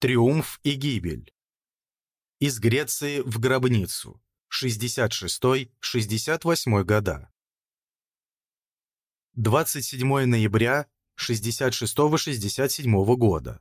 Триумф и гибель. Из Греции в гробницу. 66-68 года. 27 ноября 66-67 года.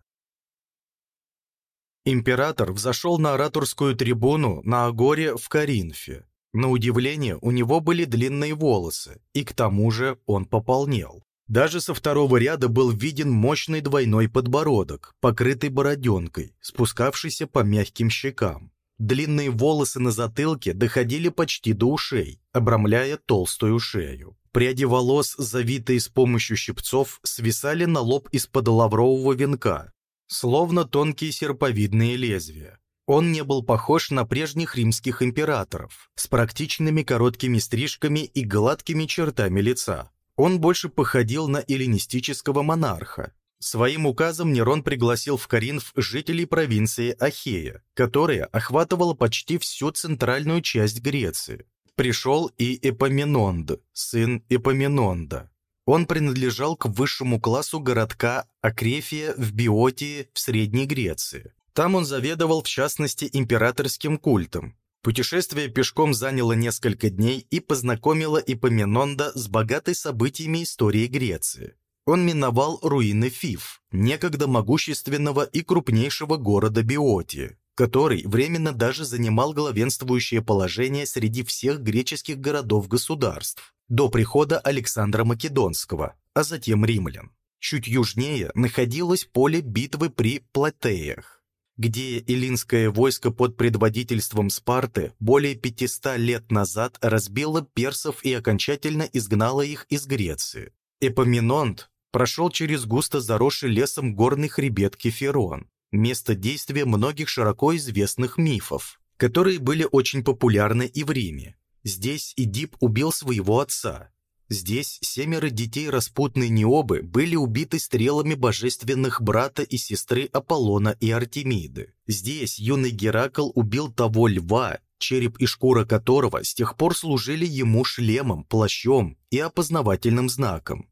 Император взошел на ораторскую трибуну на Агоре в Коринфе. На удивление, у него были длинные волосы, и к тому же он пополнел. Даже со второго ряда был виден мощный двойной подбородок, покрытый бороденкой, спускавшийся по мягким щекам. Длинные волосы на затылке доходили почти до ушей, обрамляя толстую шею. Пряди волос, завитые с помощью щипцов, свисали на лоб из-под лаврового венка, словно тонкие серповидные лезвия. Он не был похож на прежних римских императоров, с практичными короткими стрижками и гладкими чертами лица. Он больше походил на эллинистического монарха. Своим указом Нерон пригласил в Коринф жителей провинции Ахея, которая охватывала почти всю центральную часть Греции. Пришел и Эпоминонд, сын Эпоминонда, он принадлежал к высшему классу городка Акрефия в Биотии в Средней Греции. Там он заведовал, в частности, императорским культом. Путешествие пешком заняло несколько дней и познакомило Ипоменонда с богатой событиями истории Греции. Он миновал руины Фиф, некогда могущественного и крупнейшего города Биотии, который временно даже занимал главенствующее положение среди всех греческих городов-государств до прихода Александра Македонского, а затем римлян. Чуть южнее находилось поле битвы при Платеях, где эллинское войско под предводительством Спарты более 500 лет назад разбило персов и окончательно изгнало их из Греции. Эпоминонт прошел через густо заросший лесом горный хребет Кеферон, место действия многих широко известных мифов, которые были очень популярны и в Риме. Здесь Идип убил своего отца. Здесь семеро детей распутной Необы были убиты стрелами божественных брата и сестры Аполлона и Артемиды. Здесь юный Геракл убил того льва, череп и шкура которого с тех пор служили ему шлемом, плащом и опознавательным знаком.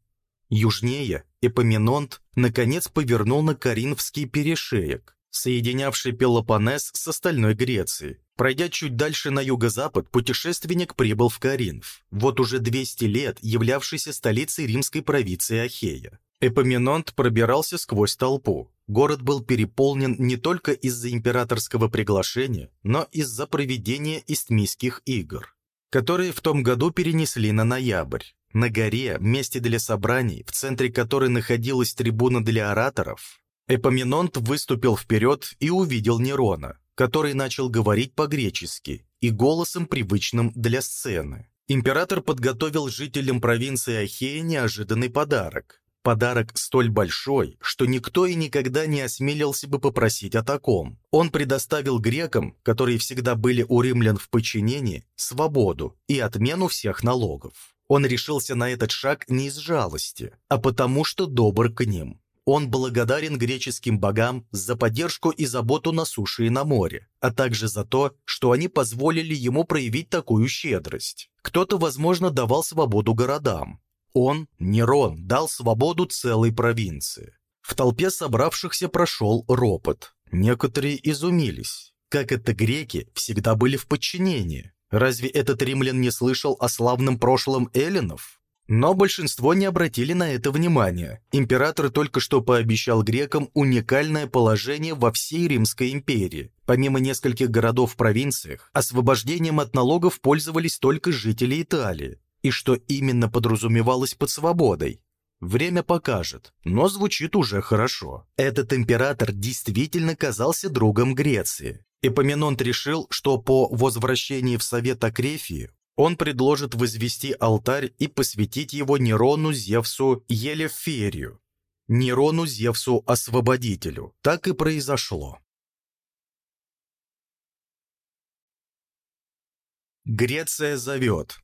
Южнее Эпоминонт наконец повернул на Каринфский перешеек, соединявший Пелопоннес с остальной Грецией, Пройдя чуть дальше на юго-запад, путешественник прибыл в Каринф, вот уже 200 лет являвшийся столицей римской провинции Ахея. Эпоминонт пробирался сквозь толпу. Город был переполнен не только из-за императорского приглашения, но из-за проведения истмийских игр, которые в том году перенесли на ноябрь. На горе, месте для собраний, в центре которой находилась трибуна для ораторов, Эпоминонт выступил вперед и увидел Нерона, который начал говорить по-гречески и голосом, привычным для сцены. Император подготовил жителям провинции Ахея неожиданный подарок. Подарок столь большой, что никто и никогда не осмелился бы попросить о таком. Он предоставил грекам, которые всегда были у римлян в подчинении, свободу и отмену всех налогов. Он решился на этот шаг не из жалости, а потому что добр к ним. Он благодарен греческим богам за поддержку и заботу на суше и на море, а также за то, что они позволили ему проявить такую щедрость. Кто-то, возможно, давал свободу городам. Он, Нерон, дал свободу целой провинции. В толпе собравшихся прошел ропот. Некоторые изумились. Как это греки всегда были в подчинении? Разве этот римлян не слышал о славном прошлом эллинов? Но большинство не обратили на это внимания. Император только что пообещал грекам уникальное положение во всей Римской империи. Помимо нескольких городов в провинциях, освобождением от налогов пользовались только жители Италии. И что именно подразумевалось под свободой? Время покажет, но звучит уже хорошо. Этот император действительно казался другом Греции. Эпоминонт решил, что по возвращении в Совет Акрефии он предложит возвести алтарь и посвятить его Нерону Зевсу Елеферию, Нерону Зевсу Освободителю. Так и произошло. Греция зовет.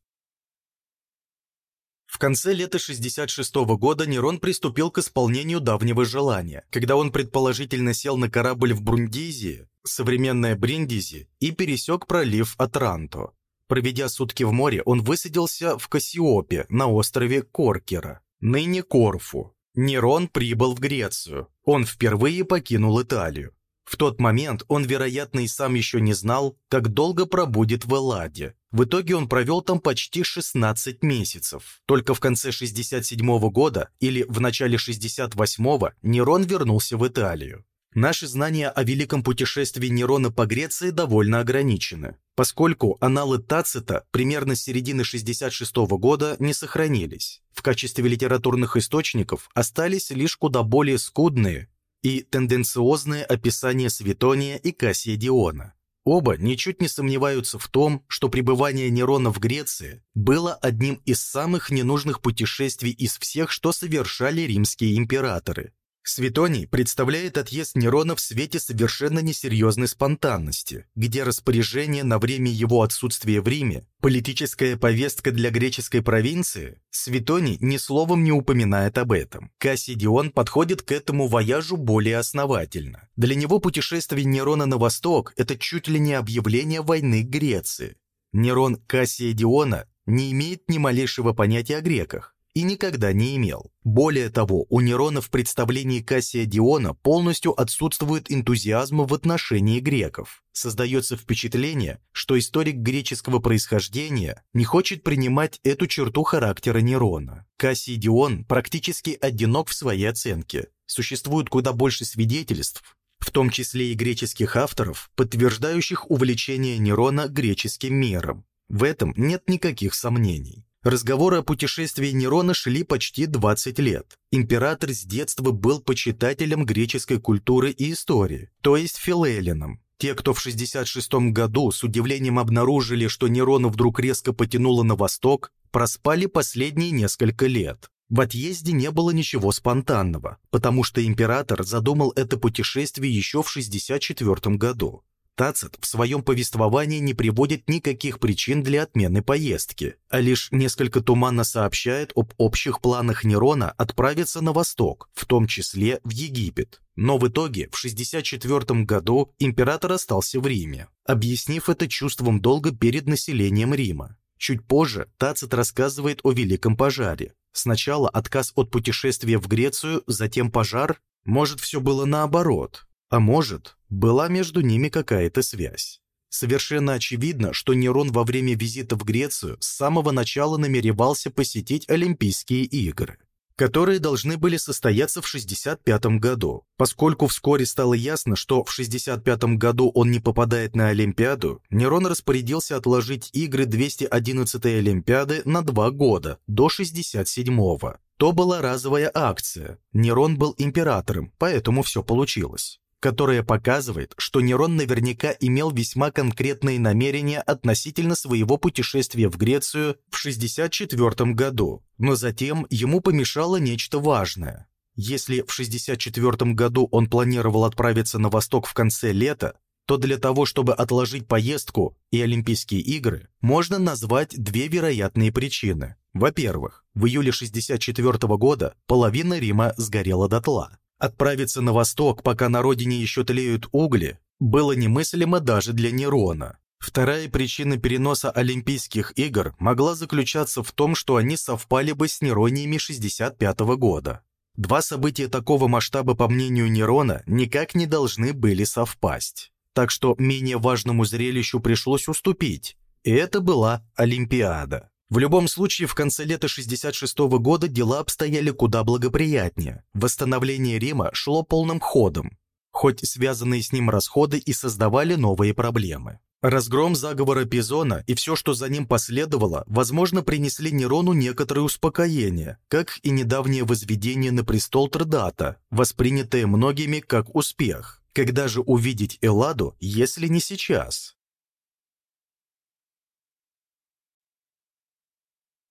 В конце лета 66 -го года Нерон приступил к исполнению давнего желания, когда он предположительно сел на корабль в Брундизии, современная Бриндизи, и пересек пролив Атранто. Проведя сутки в море, он высадился в Кассиопе на острове Коркера, ныне Корфу. Нерон прибыл в Грецию. Он впервые покинул Италию. В тот момент он, вероятно, и сам еще не знал, как долго пробудет в Элладе. В итоге он провел там почти 16 месяцев. Только в конце 67 года или в начале 68 Нерон вернулся в Италию. Наши знания о великом путешествии Нерона по Греции довольно ограничены, поскольку аналы Тацита примерно с середины 66 года не сохранились. В качестве литературных источников остались лишь куда более скудные и тенденциозные описания Светония и Кассия Диона. Оба ничуть не сомневаются в том, что пребывание Нерона в Греции было одним из самых ненужных путешествий из всех, что совершали римские императоры. Светоний представляет отъезд Нерона в свете совершенно несерьезной спонтанности, где распоряжение на время его отсутствия в Риме, политическая повестка для греческой провинции, Светоний ни словом не упоминает об этом. Кассидион подходит к этому вояжу более основательно. Для него путешествие Нерона на восток – это чуть ли не объявление войны Греции. Нерон Кассия Диона не имеет ни малейшего понятия о греках и никогда не имел. Более того, у Нерона в представлении Кассия Диона полностью отсутствует энтузиазм в отношении греков. Создается впечатление, что историк греческого происхождения не хочет принимать эту черту характера Нерона. Кассий Дион практически одинок в своей оценке. Существует куда больше свидетельств, в том числе и греческих авторов, подтверждающих увлечение Нерона греческим миром. В этом нет никаких сомнений. Разговоры о путешествии Нерона шли почти 20 лет. Император с детства был почитателем греческой культуры и истории, то есть филелином. Те, кто в 66 году с удивлением обнаружили, что Нерона вдруг резко потянуло на восток, проспали последние несколько лет. В отъезде не было ничего спонтанного, потому что император задумал это путешествие еще в 64 году. Тацит в своем повествовании не приводит никаких причин для отмены поездки, а лишь несколько туманно сообщает об общих планах Нерона отправиться на восток, в том числе в Египет. Но в итоге в 64 году император остался в Риме, объяснив это чувством долга перед населением Рима. Чуть позже Тацит рассказывает о Великом пожаре. Сначала отказ от путешествия в Грецию, затем пожар. Может, все было наоборот. А может, была между ними какая-то связь. Совершенно очевидно, что Нерон во время визита в Грецию с самого начала намеревался посетить Олимпийские игры, которые должны были состояться в 65 году. Поскольку вскоре стало ясно, что в 65 году он не попадает на Олимпиаду, Нерон распорядился отложить игры 211-й Олимпиады на два года, до 67-го. То была разовая акция. Нерон был императором, поэтому все получилось которая показывает, что Нерон наверняка имел весьма конкретные намерения относительно своего путешествия в Грецию в 64 году, но затем ему помешало нечто важное. Если в 64 году он планировал отправиться на восток в конце лета, то для того, чтобы отложить поездку и Олимпийские игры, можно назвать две вероятные причины. Во-первых, в июле 64 года половина Рима сгорела дотла. Отправиться на восток, пока на родине еще тлеют угли, было немыслимо даже для Нерона. Вторая причина переноса Олимпийских игр могла заключаться в том, что они совпали бы с Нерониями 65 -го года. Два события такого масштаба, по мнению Нерона, никак не должны были совпасть. Так что менее важному зрелищу пришлось уступить, и это была Олимпиада. В любом случае, в конце лета 66 -го года дела обстояли куда благоприятнее. Восстановление Рима шло полным ходом, хоть связанные с ним расходы и создавали новые проблемы. Разгром заговора Пизона и все, что за ним последовало, возможно, принесли Нерону некоторое успокоение, как и недавнее возведение на престол Трдата, воспринятое многими как успех. Когда же увидеть Элладу, если не сейчас?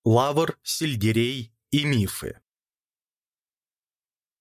Лавр, сельдерей и мифы.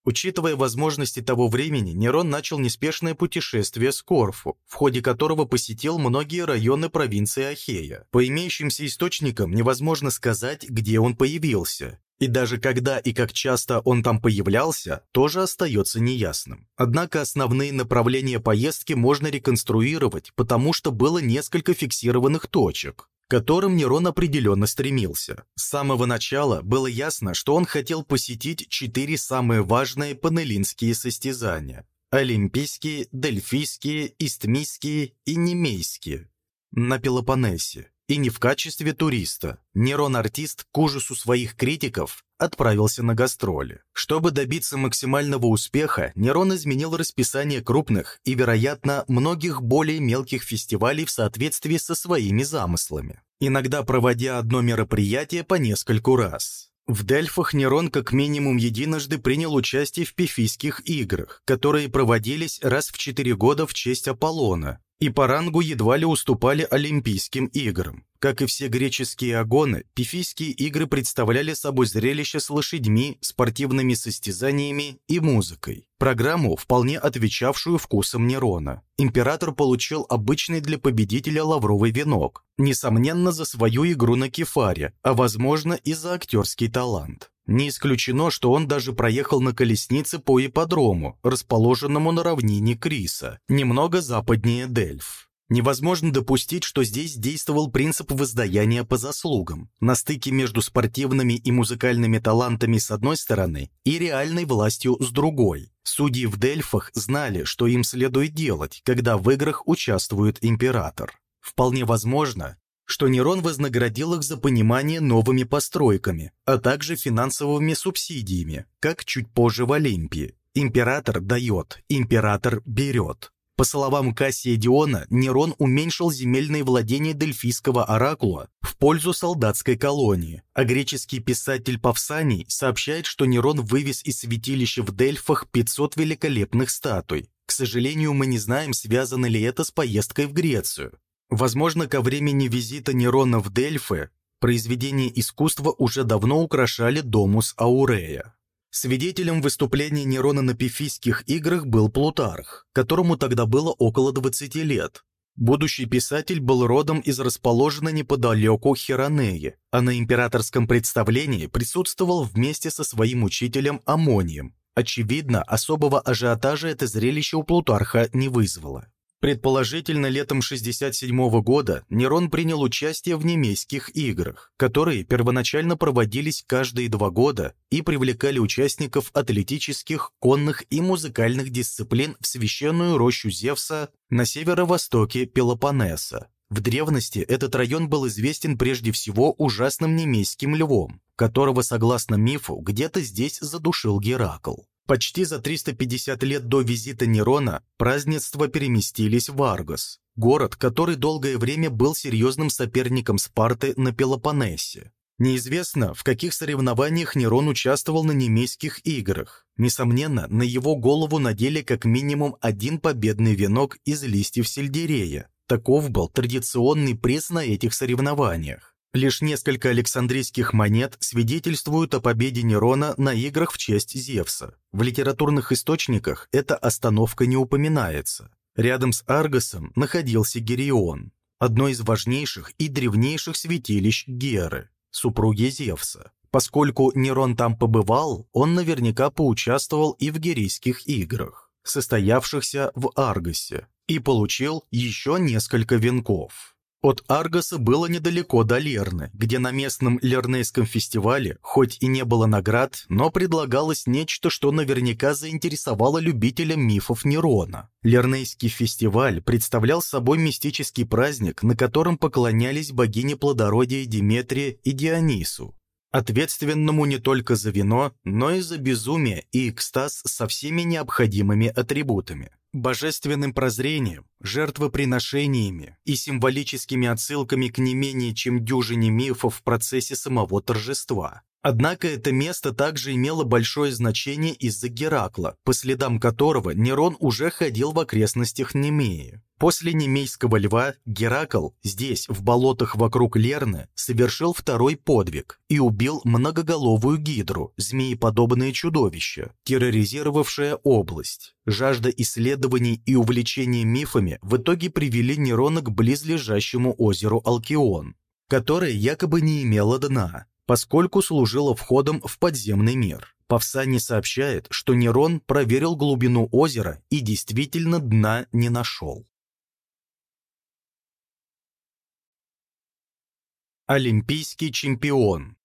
Учитывая возможности того времени, Нерон начал неспешное путешествие с Корфу, в ходе которого посетил многие районы провинции Ахея. По имеющимся источникам невозможно сказать, где он появился. И даже когда и как часто он там появлялся, тоже остается неясным. Однако основные направления поездки можно реконструировать, потому что было несколько фиксированных точек которым Нерон определенно стремился. С самого начала было ясно, что он хотел посетить четыре самые важные панелинские состязания. – олимпийские, дельфийские, истмийские и немейские – на Пелопоннесе. И не в качестве туриста. Нерон-артист, к ужасу своих критиков, отправился на гастроли. Чтобы добиться максимального успеха, Нерон изменил расписание крупных и, вероятно, многих более мелких фестивалей в соответствии со своими замыслами, иногда проводя одно мероприятие по нескольку раз. В Дельфах Нерон как минимум единожды принял участие в Пифийских играх, которые проводились раз в четыре года в честь Аполлона, и по рангу едва ли уступали Олимпийским играм. Как и все греческие агоны, пифийские игры представляли собой зрелище с лошадьми, спортивными состязаниями и музыкой. Программу, вполне отвечавшую вкусам Нерона. Император получил обычный для победителя лавровый венок, несомненно за свою игру на кефаре, а возможно и за актерский талант. Не исключено, что он даже проехал на колеснице по ипподрому, расположенному на равнине Криса, немного западнее Дельф. Невозможно допустить, что здесь действовал принцип воздаяния по заслугам, на стыке между спортивными и музыкальными талантами с одной стороны и реальной властью с другой. Судьи в Дельфах знали, что им следует делать, когда в играх участвует император. Вполне возможно, что Нерон вознаградил их за понимание новыми постройками, а также финансовыми субсидиями, как чуть позже в Олимпии. Император дает, император берет. По словам Кассия Диона, Нерон уменьшил земельные владения Дельфийского оракула в пользу солдатской колонии, а греческий писатель Павсаний сообщает, что Нерон вывез из святилища в Дельфах 500 великолепных статуй. К сожалению, мы не знаем, связано ли это с поездкой в Грецию. Возможно, ко времени визита Нерона в Дельфы произведения искусства уже давно украшали Домус Аурея. Свидетелем выступления Нерона на Пифийских играх был Плутарх, которому тогда было около 20 лет. Будущий писатель был родом из расположенной неподалеку Херонеи, а на императорском представлении присутствовал вместе со своим учителем Амонием. Очевидно, особого ажиотажа это зрелище у Плутарха не вызвало. Предположительно, летом 67 года Нерон принял участие в немейских играх, которые первоначально проводились каждые два года и привлекали участников атлетических, конных и музыкальных дисциплин в священную рощу Зевса на северо-востоке Пелопоннеса. В древности этот район был известен прежде всего ужасным немейским львом, которого, согласно мифу, где-то здесь задушил Геракл. Почти за 350 лет до визита Нерона празднества переместились в Аргос, город, который долгое время был серьезным соперником Спарты на Пелопоннесе. Неизвестно, в каких соревнованиях Нерон участвовал на немейских играх. Несомненно, на его голову надели как минимум один победный венок из листьев сельдерея. Таков был традиционный пресс на этих соревнованиях. Лишь несколько александрийских монет свидетельствуют о победе Нерона на играх в честь Зевса. В литературных источниках эта остановка не упоминается. Рядом с Аргосом находился Герион, одно из важнейших и древнейших святилищ Геры, супруги Зевса. Поскольку Нерон там побывал, он наверняка поучаствовал и в герийских играх, состоявшихся в Аргосе, и получил еще несколько венков. От Аргоса было недалеко до Лерны, где на местном Лернейском фестивале, хоть и не было наград, но предлагалось нечто, что наверняка заинтересовало любителя мифов Нерона. Лернейский фестиваль представлял собой мистический праздник, на котором поклонялись богине плодородия Диметрия и Дионису, ответственному не только за вино, но и за безумие и экстаз со всеми необходимыми атрибутами божественным прозрением, жертвоприношениями и символическими отсылками к не менее чем дюжине мифов в процессе самого торжества. Однако это место также имело большое значение из-за Геракла, по следам которого Нерон уже ходил в окрестностях Немеи. После немейского льва Геракл здесь, в болотах вокруг Лерны, совершил второй подвиг и убил многоголовую гидру, змееподобное чудовище, терроризировавшее область. Жажда исследований и увлечение мифами в итоге привели Нерона к близлежащему озеру Алкион, которое якобы не имело дна, поскольку служило входом в подземный мир. Павсани сообщает, что Нерон проверил глубину озера и действительно дна не нашел. Олимпийский чемпион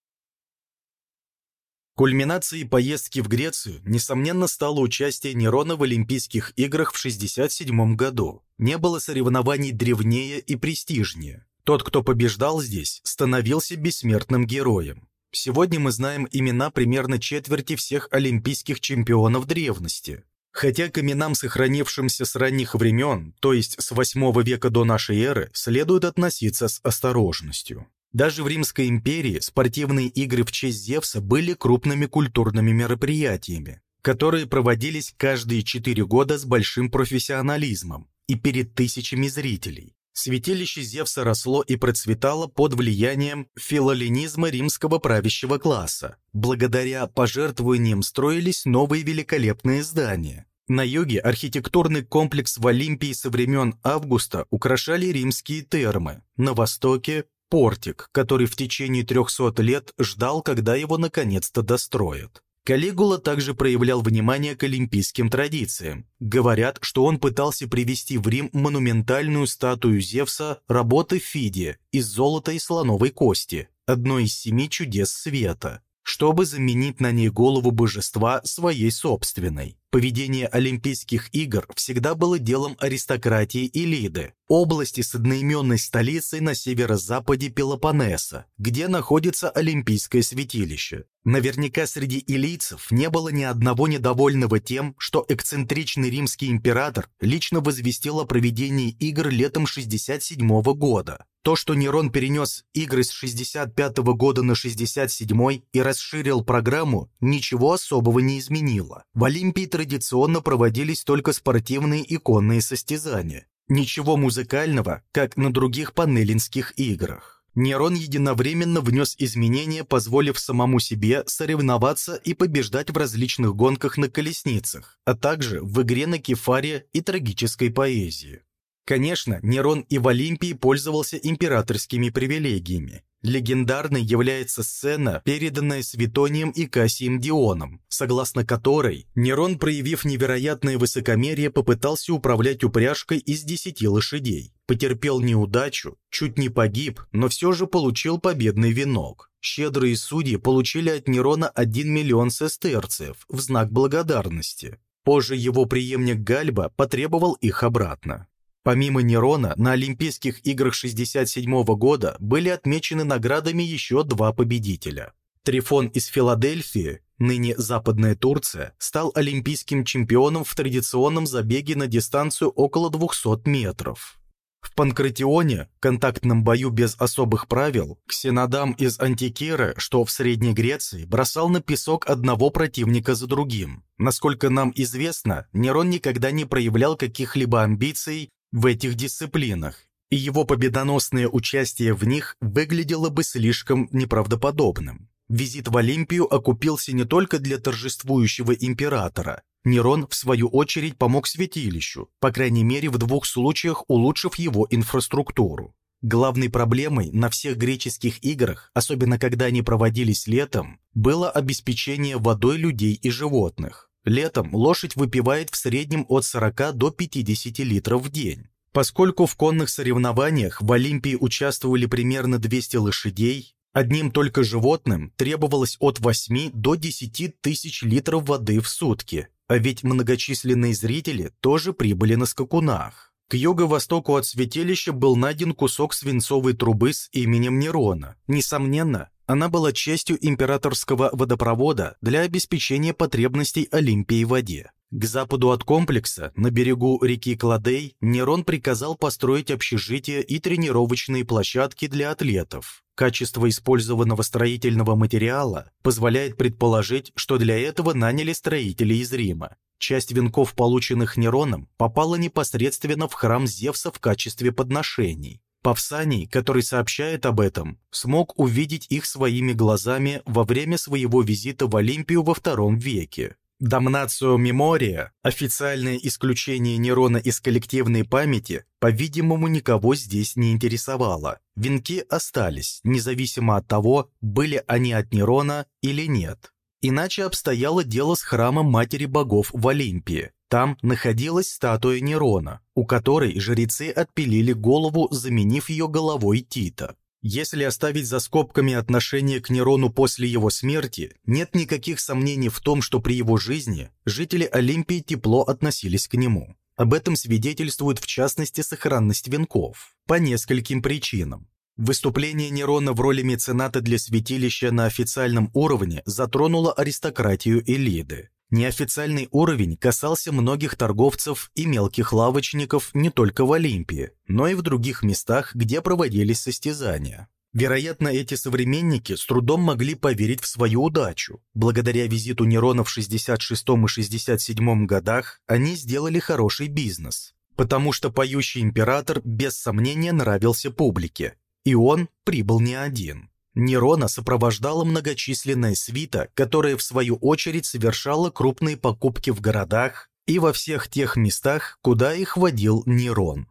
Кульминацией поездки в Грецию, несомненно, стало участие Нерона в Олимпийских играх в 1967 году. Не было соревнований древнее и престижнее. Тот, кто побеждал здесь, становился бессмертным героем. Сегодня мы знаем имена примерно четверти всех олимпийских чемпионов древности. Хотя к именам, сохранившимся с ранних времен, то есть с 8 века до нашей эры, следует относиться с осторожностью. Даже в Римской империи спортивные игры в честь Зевса были крупными культурными мероприятиями, которые проводились каждые четыре года с большим профессионализмом и перед тысячами зрителей. Святилище Зевса росло и процветало под влиянием филоленизма римского правящего класса. Благодаря пожертвованиям строились новые великолепные здания. На юге архитектурный комплекс в Олимпии со времен Августа украшали римские термы. На востоке – портик, который в течение 300 лет ждал, когда его наконец-то достроят. Калигула также проявлял внимание к олимпийским традициям. Говорят, что он пытался привести в Рим монументальную статую Зевса работы Фидия из золота и слоновой кости, одной из семи чудес света, чтобы заменить на ней голову божества своей собственной. Поведение Олимпийских игр всегда было делом аристократии Илиды, области с одноименной столицей на северо-западе Пелопоннеса, где находится Олимпийское святилище. Наверняка среди илийцев не было ни одного недовольного тем, что эксцентричный римский император лично возвестил о проведении игр летом 67 года. То, что Нерон перенес игры с 65 года на 67 и расширил программу, ничего особого не изменило. В Олимпии традиционно проводились только спортивные и конные состязания. Ничего музыкального, как на других панелинских играх. Нерон единовременно внес изменения, позволив самому себе соревноваться и побеждать в различных гонках на колесницах, а также в игре на кефаре и трагической поэзии. Конечно, Нерон и в Олимпии пользовался императорскими привилегиями. Легендарной является сцена, переданная Светонием и Кассием Дионом, согласно которой Нерон, проявив невероятное высокомерие, попытался управлять упряжкой из десяти лошадей. Потерпел неудачу, чуть не погиб, но все же получил победный венок. Щедрые судьи получили от Нерона 1 миллион сестерцев в знак благодарности. Позже его преемник Гальба потребовал их обратно. Помимо Нерона, на Олимпийских играх 67 года были отмечены наградами еще два победителя. Трифон из Филадельфии, ныне Западная Турция, стал олимпийским чемпионом в традиционном забеге на дистанцию около 200 метров. В Панкратионе, контактном бою без особых правил, Ксенодам из Антикеры, что в Средней Греции, бросал на песок одного противника за другим. Насколько нам известно, Нерон никогда не проявлял каких-либо амбиций в этих дисциплинах, и его победоносное участие в них выглядело бы слишком неправдоподобным. Визит в Олимпию окупился не только для торжествующего императора. Нерон, в свою очередь, помог святилищу, по крайней мере в двух случаях улучшив его инфраструктуру. Главной проблемой на всех греческих играх, особенно когда они проводились летом, было обеспечение водой людей и животных. Летом лошадь выпивает в среднем от 40 до 50 литров в день. Поскольку в конных соревнованиях в Олимпии участвовали примерно 200 лошадей, одним только животным требовалось от 8 до 10 тысяч литров воды в сутки, а ведь многочисленные зрители тоже прибыли на скакунах. К юго-востоку от святилища был найден кусок свинцовой трубы с именем Нерона. Несомненно, она была частью императорского водопровода для обеспечения потребностей Олимпии в воде. К западу от комплекса, на берегу реки Кладей, Нерон приказал построить общежития и тренировочные площадки для атлетов. Качество использованного строительного материала позволяет предположить, что для этого наняли строителей из Рима. Часть венков, полученных Нероном, попала непосредственно в храм Зевса в качестве подношений. Павсаний, который сообщает об этом, смог увидеть их своими глазами во время своего визита в Олимпию во II веке. Дамнацио мемория, официальное исключение Нерона из коллективной памяти, по-видимому, никого здесь не интересовало. Венки остались, независимо от того, были они от Нерона или нет. Иначе обстояло дело с храмом Матери Богов в Олимпии. Там находилась статуя Нерона, у которой жрецы отпилили голову, заменив ее головой Тита. Если оставить за скобками отношение к Нерону после его смерти, нет никаких сомнений в том, что при его жизни жители Олимпии тепло относились к нему. Об этом свидетельствует в частности сохранность венков, по нескольким причинам. Выступление Нерона в роли мецената для святилища на официальном уровне затронуло аристократию Элиды. Неофициальный уровень касался многих торговцев и мелких лавочников не только в Олимпии, но и в других местах, где проводились состязания. Вероятно, эти современники с трудом могли поверить в свою удачу. Благодаря визиту Нерона в 66 и 67 годах они сделали хороший бизнес, потому что поющий император без сомнения нравился публике, и он прибыл не один. Нерона сопровождала многочисленная свита, которая в свою очередь совершала крупные покупки в городах и во всех тех местах, куда их водил Нерон.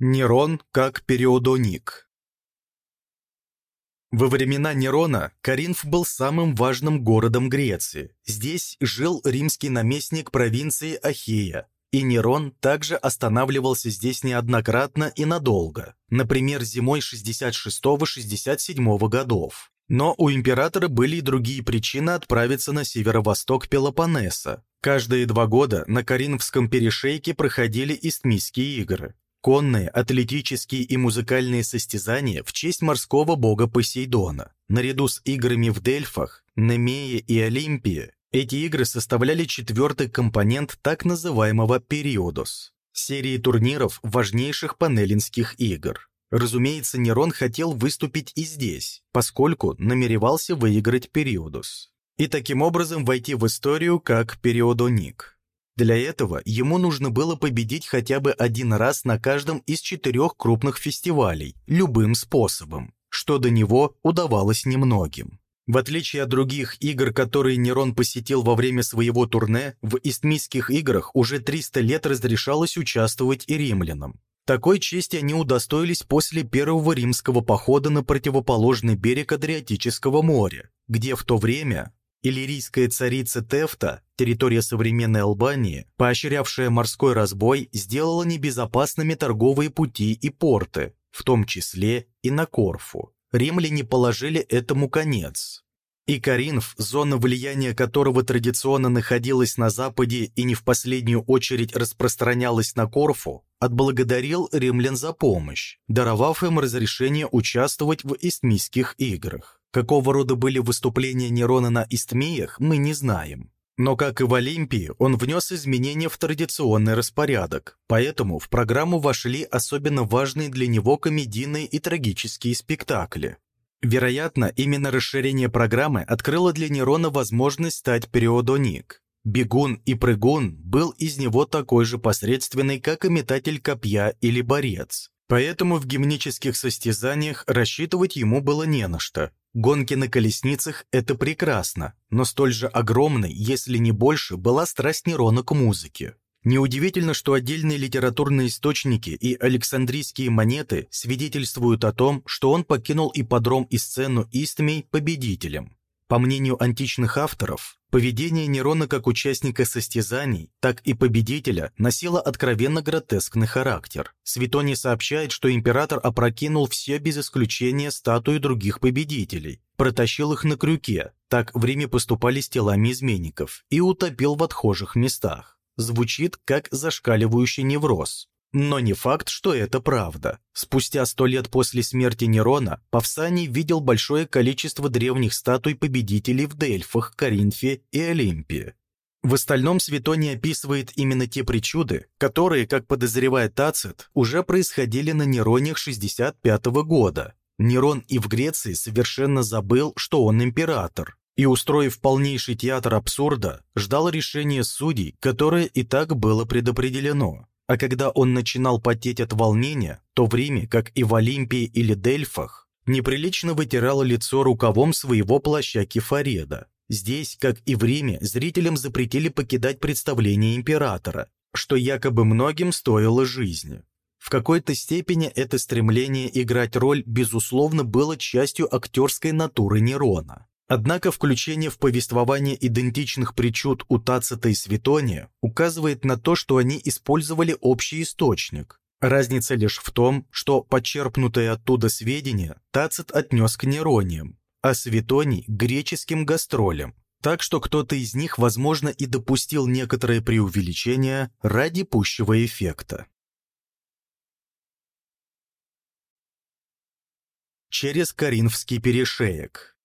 Нерон как периодоник Во времена Нерона Каринф был самым важным городом Греции. Здесь жил римский наместник провинции Ахея, и Нерон также останавливался здесь неоднократно и надолго, например, зимой 66-67 годов. Но у императора были и другие причины отправиться на северо-восток Пелопоннеса. Каждые два года на Каринфском перешейке проходили Истмийские игры. Конные, атлетические и музыкальные состязания в честь морского бога Посейдона. Наряду с играми в Дельфах, Немее и Олимпии эти игры составляли четвертый компонент так называемого «периодос» – серии турниров важнейших панелинских игр. Разумеется, Нерон хотел выступить и здесь, поскольку намеревался выиграть периодус. И таким образом войти в историю как периодоник. Для этого ему нужно было победить хотя бы один раз на каждом из четырех крупных фестивалей, любым способом, что до него удавалось немногим. В отличие от других игр, которые Нерон посетил во время своего турне, в Истмийских играх уже 300 лет разрешалось участвовать и римлянам. Такой чести они удостоились после первого римского похода на противоположный берег Адриатического моря, где в то время иллирийская царица Тефта, территория современной Албании, поощрявшая морской разбой, сделала небезопасными торговые пути и порты, в том числе и на Корфу римляне положили этому конец. И Каринф, зона влияния которого традиционно находилась на западе и не в последнюю очередь распространялась на Корфу, отблагодарил римлян за помощь, даровав им разрешение участвовать в истмийских играх. Какого рода были выступления Нерона на истмиях, мы не знаем. Но, как и в Олимпии, он внес изменения в традиционный распорядок, поэтому в программу вошли особенно важные для него комедийные и трагические спектакли. Вероятно, именно расширение программы открыло для Нерона возможность стать периодоник. Бегун и прыгун был из него такой же посредственный, как и метатель копья или борец. Поэтому в гимнических состязаниях рассчитывать ему было не на что. Гонки на колесницах – это прекрасно, но столь же огромной, если не больше, была страсть Нерона к музыке. Неудивительно, что отдельные литературные источники и александрийские монеты свидетельствуют о том, что он покинул ипподром и сцену Истмей победителем. По мнению античных авторов, поведение Нерона как участника состязаний, так и победителя носило откровенно гротескный характер. Светоний сообщает, что император опрокинул все без исключения статуи других победителей, протащил их на крюке, так в Риме поступали с телами изменников, и утопил в отхожих местах. Звучит как зашкаливающий невроз. Но не факт, что это правда. Спустя сто лет после смерти Нерона Павсаний видел большое количество древних статуй победителей в Дельфах, Коринфе и Олимпии. В остальном Светоний описывает именно те причуды, которые, как подозревает Тацит, уже происходили на Неронях 65 -го года. Нерон и в Греции совершенно забыл, что он император, и, устроив полнейший театр абсурда, ждал решения судей, которое и так было предопределено. А когда он начинал потеть от волнения, то в Риме, как и в Олимпии или Дельфах, неприлично вытирало лицо рукавом своего плаща кефареда. Здесь, как и в Риме, зрителям запретили покидать представление императора, что якобы многим стоило жизни. В какой-то степени это стремление играть роль, безусловно, было частью актерской натуры Нерона. Однако включение в повествование идентичных причуд у Тацита и Светония указывает на то, что они использовали общий источник. Разница лишь в том, что подчерпнутые оттуда сведения Тацит отнес к Нерониям, а Светоний – греческим гастролям. Так что кто-то из них, возможно, и допустил некоторое преувеличение ради пущего эффекта. Через Каринфский перешеек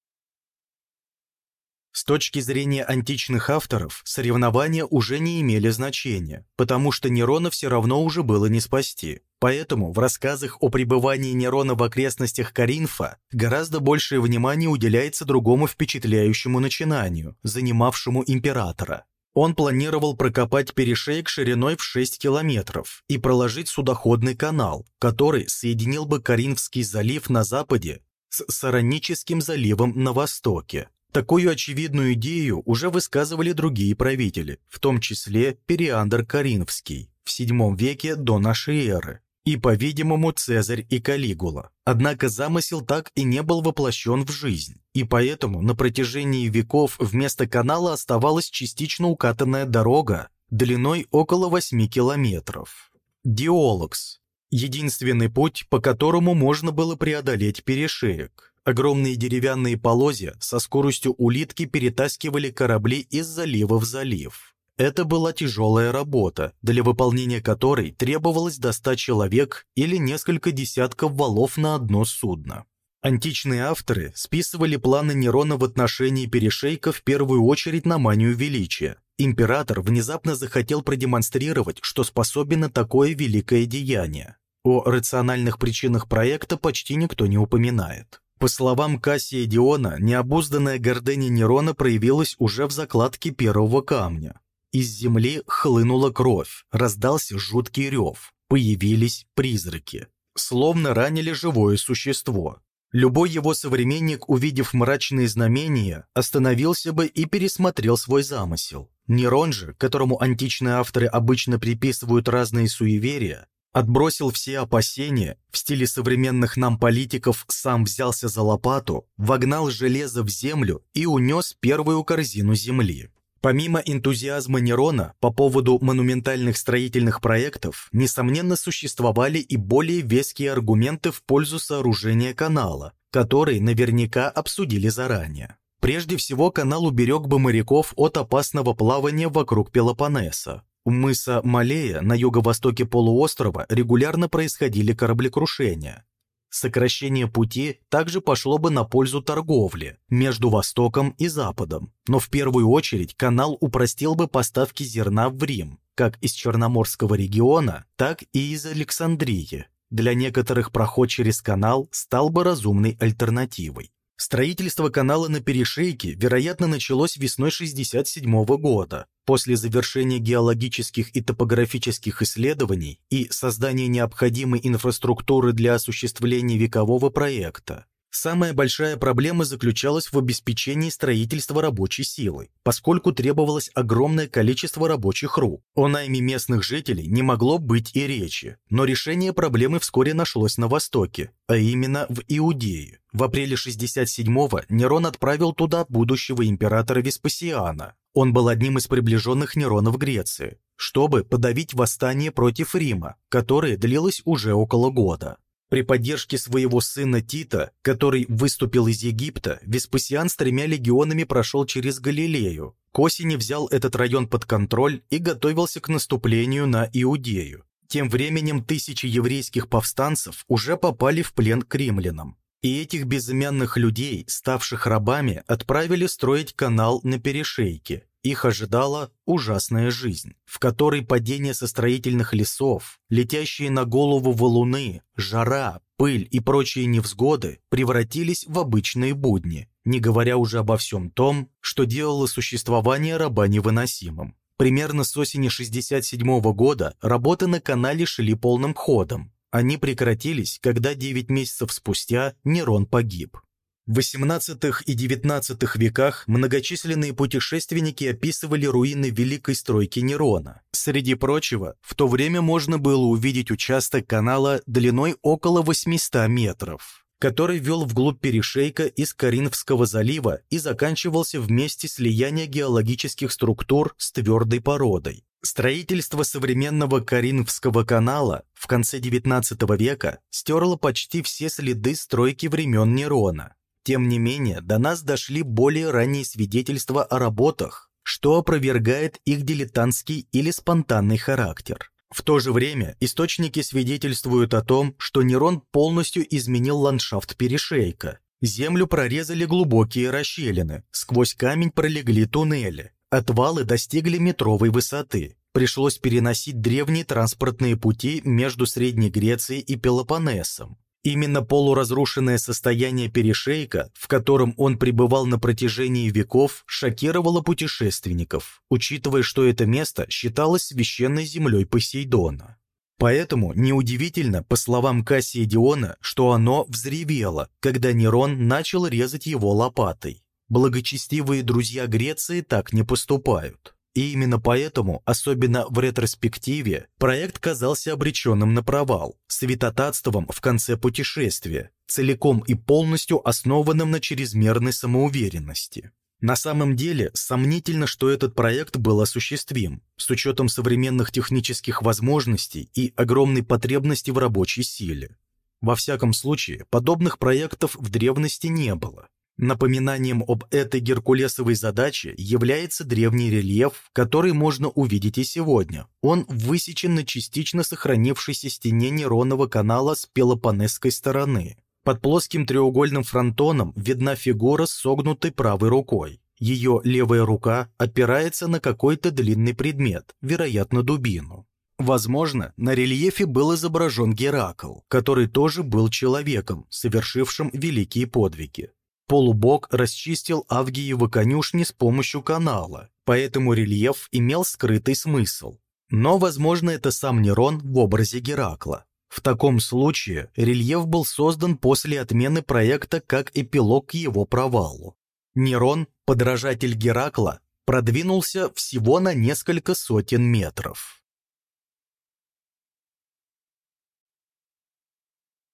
с точки зрения античных авторов, соревнования уже не имели значения, потому что Нерона все равно уже было не спасти. Поэтому в рассказах о пребывании Нерона в окрестностях Каринфа гораздо большее внимание уделяется другому впечатляющему начинанию, занимавшему императора. Он планировал прокопать перешеек шириной в 6 километров и проложить судоходный канал, который соединил бы Каринфский залив на западе с Сароническим заливом на востоке. Такую очевидную идею уже высказывали другие правители, в том числе Периандр Каринфский в VII веке до нашей эры и, по-видимому, Цезарь и Калигула. Однако замысел так и не был воплощен в жизнь, и поэтому на протяжении веков вместо канала оставалась частично укатанная дорога длиной около 8 километров. Диологс – единственный путь, по которому можно было преодолеть перешеек. Огромные деревянные полозья со скоростью улитки перетаскивали корабли из залива в залив. Это была тяжелая работа, для выполнения которой требовалось до 100 человек или несколько десятков валов на одно судно. Античные авторы списывали планы Нерона в отношении перешейка в первую очередь на манию величия. Император внезапно захотел продемонстрировать, что способен на такое великое деяние. О рациональных причинах проекта почти никто не упоминает. По словам Кассия Диона, необузданная гордыня Нерона проявилась уже в закладке первого камня. Из земли хлынула кровь, раздался жуткий рев, появились призраки. Словно ранили живое существо. Любой его современник, увидев мрачные знамения, остановился бы и пересмотрел свой замысел. Нерон же, которому античные авторы обычно приписывают разные суеверия, Отбросил все опасения, в стиле современных нам политиков сам взялся за лопату, вогнал железо в землю и унес первую корзину земли. Помимо энтузиазма Нерона по поводу монументальных строительных проектов, несомненно существовали и более веские аргументы в пользу сооружения канала, которые наверняка обсудили заранее. Прежде всего, канал уберег бы моряков от опасного плавания вокруг Пелопоннеса. У мыса Малея на юго-востоке полуострова регулярно происходили кораблекрушения. Сокращение пути также пошло бы на пользу торговли между Востоком и Западом, но в первую очередь канал упростил бы поставки зерна в Рим, как из Черноморского региона, так и из Александрии. Для некоторых проход через канал стал бы разумной альтернативой. Строительство канала на перешейке, вероятно, началось весной 1967 года, после завершения геологических и топографических исследований и создания необходимой инфраструктуры для осуществления векового проекта. Самая большая проблема заключалась в обеспечении строительства рабочей силы, поскольку требовалось огромное количество рабочих рук. О найме местных жителей не могло быть и речи, но решение проблемы вскоре нашлось на Востоке, а именно в Иудее. В апреле 67-го Нерон отправил туда будущего императора Веспасиана. Он был одним из приближенных Нерона в Греции, чтобы подавить восстание против Рима, которое длилось уже около года. При поддержке своего сына Тита, который выступил из Египта, Веспасиан с тремя легионами прошел через Галилею. К осени взял этот район под контроль и готовился к наступлению на Иудею. Тем временем тысячи еврейских повстанцев уже попали в плен к римлянам. И этих безымянных людей, ставших рабами, отправили строить канал на перешейке, их ожидала ужасная жизнь, в которой падение со строительных лесов, летящие на голову валуны, жара, пыль и прочие невзгоды превратились в обычные будни, не говоря уже обо всем том, что делало существование раба невыносимым. Примерно с осени 67 года работы на канале шли полным ходом. Они прекратились, когда 9 месяцев спустя Нерон погиб. В XVIII и XIX веках многочисленные путешественники описывали руины великой стройки Нерона. Среди прочего, в то время можно было увидеть участок канала длиной около 800 метров, который вел вглубь перешейка из Каринфского залива и заканчивался в месте слияния геологических структур с твердой породой. Строительство современного Каринфского канала в конце XIX века стерло почти все следы стройки времен Нерона. Тем не менее, до нас дошли более ранние свидетельства о работах, что опровергает их дилетантский или спонтанный характер. В то же время источники свидетельствуют о том, что Нерон полностью изменил ландшафт перешейка. Землю прорезали глубокие расщелины, сквозь камень пролегли туннели, отвалы достигли метровой высоты. Пришлось переносить древние транспортные пути между Средней Грецией и Пелопоннесом. Именно полуразрушенное состояние перешейка, в котором он пребывал на протяжении веков, шокировало путешественников, учитывая, что это место считалось священной землей Посейдона. Поэтому неудивительно, по словам Кассия Диона, что оно взревело, когда Нерон начал резать его лопатой. Благочестивые друзья Греции так не поступают. И именно поэтому, особенно в ретроспективе, проект казался обреченным на провал, святотатством в конце путешествия, целиком и полностью основанным на чрезмерной самоуверенности. На самом деле, сомнительно, что этот проект был осуществим, с учетом современных технических возможностей и огромной потребности в рабочей силе. Во всяком случае, подобных проектов в древности не было. Напоминанием об этой геркулесовой задаче является древний рельеф, который можно увидеть и сегодня. Он высечен на частично сохранившейся стене Неронова канала с Пелопонесской стороны. Под плоским треугольным фронтоном видна фигура с согнутой правой рукой. Ее левая рука опирается на какой-то длинный предмет, вероятно, дубину. Возможно, на рельефе был изображен Геракл, который тоже был человеком, совершившим великие подвиги. Полубог расчистил Авгиевы конюшни с помощью канала, поэтому рельеф имел скрытый смысл. Но, возможно, это сам Нерон в образе Геракла. В таком случае рельеф был создан после отмены проекта как эпилог к его провалу. Нерон, подражатель Геракла, продвинулся всего на несколько сотен метров.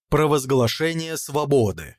Провозглашение свободы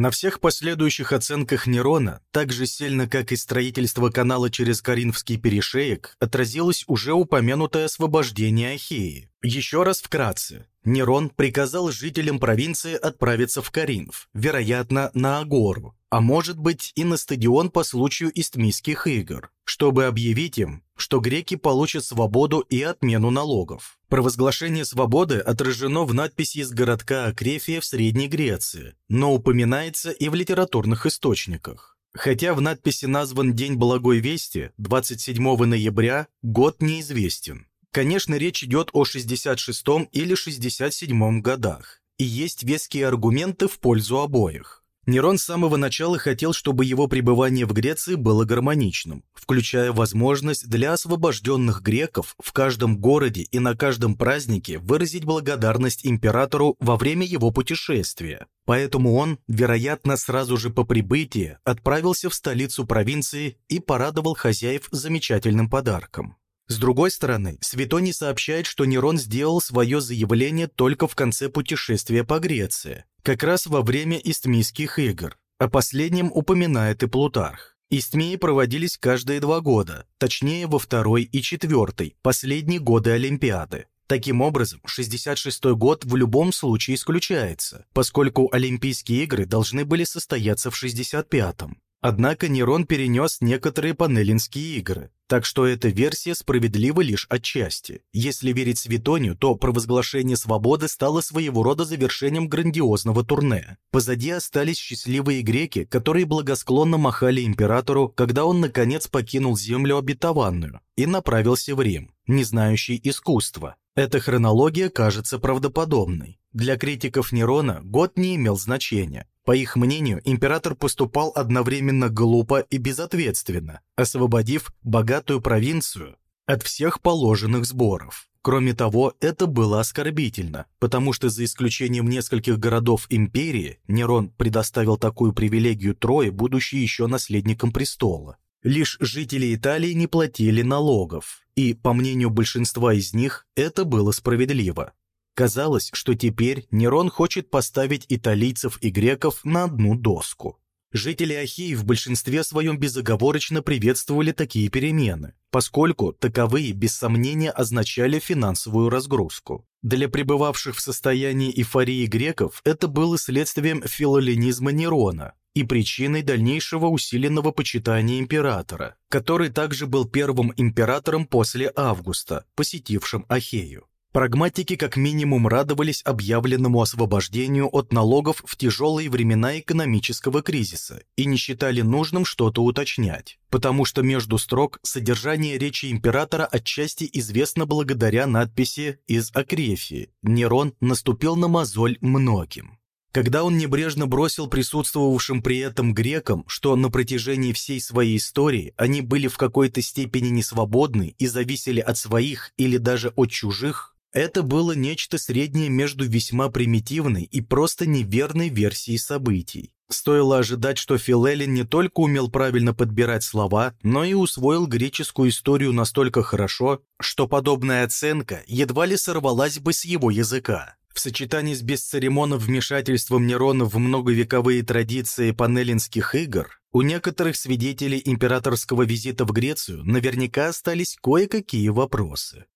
на всех последующих оценках Нерона, так же сильно как и строительство канала через Каринфский перешеек, отразилось уже упомянутое освобождение Ахеи. Еще раз вкратце. Нерон приказал жителям провинции отправиться в Каринф, вероятно, на Агору, а может быть и на стадион по случаю Истмийских игр, чтобы объявить им, что греки получат свободу и отмену налогов. Провозглашение свободы отражено в надписи из городка Акрефия в Средней Греции, но упоминается и в литературных источниках. Хотя в надписи назван День Благой Вести, 27 ноября, год неизвестен. Конечно, речь идет о 66 или 67 годах, и есть веские аргументы в пользу обоих. Нерон с самого начала хотел, чтобы его пребывание в Греции было гармоничным, включая возможность для освобожденных греков в каждом городе и на каждом празднике выразить благодарность императору во время его путешествия. Поэтому он, вероятно, сразу же по прибытии отправился в столицу провинции и порадовал хозяев замечательным подарком. С другой стороны, Светоний сообщает, что Нерон сделал свое заявление только в конце путешествия по Греции, как раз во время Истмийских игр. О последнем упоминает и Плутарх. Истмии проводились каждые два года, точнее во второй и четвертый, последние годы Олимпиады. Таким образом, 66-й год в любом случае исключается, поскольку Олимпийские игры должны были состояться в 65-м. Однако Нерон перенес некоторые панелинские игры, так что эта версия справедлива лишь отчасти. Если верить Светонию, то провозглашение свободы стало своего рода завершением грандиозного турне. Позади остались счастливые греки, которые благосклонно махали императору, когда он наконец покинул землю обетованную и направился в Рим, не знающий искусства. Эта хронология кажется правдоподобной. Для критиков Нерона год не имел значения. По их мнению, император поступал одновременно глупо и безответственно, освободив богатую провинцию от всех положенных сборов. Кроме того, это было оскорбительно, потому что за исключением нескольких городов империи Нерон предоставил такую привилегию Трое, будучи еще наследником престола. Лишь жители Италии не платили налогов, и, по мнению большинства из них, это было справедливо. Казалось, что теперь Нерон хочет поставить италийцев и греков на одну доску. Жители Ахеи в большинстве своем безоговорочно приветствовали такие перемены, поскольку таковые без сомнения означали финансовую разгрузку. Для пребывавших в состоянии эйфории греков это было следствием филоленизма Нерона и причиной дальнейшего усиленного почитания императора, который также был первым императором после Августа, посетившим Ахею. Прагматики как минимум радовались объявленному освобождению от налогов в тяжелые времена экономического кризиса и не считали нужным что-то уточнять, потому что между строк содержание речи императора отчасти известно благодаря надписи из Акрефии «Нерон наступил на мозоль многим». Когда он небрежно бросил присутствовавшим при этом грекам, что на протяжении всей своей истории они были в какой-то степени несвободны и зависели от своих или даже от чужих, это было нечто среднее между весьма примитивной и просто неверной версией событий. Стоило ожидать, что Филелин не только умел правильно подбирать слова, но и усвоил греческую историю настолько хорошо, что подобная оценка едва ли сорвалась бы с его языка. В сочетании с бесцеремонным вмешательством Нерона в многовековые традиции панеллинских игр, у некоторых свидетелей императорского визита в Грецию наверняка остались кое-какие вопросы.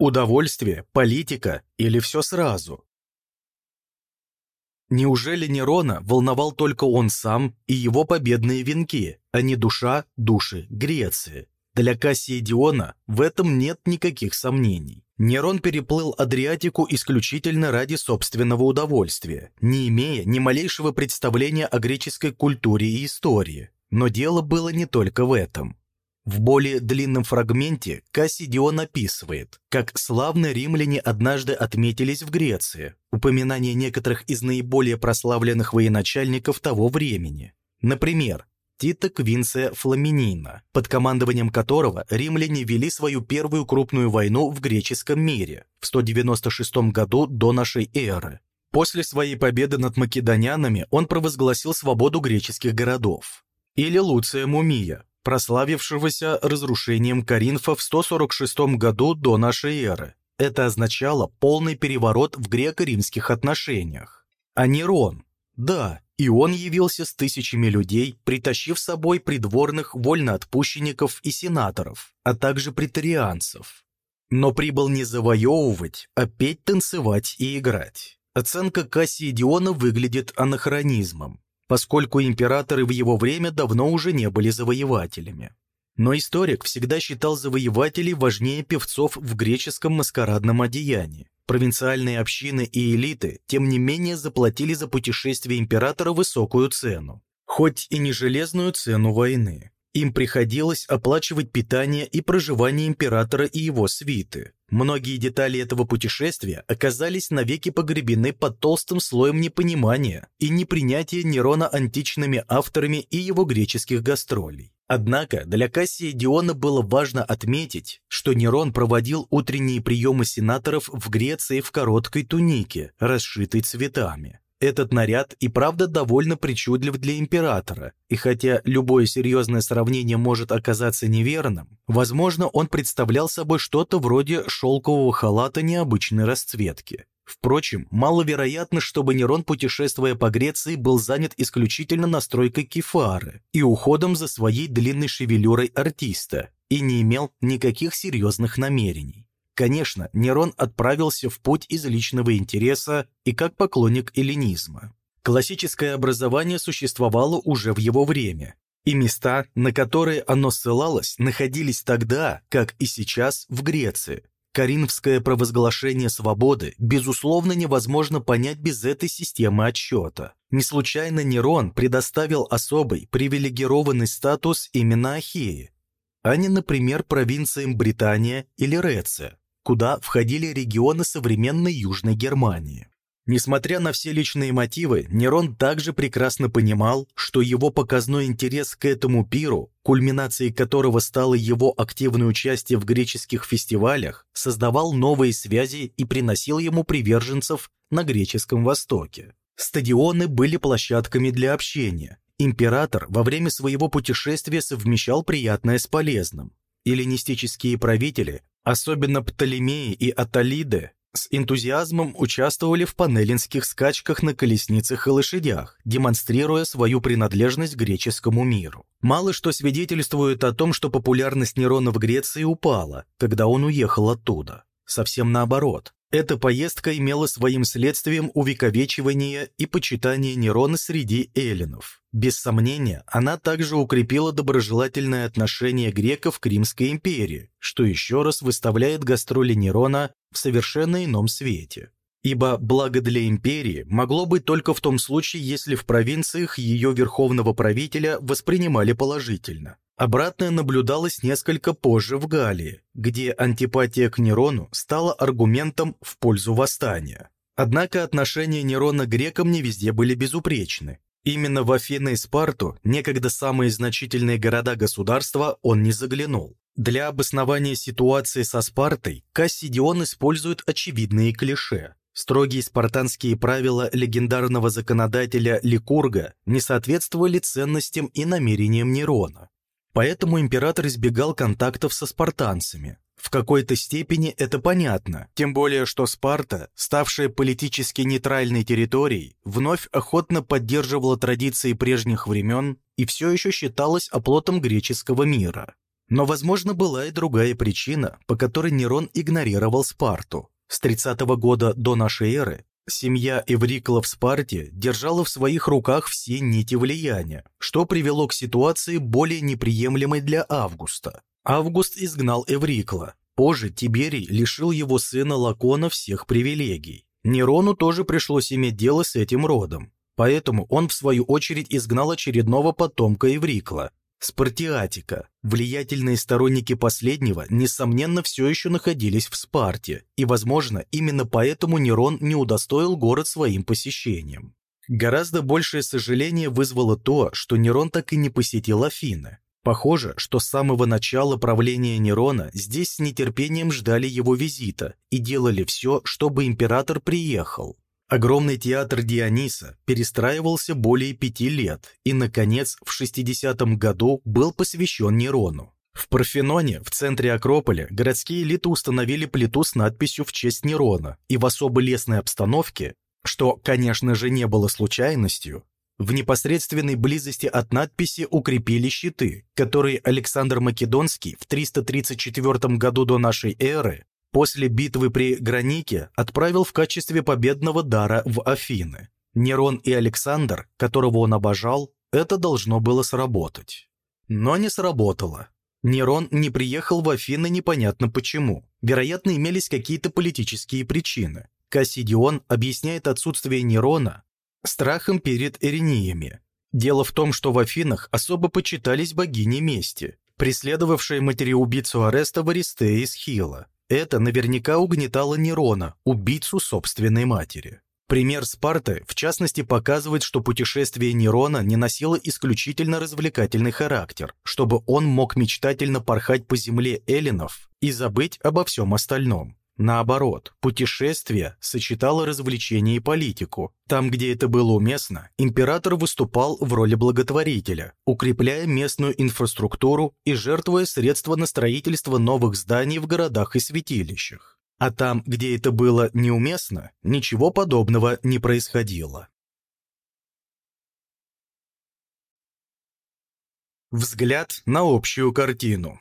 Удовольствие, политика или все сразу? Неужели Нерона волновал только он сам и его победные венки, а не душа, души Греции? Для Кассия Диона в этом нет никаких сомнений. Нерон переплыл Адриатику исключительно ради собственного удовольствия, не имея ни малейшего представления о греческой культуре и истории. Но дело было не только в этом. В более длинном фрагменте Кассидион описывает, как славные римляне однажды отметились в Греции, упоминание некоторых из наиболее прославленных военачальников того времени. Например, Тита Квинция Фламинина, под командованием которого римляне вели свою первую крупную войну в греческом мире в 196 году до нашей эры. После своей победы над македонянами он провозгласил свободу греческих городов. Или Луция Мумия, прославившегося разрушением Каринфа в 146 году до нашей эры. Это означало полный переворот в греко-римских отношениях. А Нерон, да, и он явился с тысячами людей, притащив с собой придворных вольноотпущенников и сенаторов, а также претарианцев. Но прибыл не завоевывать, а петь, танцевать и играть. Оценка Кассии Диона выглядит анахронизмом поскольку императоры в его время давно уже не были завоевателями. Но историк всегда считал завоевателей важнее певцов в греческом маскарадном одеянии. Провинциальные общины и элиты, тем не менее, заплатили за путешествие императора высокую цену, хоть и не железную цену войны. Им приходилось оплачивать питание и проживание императора и его свиты. Многие детали этого путешествия оказались навеки погребены под толстым слоем непонимания и непринятия Нерона античными авторами и его греческих гастролей. Однако для Кассия Диона было важно отметить, что Нерон проводил утренние приемы сенаторов в Греции в короткой тунике, расшитой цветами. Этот наряд и правда довольно причудлив для императора, и хотя любое серьезное сравнение может оказаться неверным, возможно, он представлял собой что-то вроде шелкового халата необычной расцветки. Впрочем, маловероятно, чтобы Нерон, путешествуя по Греции, был занят исключительно настройкой кефары и уходом за своей длинной шевелюрой артиста, и не имел никаких серьезных намерений. Конечно, Нерон отправился в путь из личного интереса и как поклонник эллинизма. Классическое образование существовало уже в его время, и места, на которые оно ссылалось, находились тогда, как и сейчас, в Греции. Коринфское провозглашение свободы, безусловно, невозможно понять без этой системы отсчета. Не случайно Нерон предоставил особый, привилегированный статус именно Ахеи, а не, например, провинциям Британия или Реция куда входили регионы современной Южной Германии. Несмотря на все личные мотивы, Нерон также прекрасно понимал, что его показной интерес к этому пиру, кульминацией которого стало его активное участие в греческих фестивалях, создавал новые связи и приносил ему приверженцев на греческом Востоке. Стадионы были площадками для общения. Император во время своего путешествия совмещал приятное с полезным. Эллинистические правители Особенно Птолемеи и Аталиды с энтузиазмом участвовали в панелинских скачках на колесницах и лошадях, демонстрируя свою принадлежность греческому миру. Мало что свидетельствует о том, что популярность Нерона в Греции упала, когда он уехал оттуда. Совсем наоборот. Эта поездка имела своим следствием увековечивание и почитание Нерона среди эллинов. Без сомнения, она также укрепила доброжелательное отношение греков к Римской империи, что еще раз выставляет гастроли Нерона в совершенно ином свете. Ибо благо для империи могло быть только в том случае, если в провинциях ее верховного правителя воспринимали положительно. Обратное наблюдалось несколько позже в Галлии, где антипатия к Нерону стала аргументом в пользу восстания. Однако отношения Нерона к грекам не везде были безупречны. Именно в Афины и Спарту, некогда самые значительные города-государства, он не заглянул. Для обоснования ситуации со Спартой Кассидион использует очевидные клише. Строгие спартанские правила легендарного законодателя Ликурга не соответствовали ценностям и намерениям Нерона. Поэтому император избегал контактов со спартанцами. В какой-то степени это понятно, тем более что Спарта, ставшая политически нейтральной территорией, вновь охотно поддерживала традиции прежних времен и все еще считалась оплотом греческого мира. Но, возможно, была и другая причина, по которой Нерон игнорировал Спарту. С 30 -го года до нашей эры Семья Эврикла в Спарте держала в своих руках все нити влияния, что привело к ситуации более неприемлемой для Августа. Август изгнал Эврикла. Позже Тиберий лишил его сына Лакона всех привилегий. Нерону тоже пришлось иметь дело с этим родом. Поэтому он, в свою очередь, изгнал очередного потомка Эврикла, Спартиатика. Влиятельные сторонники последнего, несомненно, все еще находились в Спарте, и, возможно, именно поэтому Нерон не удостоил город своим посещением. Гораздо большее сожаление вызвало то, что Нерон так и не посетил Афины. Похоже, что с самого начала правления Нерона здесь с нетерпением ждали его визита и делали все, чтобы император приехал. Огромный театр Диониса перестраивался более пяти лет и, наконец, в 60-м году был посвящен Нерону. В Парфеноне, в центре Акрополя, городские элиты установили плиту с надписью в честь Нерона, и в особо лесной обстановке, что, конечно же, не было случайностью, в непосредственной близости от надписи укрепили щиты, которые Александр Македонский в 334 году до нашей эры после битвы при Гранике отправил в качестве победного дара в Афины. Нерон и Александр, которого он обожал, это должно было сработать. Но не сработало. Нерон не приехал в Афины непонятно почему. Вероятно, имелись какие-то политические причины. Кассидион объясняет отсутствие Нерона страхом перед эриниями. Дело в том, что в Афинах особо почитались богини мести, преследовавшие материубийцу Ареста в Аристея из Хила. Это наверняка угнетало Нерона, убийцу собственной матери. Пример Спарты, в частности, показывает, что путешествие Нерона не носило исключительно развлекательный характер, чтобы он мог мечтательно порхать по земле эллинов и забыть обо всем остальном. Наоборот, путешествие сочетало развлечение и политику. Там, где это было уместно, император выступал в роли благотворителя, укрепляя местную инфраструктуру и жертвуя средства на строительство новых зданий в городах и святилищах. А там, где это было неуместно, ничего подобного не происходило. Взгляд на общую картину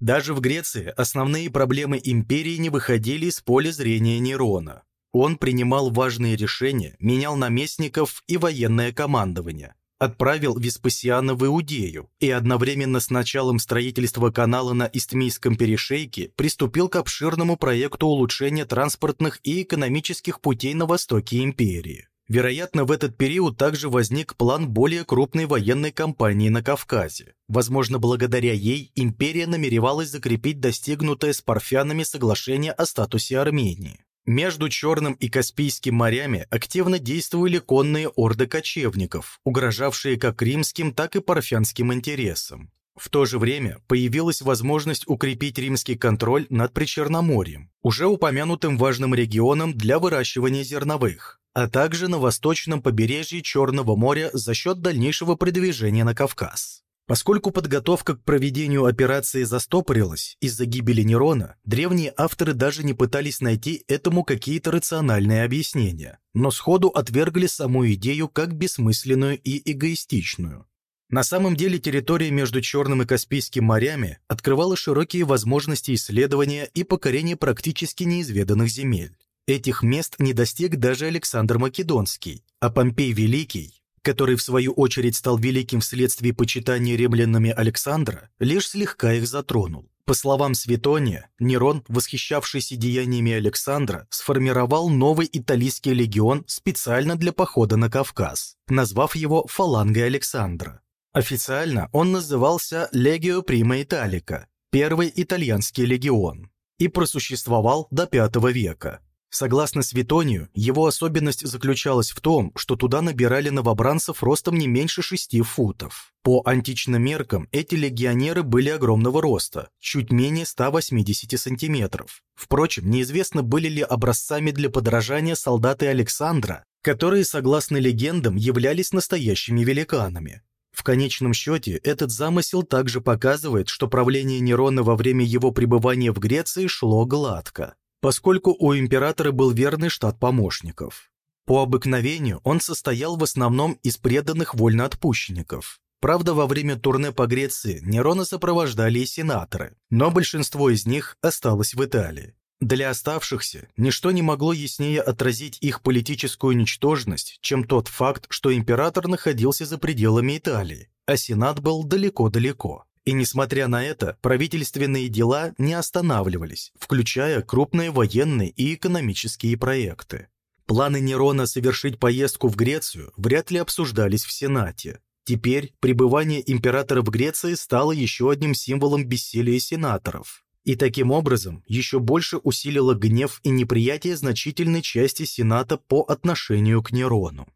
даже в Греции основные проблемы империи не выходили из поля зрения Нерона. Он принимал важные решения, менял наместников и военное командование, отправил Веспасиана в Иудею и одновременно с началом строительства канала на Истмийском перешейке приступил к обширному проекту улучшения транспортных и экономических путей на востоке империи. Вероятно, в этот период также возник план более крупной военной кампании на Кавказе. Возможно, благодаря ей империя намеревалась закрепить достигнутое с парфянами соглашение о статусе Армении. Между Черным и Каспийским морями активно действовали конные орды кочевников, угрожавшие как римским, так и парфянским интересам. В то же время появилась возможность укрепить римский контроль над Причерноморьем, уже упомянутым важным регионом для выращивания зерновых а также на восточном побережье Черного моря за счет дальнейшего продвижения на Кавказ. Поскольку подготовка к проведению операции застопорилась из-за гибели Нерона, древние авторы даже не пытались найти этому какие-то рациональные объяснения, но сходу отвергли саму идею как бессмысленную и эгоистичную. На самом деле территория между Черным и Каспийским морями открывала широкие возможности исследования и покорения практически неизведанных земель. Этих мест не достиг даже Александр Македонский, а Помпей Великий который в свою очередь стал великим вследствие почитания римлянами Александра, лишь слегка их затронул. По словам Светония, Нерон, восхищавшийся деяниями Александра, сформировал новый италийский легион специально для похода на Кавказ, назвав его «фалангой Александра». Официально он назывался «Легио Прима Италика», первый итальянский легион, и просуществовал до V века. Согласно Светонию, его особенность заключалась в том, что туда набирали новобранцев ростом не меньше 6 футов. По античным меркам эти легионеры были огромного роста, чуть менее 180 сантиметров. Впрочем, неизвестно, были ли образцами для подражания солдаты Александра, которые, согласно легендам, являлись настоящими великанами. В конечном счете, этот замысел также показывает, что правление Нерона во время его пребывания в Греции шло гладко поскольку у императора был верный штат помощников. По обыкновению он состоял в основном из преданных вольноотпущенников. Правда, во время турне по Греции Нерона сопровождали и сенаторы, но большинство из них осталось в Италии. Для оставшихся ничто не могло яснее отразить их политическую ничтожность, чем тот факт, что император находился за пределами Италии, а сенат был далеко-далеко. И несмотря на это, правительственные дела не останавливались, включая крупные военные и экономические проекты. Планы Нерона совершить поездку в Грецию вряд ли обсуждались в Сенате. Теперь пребывание императора в Греции стало еще одним символом бессилия сенаторов. И таким образом еще больше усилило гнев и неприятие значительной части Сената по отношению к Нерону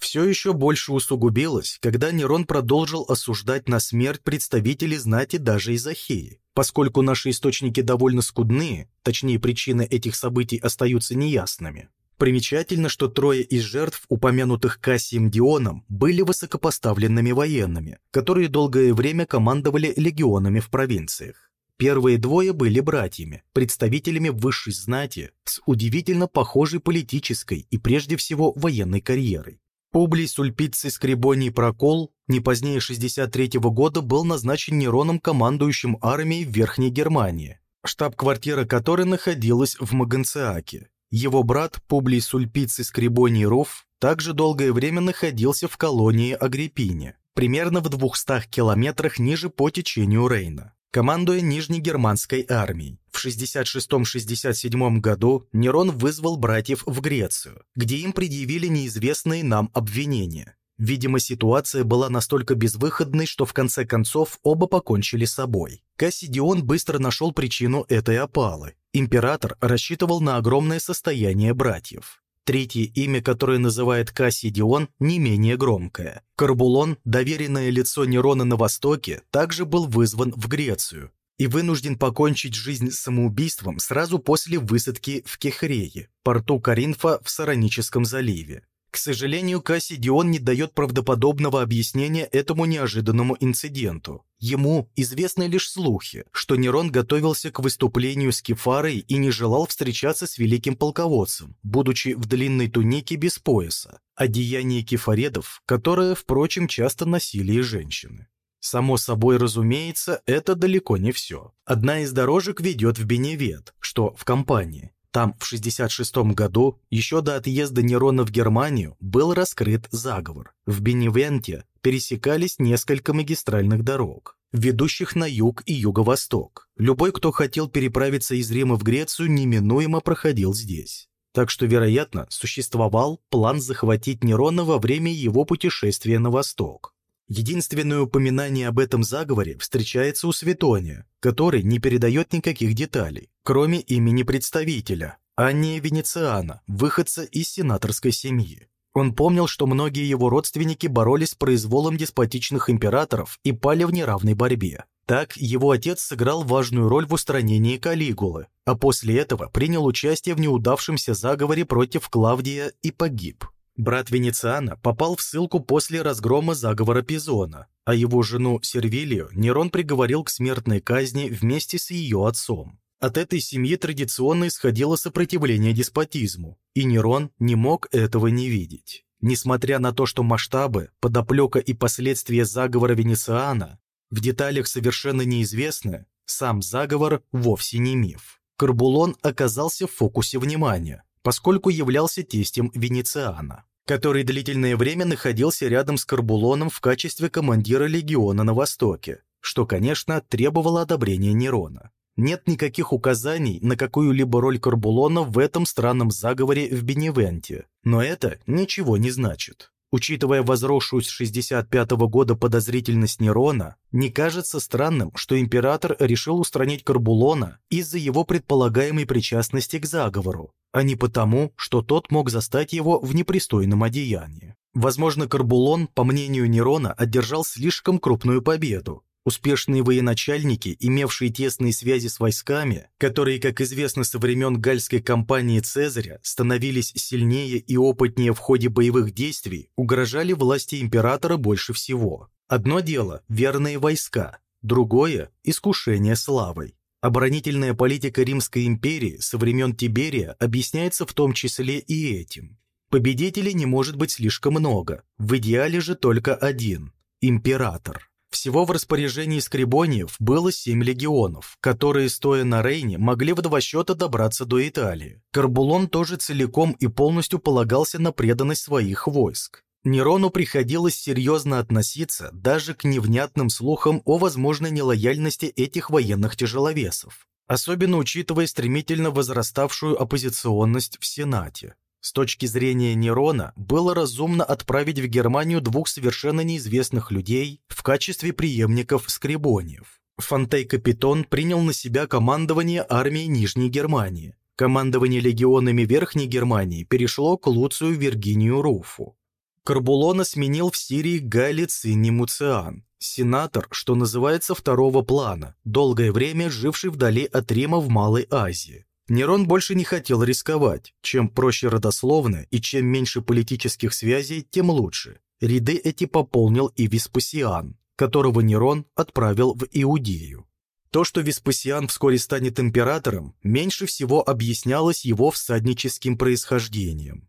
все еще больше усугубилось, когда Нерон продолжил осуждать на смерть представителей знати даже из Ахеи. Поскольку наши источники довольно скудны, точнее причины этих событий остаются неясными. Примечательно, что трое из жертв, упомянутых Кассием Дионом, были высокопоставленными военными, которые долгое время командовали легионами в провинциях. Первые двое были братьями, представителями высшей знати с удивительно похожей политической и прежде всего военной карьерой. Публий Сульпиций Скрибоний Прокол не позднее 63 -го года был назначен Нероном командующим армией Верхней Германии, штаб-квартира которой находилась в Маганциаке. Его брат Публий Сульпиций Скрибоний Руф также долгое время находился в колонии Агриппине, примерно в 200 километрах ниже по течению Рейна командуя Нижнегерманской армией. В 66-67 году Нерон вызвал братьев в Грецию, где им предъявили неизвестные нам обвинения. Видимо, ситуация была настолько безвыходной, что в конце концов оба покончили с собой. Кассидион быстро нашел причину этой опалы. Император рассчитывал на огромное состояние братьев. Третье имя, которое называет Кассидион, не менее громкое. Карбулон, доверенное лицо Нерона на Востоке, также был вызван в Грецию и вынужден покончить жизнь самоубийством сразу после высадки в Кехрее, порту Каринфа в Сароническом заливе. К сожалению, Кассидион не дает правдоподобного объяснения этому неожиданному инциденту. Ему известны лишь слухи, что Нерон готовился к выступлению с Кефарой и не желал встречаться с великим полководцем, будучи в длинной тунике без пояса, одеяние кефаредов, которое, впрочем, часто носили и женщины. Само собой разумеется, это далеко не все. Одна из дорожек ведет в Беневет, что в компании, там в 66 году, еще до отъезда Нерона в Германию, был раскрыт заговор. В Беневенте пересекались несколько магистральных дорог, ведущих на юг и юго-восток. Любой, кто хотел переправиться из Рима в Грецию, неминуемо проходил здесь. Так что, вероятно, существовал план захватить Нерона во время его путешествия на восток. Единственное упоминание об этом заговоре встречается у Светония, который не передает никаких деталей, кроме имени представителя, Анния Венециана, выходца из сенаторской семьи. Он помнил, что многие его родственники боролись с произволом деспотичных императоров и пали в неравной борьбе. Так, его отец сыграл важную роль в устранении Калигулы, а после этого принял участие в неудавшемся заговоре против Клавдия и погиб. Брат Венециана попал в ссылку после разгрома заговора Пизона, а его жену Сервилию Нерон приговорил к смертной казни вместе с ее отцом. От этой семьи традиционно исходило сопротивление деспотизму, и Нерон не мог этого не видеть. Несмотря на то, что масштабы, подоплека и последствия заговора Венециана в деталях совершенно неизвестны, сам заговор вовсе не миф. Карбулон оказался в фокусе внимания, поскольку являлся тестем Венециана который длительное время находился рядом с Карбулоном в качестве командира легиона на Востоке, что, конечно, требовало одобрения Нерона. Нет никаких указаний на какую-либо роль Карбулона в этом странном заговоре в Беневенте, но это ничего не значит. Учитывая возросшую с 65 -го года подозрительность Нерона, не кажется странным, что император решил устранить Карбулона из-за его предполагаемой причастности к заговору, а не потому, что тот мог застать его в непристойном одеянии. Возможно, Карбулон, по мнению Нерона, одержал слишком крупную победу, Успешные военачальники, имевшие тесные связи с войсками, которые, как известно со времен гальской кампании Цезаря, становились сильнее и опытнее в ходе боевых действий, угрожали власти императора больше всего. Одно дело – верные войска, другое – искушение славой. Оборонительная политика Римской империи со времен Тиберия объясняется в том числе и этим. Победителей не может быть слишком много, в идеале же только один – император. Всего в распоряжении скрибониев было семь легионов, которые, стоя на Рейне, могли в два счета добраться до Италии. Карбулон тоже целиком и полностью полагался на преданность своих войск. Нерону приходилось серьезно относиться даже к невнятным слухам о возможной нелояльности этих военных тяжеловесов, особенно учитывая стремительно возраставшую оппозиционность в Сенате. С точки зрения Нерона, было разумно отправить в Германию двух совершенно неизвестных людей в качестве преемников скребониев. Фонтей Капитон принял на себя командование армией Нижней Германии. Командование легионами Верхней Германии перешло к Луцию Виргинию Руфу. Карбулона сменил в Сирии Галли Цинни Муциан, сенатор, что называется, второго плана, долгое время живший вдали от Рима в Малой Азии. Нерон больше не хотел рисковать. Чем проще родословно и чем меньше политических связей, тем лучше. Ряды эти пополнил и Веспасиан, которого Нерон отправил в Иудею. То, что Веспасиан вскоре станет императором, меньше всего объяснялось его всадническим происхождением.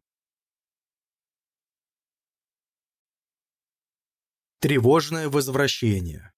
Тревожное возвращение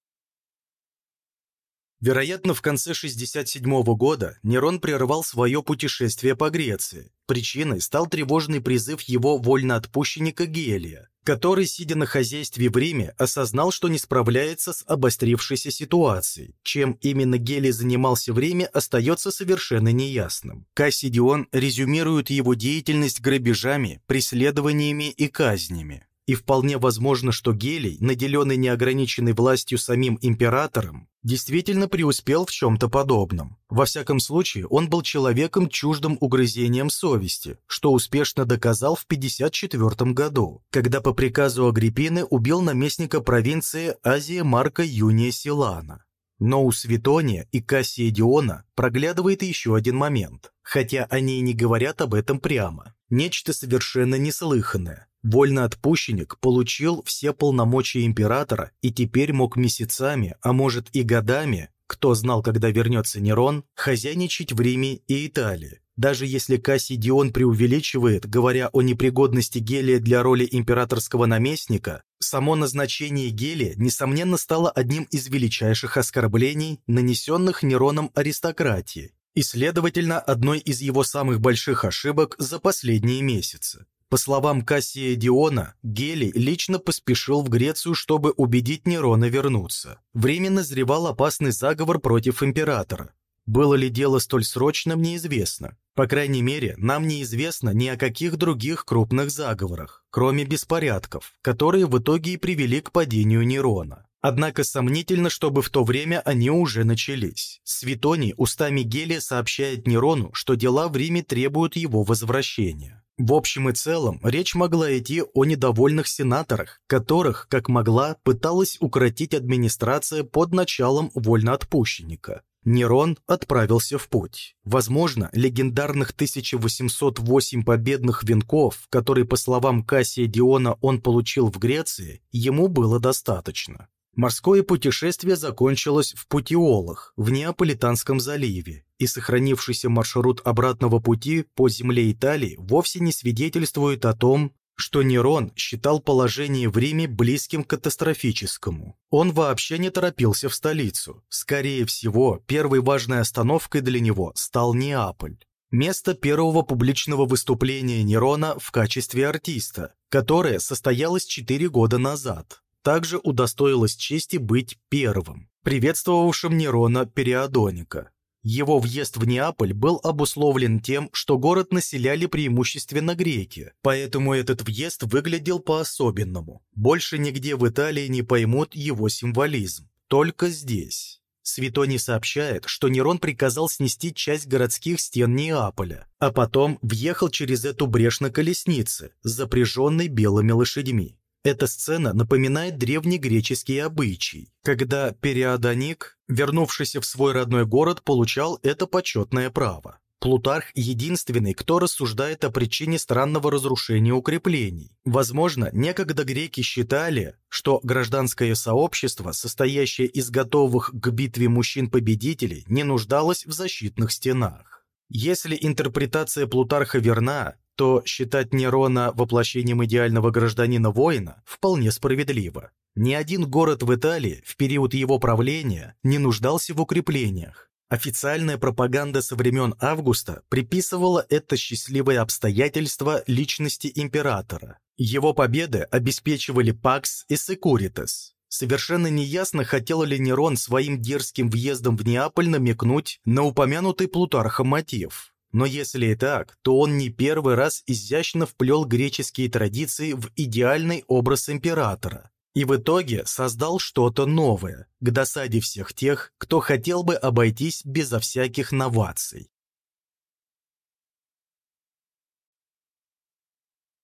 Вероятно, в конце 67 года Нерон прервал свое путешествие по Греции. Причиной стал тревожный призыв его вольноотпущенника Гелия, который, сидя на хозяйстве в Риме, осознал, что не справляется с обострившейся ситуацией. Чем именно Гелий занимался в Риме, остается совершенно неясным. Кассидион резюмирует его деятельность грабежами, преследованиями и казнями. И вполне возможно, что Гелий, наделенный неограниченной властью самим императором, действительно преуспел в чем-то подобном. Во всяком случае, он был человеком чуждым угрызением совести, что успешно доказал в 54 году, когда по приказу Агриппины убил наместника провинции Азия Марка Юния Силана. Но у Светония и Кассия Диона проглядывает еще один момент, хотя они и не говорят об этом прямо. Нечто совершенно неслыханное. Вольноотпущенник получил все полномочия императора и теперь мог месяцами, а может и годами, кто знал, когда вернется Нерон, хозяйничать в Риме и Италии. Даже если Кассий Дион преувеличивает, говоря о непригодности Гелия для роли императорского наместника, само назначение Гелия, несомненно, стало одним из величайших оскорблений, нанесенных Нероном аристократии, и, следовательно, одной из его самых больших ошибок за последние месяцы. По словам Кассия Диона, Гелий лично поспешил в Грецию, чтобы убедить Нерона вернуться. Временно назревал опасный заговор против императора. Было ли дело столь срочным, неизвестно. По крайней мере, нам неизвестно ни о каких других крупных заговорах, кроме беспорядков, которые в итоге и привели к падению Нерона. Однако сомнительно, чтобы в то время они уже начались. Светоний устами Гелия сообщает Нерону, что дела в Риме требуют его возвращения. В общем и целом, речь могла идти о недовольных сенаторах, которых, как могла, пыталась укротить администрация под началом вольноотпущенника. Нерон отправился в путь. Возможно, легендарных 1808 победных венков, которые, по словам Кассия Диона, он получил в Греции, ему было достаточно. Морское путешествие закончилось в Путиолах, в Неаполитанском заливе, и сохранившийся маршрут обратного пути по земле Италии вовсе не свидетельствует о том, что Нерон считал положение в Риме близким к катастрофическому. Он вообще не торопился в столицу. Скорее всего, первой важной остановкой для него стал Неаполь. Место первого публичного выступления Нерона в качестве артиста, которое состоялось 4 года назад. Также удостоилось чести быть первым, приветствовавшим Нерона Периодоника. Его въезд в Неаполь был обусловлен тем, что город населяли преимущественно греки, поэтому этот въезд выглядел по-особенному. Больше нигде в Италии не поймут его символизм. Только здесь. Светоний сообщает, что Нерон приказал снести часть городских стен Неаполя, а потом въехал через эту брешь на колеснице, запряженной белыми лошадьми. Эта сцена напоминает древнегреческий обычай, когда Периодоник, вернувшийся в свой родной город, получал это почетное право. Плутарх единственный, кто рассуждает о причине странного разрушения укреплений. Возможно, некогда греки считали, что гражданское сообщество, состоящее из готовых к битве мужчин-победителей, не нуждалось в защитных стенах. Если интерпретация Плутарха верна, то считать Нерона воплощением идеального гражданина-воина вполне справедливо. Ни один город в Италии в период его правления не нуждался в укреплениях. Официальная пропаганда со времен Августа приписывала это счастливое обстоятельство личности императора. Его победы обеспечивали Пакс и Секуритес. Совершенно неясно, хотел ли Нерон своим дерзким въездом в Неаполь намекнуть на упомянутый Плутархом мотив. Но если и так, то он не первый раз изящно вплел греческие традиции в идеальный образ императора и в итоге создал что-то новое, к досаде всех тех, кто хотел бы обойтись безо всяких новаций.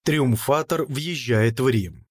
Триумфатор въезжает в Рим.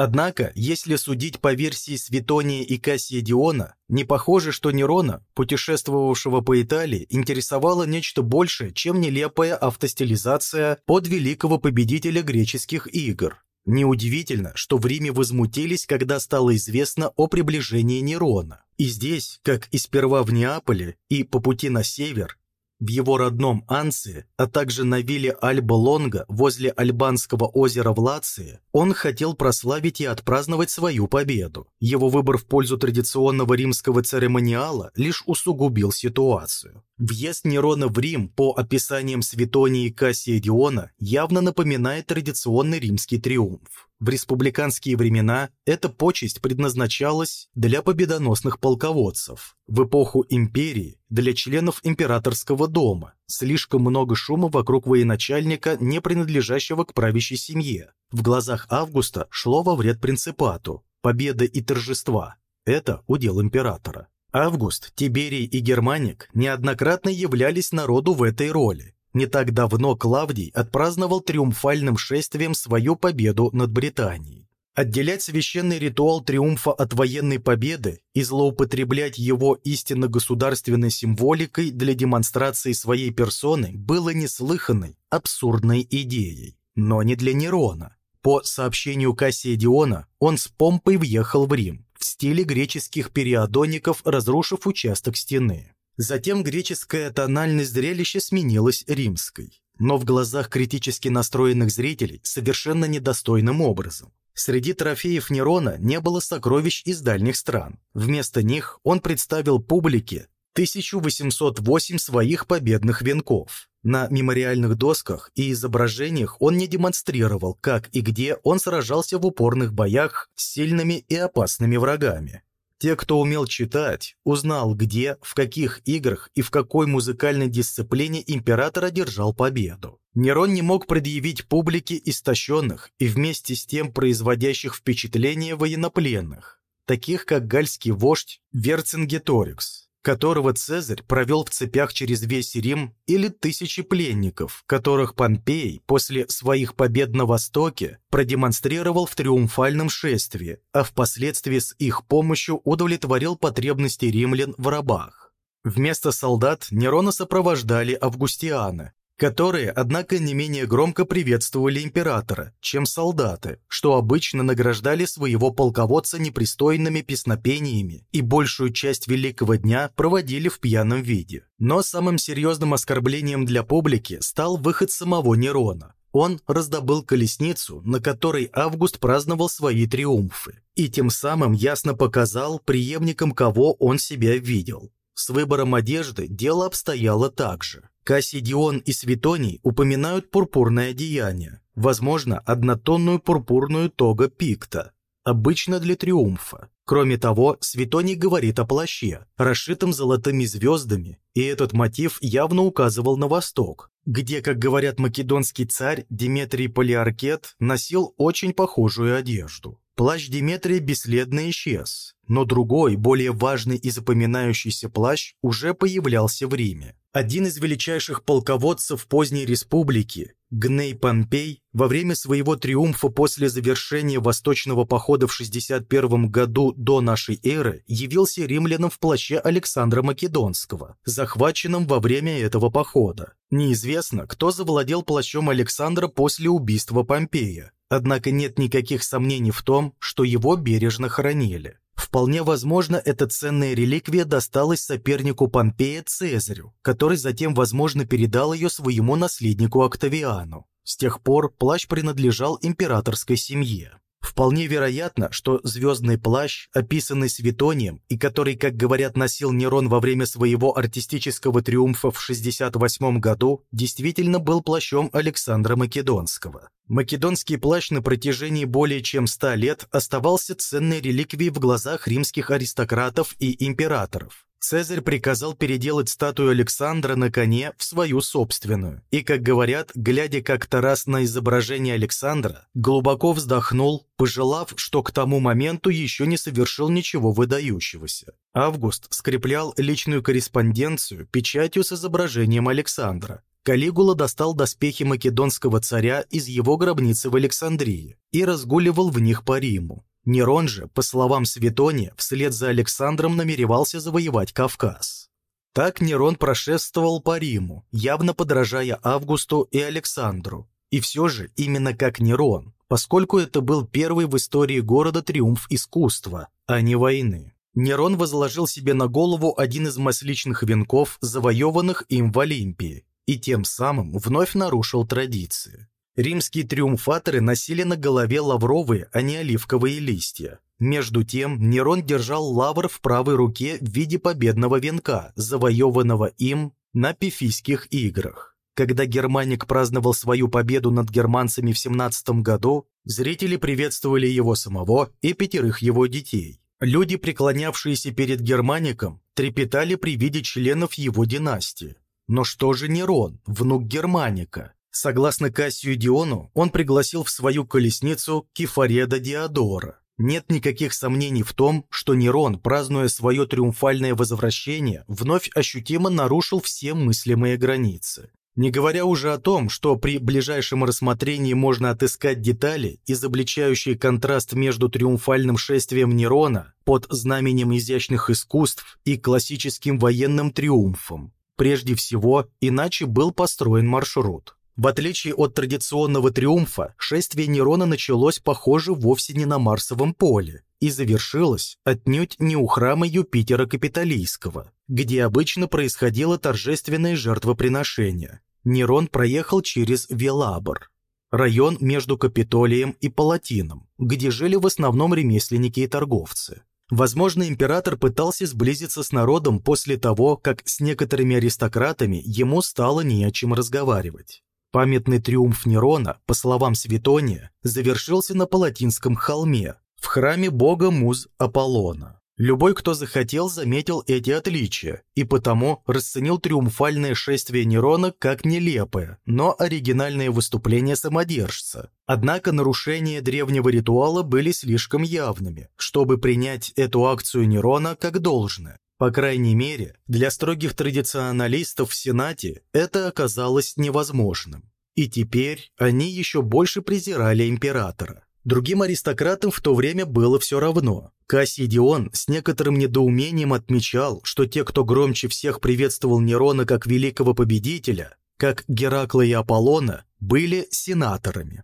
Однако, если судить по версии Светония и Кассия Диона, не похоже, что Нерона, путешествовавшего по Италии, интересовало нечто большее, чем нелепая автостилизация под великого победителя греческих игр. Неудивительно, что в Риме возмутились, когда стало известно о приближении Нерона. И здесь, как и сперва в Неаполе, и по пути на север, в его родном Анции, а также на вилле Альба-Лонга возле Альбанского озера в Лации, он хотел прославить и отпраздновать свою победу. Его выбор в пользу традиционного римского церемониала лишь усугубил ситуацию. Въезд Нерона в Рим по описаниям Светонии и Кассия Диона явно напоминает традиционный римский триумф. В республиканские времена эта почесть предназначалась для победоносных полководцев. В эпоху империи – для членов императорского дома. Слишком много шума вокруг военачальника, не принадлежащего к правящей семье. В глазах Августа шло во вред принципату. Победа и торжества – это удел императора. Август, Тиберий и Германик неоднократно являлись народу в этой роли. Не так давно Клавдий отпраздновал триумфальным шествием свою победу над Британией. Отделять священный ритуал триумфа от военной победы и злоупотреблять его истинно государственной символикой для демонстрации своей персоны было неслыханной, абсурдной идеей. Но не для Нерона. По сообщению Кассия Диона, он с помпой въехал в Рим, в стиле греческих периодоников, разрушив участок стены. Затем греческая тональность зрелища сменилась римской, но в глазах критически настроенных зрителей совершенно недостойным образом. Среди трофеев Нерона не было сокровищ из дальних стран. Вместо них он представил публике 1808 своих победных венков. На мемориальных досках и изображениях он не демонстрировал, как и где он сражался в упорных боях с сильными и опасными врагами. Те, кто умел читать, узнал, где, в каких играх и в какой музыкальной дисциплине император одержал победу. Нерон не мог предъявить публике истощенных и вместе с тем производящих впечатление военнопленных, таких как гальский вождь Верцингеторикс, которого Цезарь провел в цепях через весь Рим, или тысячи пленников, которых Помпей после своих побед на Востоке продемонстрировал в триумфальном шествии, а впоследствии с их помощью удовлетворил потребности римлян в рабах. Вместо солдат Нерона сопровождали Августиана, которые, однако, не менее громко приветствовали императора, чем солдаты, что обычно награждали своего полководца непристойными песнопениями и большую часть Великого дня проводили в пьяном виде. Но самым серьезным оскорблением для публики стал выход самого Нерона. Он раздобыл колесницу, на которой Август праздновал свои триумфы, и тем самым ясно показал преемникам, кого он себя видел. С выбором одежды дело обстояло так же. Кассидион и Светоний упоминают пурпурное одеяние, возможно, однотонную пурпурную тога пикта, обычно для триумфа. Кроме того, Светоний говорит о плаще, расшитом золотыми звездами, и этот мотив явно указывал на восток, где, как говорят македонский царь Диметрий Полиаркет, носил очень похожую одежду. Плащ Диметрия бесследно исчез, но другой, более важный и запоминающийся плащ уже появлялся в Риме. Один из величайших полководцев поздней республики, Гней Помпей, во время своего триумфа после завершения восточного похода в 61 году до нашей эры явился римлянам в плаще Александра Македонского, захваченном во время этого похода. Неизвестно, кто завладел плащом Александра после убийства Помпея, Однако нет никаких сомнений в том, что его бережно хоронили. Вполне возможно, эта ценная реликвия досталась сопернику Помпея Цезарю, который затем, возможно, передал ее своему наследнику Октавиану. С тех пор плащ принадлежал императорской семье. Вполне вероятно, что звездный плащ, описанный Светонием и который, как говорят, носил Нерон во время своего артистического триумфа в 68 году, действительно был плащом Александра Македонского. Македонский плащ на протяжении более чем ста лет оставался ценной реликвией в глазах римских аристократов и императоров. Цезарь приказал переделать статую Александра на коне в свою собственную. И, как говорят, глядя как-то раз на изображение Александра, глубоко вздохнул, пожелав, что к тому моменту еще не совершил ничего выдающегося. Август скреплял личную корреспонденцию печатью с изображением Александра. Калигула достал доспехи македонского царя из его гробницы в Александрии и разгуливал в них по Риму. Нерон же, по словам Светония, вслед за Александром намеревался завоевать Кавказ. Так Нерон прошествовал по Риму, явно подражая Августу и Александру. И все же именно как Нерон, поскольку это был первый в истории города триумф искусства, а не войны. Нерон возложил себе на голову один из масличных венков, завоеванных им в Олимпии, и тем самым вновь нарушил традиции. Римские триумфаторы носили на голове лавровые, а не оливковые листья. Между тем Нерон держал лавр в правой руке в виде победного венка, завоеванного им на Пифийских играх. Когда германик праздновал свою победу над германцами в 17 году, зрители приветствовали его самого и пятерых его детей. Люди, преклонявшиеся перед германиком, трепетали при виде членов его династии. Но что же Нерон, внук германика? Согласно Кассию Диону, он пригласил в свою колесницу Кефареда Диодора. Нет никаких сомнений в том, что Нерон, празднуя свое триумфальное возвращение, вновь ощутимо нарушил все мыслимые границы. Не говоря уже о том, что при ближайшем рассмотрении можно отыскать детали, изобличающие контраст между триумфальным шествием Нерона под знаменем изящных искусств и классическим военным триумфом. Прежде всего, иначе был построен маршрут. В отличие от традиционного триумфа, шествие Нерона началось, похоже, вовсе не на Марсовом поле и завершилось отнюдь не у храма Юпитера Капитолийского, где обычно происходило торжественное жертвоприношение. Нерон проехал через Велабр, район между Капитолием и Палатином, где жили в основном ремесленники и торговцы. Возможно, император пытался сблизиться с народом после того, как с некоторыми аристократами ему стало не о чем разговаривать. Памятный триумф Нерона, по словам Светония, завершился на Палатинском холме, в храме бога Муз Аполлона. Любой, кто захотел, заметил эти отличия, и потому расценил триумфальное шествие Нерона как нелепое, но оригинальное выступление самодержца. Однако нарушения древнего ритуала были слишком явными, чтобы принять эту акцию Нерона как должное. По крайней мере, для строгих традиционалистов в Сенате это оказалось невозможным. И теперь они еще больше презирали императора. Другим аристократам в то время было все равно. Кассидион с некоторым недоумением отмечал, что те, кто громче всех приветствовал Нерона как великого победителя, как Геракла и Аполлона, были сенаторами.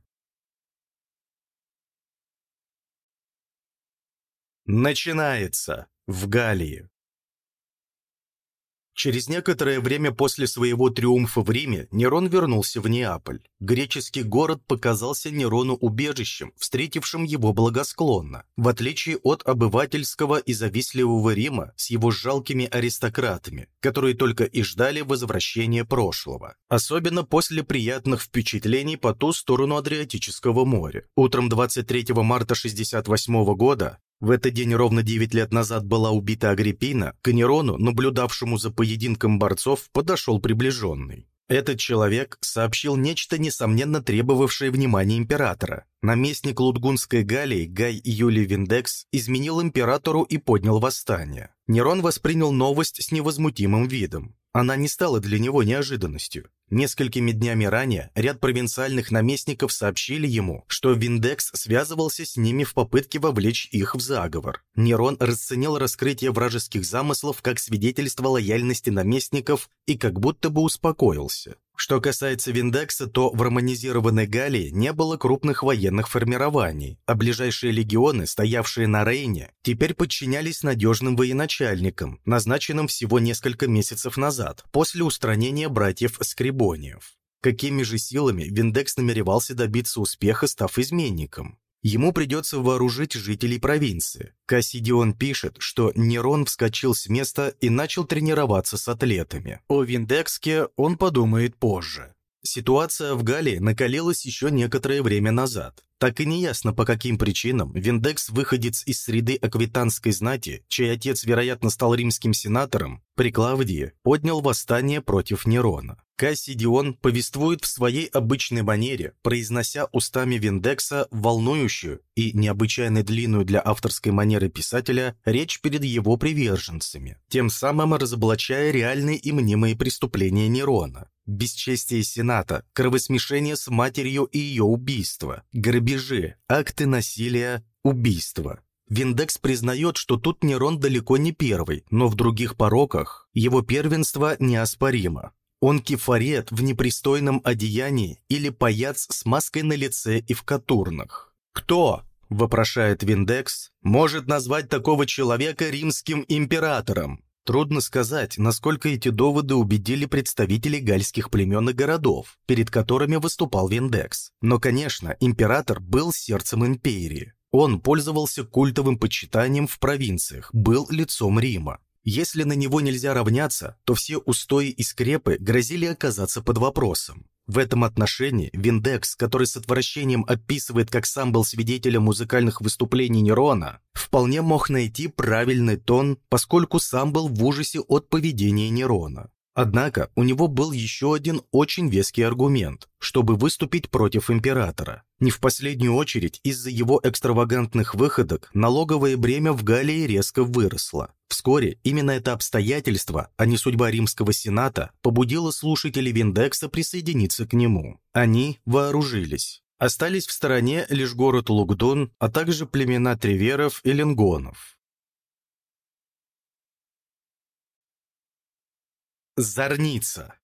Начинается в Галлии. Через некоторое время после своего триумфа в Риме Нерон вернулся в Неаполь. Греческий город показался Нерону убежищем, встретившим его благосклонно, в отличие от обывательского и завистливого Рима с его жалкими аристократами, которые только и ждали возвращения прошлого. Особенно после приятных впечатлений по ту сторону Адриатического моря. Утром 23 марта 68 года в этот день ровно 9 лет назад была убита Агриппина, к Нерону, наблюдавшему за поединком борцов, подошел приближенный. Этот человек сообщил нечто, несомненно требовавшее внимания императора. Наместник Лудгунской Галлии Гай Юлий Виндекс изменил императору и поднял восстание. Нерон воспринял новость с невозмутимым видом. Она не стала для него неожиданностью. Несколькими днями ранее ряд провинциальных наместников сообщили ему, что Виндекс связывался с ними в попытке вовлечь их в заговор. Нерон расценил раскрытие вражеских замыслов как свидетельство лояльности наместников и как будто бы успокоился. Что касается Виндекса, то в романизированной Галлии не было крупных военных формирований, а ближайшие легионы, стоявшие на Рейне, теперь подчинялись надежным военачальникам, назначенным всего несколько месяцев назад, после устранения братьев Скрибониев. Какими же силами Виндекс намеревался добиться успеха, став изменником? Ему придется вооружить жителей провинции. Кассидион пишет, что Нерон вскочил с места и начал тренироваться с атлетами. О Виндекске он подумает позже. Ситуация в Галлии накалилась еще некоторое время назад. Так и неясно, по каким причинам Виндекс, выходец из среды аквитанской знати, чей отец, вероятно, стал римским сенатором, при Клавдии поднял восстание против Нерона. Кассидион повествует в своей обычной манере, произнося устами Виндекса волнующую и необычайно длинную для авторской манеры писателя речь перед его приверженцами, тем самым разоблачая реальные и мнимые преступления Нерона бесчестие Сената, кровосмешение с матерью и ее убийство, грабежи, акты насилия, убийства. Виндекс признает, что тут Нерон далеко не первый, но в других пороках его первенство неоспоримо. Он кефарет в непристойном одеянии или паяц с маской на лице и в катурнах. «Кто?» – вопрошает Виндекс, – «может назвать такого человека римским императором?» Трудно сказать, насколько эти доводы убедили представителей гальских племен и городов, перед которыми выступал Виндекс. Но, конечно, император был сердцем империи. Он пользовался культовым почитанием в провинциях, был лицом Рима. Если на него нельзя равняться, то все устои и скрепы грозили оказаться под вопросом. В этом отношении Виндекс, который с отвращением описывает, как сам был свидетелем музыкальных выступлений Нерона, вполне мог найти правильный тон, поскольку сам был в ужасе от поведения Нерона. Однако у него был еще один очень веский аргумент, чтобы выступить против императора. Не в последнюю очередь из-за его экстравагантных выходок налоговое бремя в Галлии резко выросло. Вскоре именно это обстоятельство, а не судьба римского сената, побудило слушателей Виндекса присоединиться к нему. Они вооружились. Остались в стороне лишь город Лугдон, а также племена Треверов и Ленгонов. Зорница.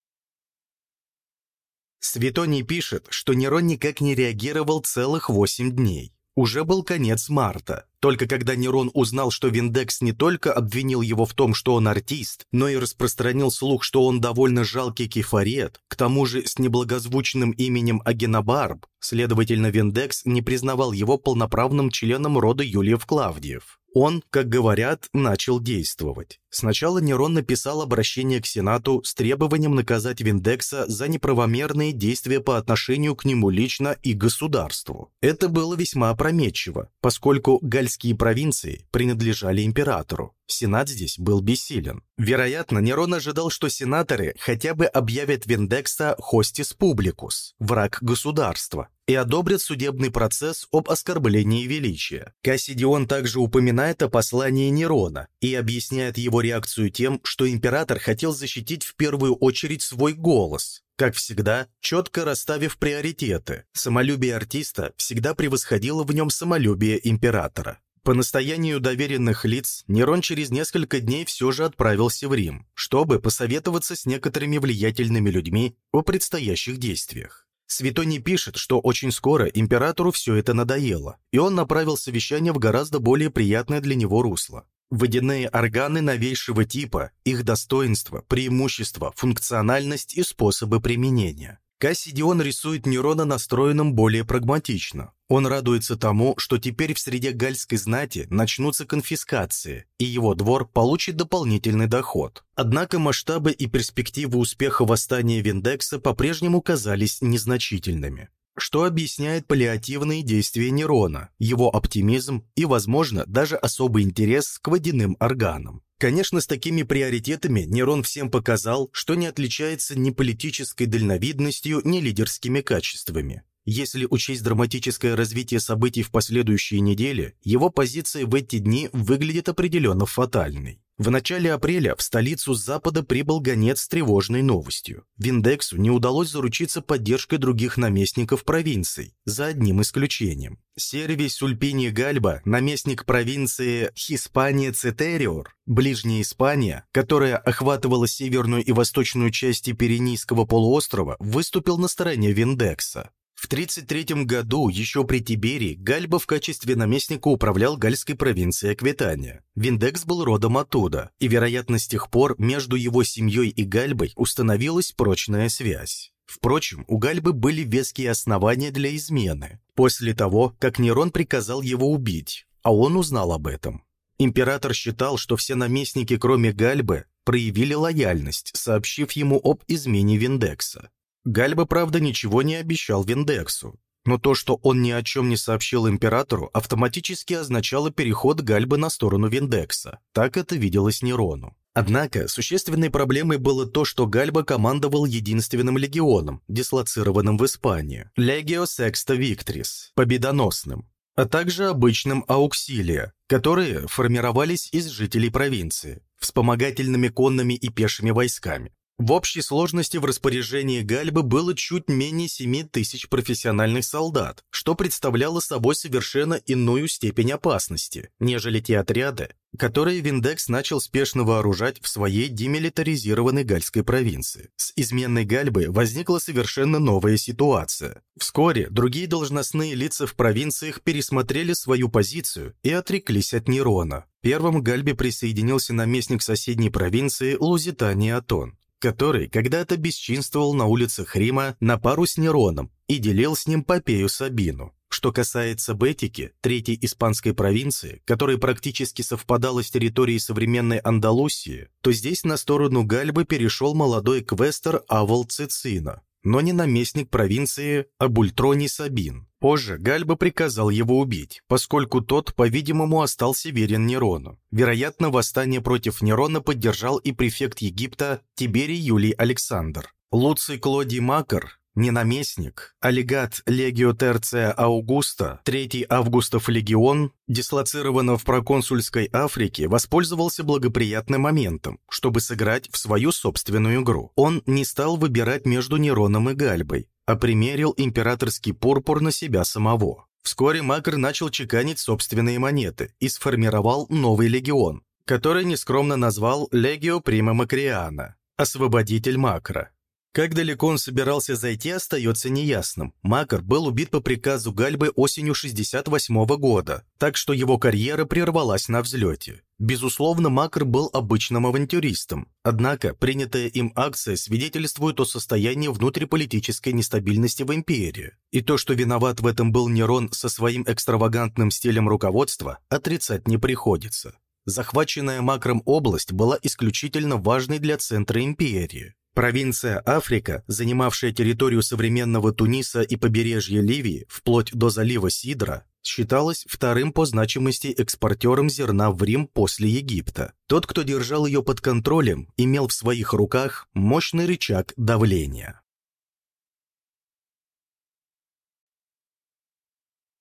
Светоний пишет, что Нерон никак не реагировал целых восемь дней. Уже был конец марта. Только когда Нерон узнал, что Виндекс не только обвинил его в том, что он артист, но и распространил слух, что он довольно жалкий кефарет, к тому же с неблагозвучным именем Агенобарб, следовательно, Виндекс не признавал его полноправным членом рода Юлиев-Клавдиев. Он, как говорят, начал действовать. Сначала Нерон написал обращение к Сенату с требованием наказать Виндекса за неправомерные действия по отношению к нему лично и государству. Это было весьма опрометчиво, поскольку гальские провинции принадлежали императору. Сенат здесь был бессилен. Вероятно, Нерон ожидал, что сенаторы хотя бы объявят Виндекса «хостис публикус» – враг государства, и одобрят судебный процесс об оскорблении величия. Кассидион также упоминает о послании Нерона и объясняет его реакцию тем, что император хотел защитить в первую очередь свой голос, как всегда, четко расставив приоритеты. Самолюбие артиста всегда превосходило в нем самолюбие императора. По настоянию доверенных лиц Нерон через несколько дней все же отправился в Рим, чтобы посоветоваться с некоторыми влиятельными людьми о предстоящих действиях. Святой не пишет, что очень скоро императору все это надоело, и он направил совещание в гораздо более приятное для него русло. Водяные органы новейшего типа, их достоинства, преимущества, функциональность и способы применения. Кассидион рисует Нерона настроенным более прагматично. Он радуется тому, что теперь в среде гальской знати начнутся конфискации, и его двор получит дополнительный доход. Однако масштабы и перспективы успеха восстания Виндекса по-прежнему казались незначительными что объясняет паллиативные действия Нерона, его оптимизм и, возможно, даже особый интерес к водяным органам. Конечно, с такими приоритетами Нерон всем показал, что не отличается ни политической дальновидностью, ни лидерскими качествами. Если учесть драматическое развитие событий в последующие недели, его позиция в эти дни выглядит определенно фатальной. В начале апреля в столицу запада прибыл гонец с тревожной новостью. Виндексу не удалось заручиться поддержкой других наместников провинций, за одним исключением. Сервий Сульпини Гальба, наместник провинции Хиспания Цетериор, Ближняя Испания, которая охватывала северную и восточную части Пиренейского полуострова, выступил на стороне Виндекса. В 33 году, еще при Тиберии, Гальба в качестве наместника управлял гальской провинцией Аквитания. Виндекс был родом оттуда, и, вероятно, с тех пор между его семьей и Гальбой установилась прочная связь. Впрочем, у Гальбы были веские основания для измены, после того, как Нерон приказал его убить, а он узнал об этом. Император считал, что все наместники, кроме Гальбы, проявили лояльность, сообщив ему об измене Виндекса. Гальба, правда, ничего не обещал Виндексу, но то, что он ни о чем не сообщил императору, автоматически означало переход Гальбы на сторону Виндекса. Так это виделось Нерону. Однако существенной проблемой было то, что Гальба командовал единственным легионом, дислоцированным в Испании – Legio Sexta Victris, победоносным, а также обычным ауксилия, которые формировались из жителей провинции, вспомогательными конными и пешими войсками. В общей сложности в распоряжении Гальбы было чуть менее 7 тысяч профессиональных солдат, что представляло собой совершенно иную степень опасности, нежели те отряды, которые Виндекс начал спешно вооружать в своей демилитаризированной гальской провинции. С изменной Гальбы возникла совершенно новая ситуация. Вскоре другие должностные лица в провинциях пересмотрели свою позицию и отреклись от Нерона. Первым к Гальбе присоединился наместник соседней провинции Лузитания Атон который когда-то бесчинствовал на улицах Рима на пару с Нероном и делил с ним Попею Сабину. Что касается Бетики, третьей испанской провинции, которая практически совпадала с территорией современной Андалусии, то здесь на сторону Гальбы перешел молодой квестер Авол Цицина, но не наместник провинции Абультрони Сабин. Позже Гальба приказал его убить, поскольку тот, по-видимому, остался верен Нерону. Вероятно, восстание против Нерона поддержал и префект Египта Тиберий Юлий Александр. Луций Клодий Макар, не наместник, а легат Легио Терция Аугуста, третий Августов легион, дислоцированного в проконсульской Африке, воспользовался благоприятным моментом, чтобы сыграть в свою собственную игру. Он не стал выбирать между Нероном и Гальбой, а примерил императорский пурпур на себя самого. Вскоре Макр начал чеканить собственные монеты и сформировал новый легион, который нескромно назвал Легио Прима Макриана – «Освободитель Макра». Как далеко он собирался зайти, остается неясным. Макар был убит по приказу Гальбы осенью 68 -го года, так что его карьера прервалась на взлете. Безусловно, Макар был обычным авантюристом, однако принятая им акция свидетельствует о состоянии внутриполитической нестабильности в империи. И то, что виноват в этом был Нерон со своим экстравагантным стилем руководства, отрицать не приходится. Захваченная Макром область была исключительно важной для центра империи. Провинция Африка, занимавшая территорию современного Туниса и побережья Ливии, вплоть до залива Сидра, считалась вторым по значимости экспортером зерна в Рим после Египта. Тот, кто держал ее под контролем, имел в своих руках мощный рычаг давления.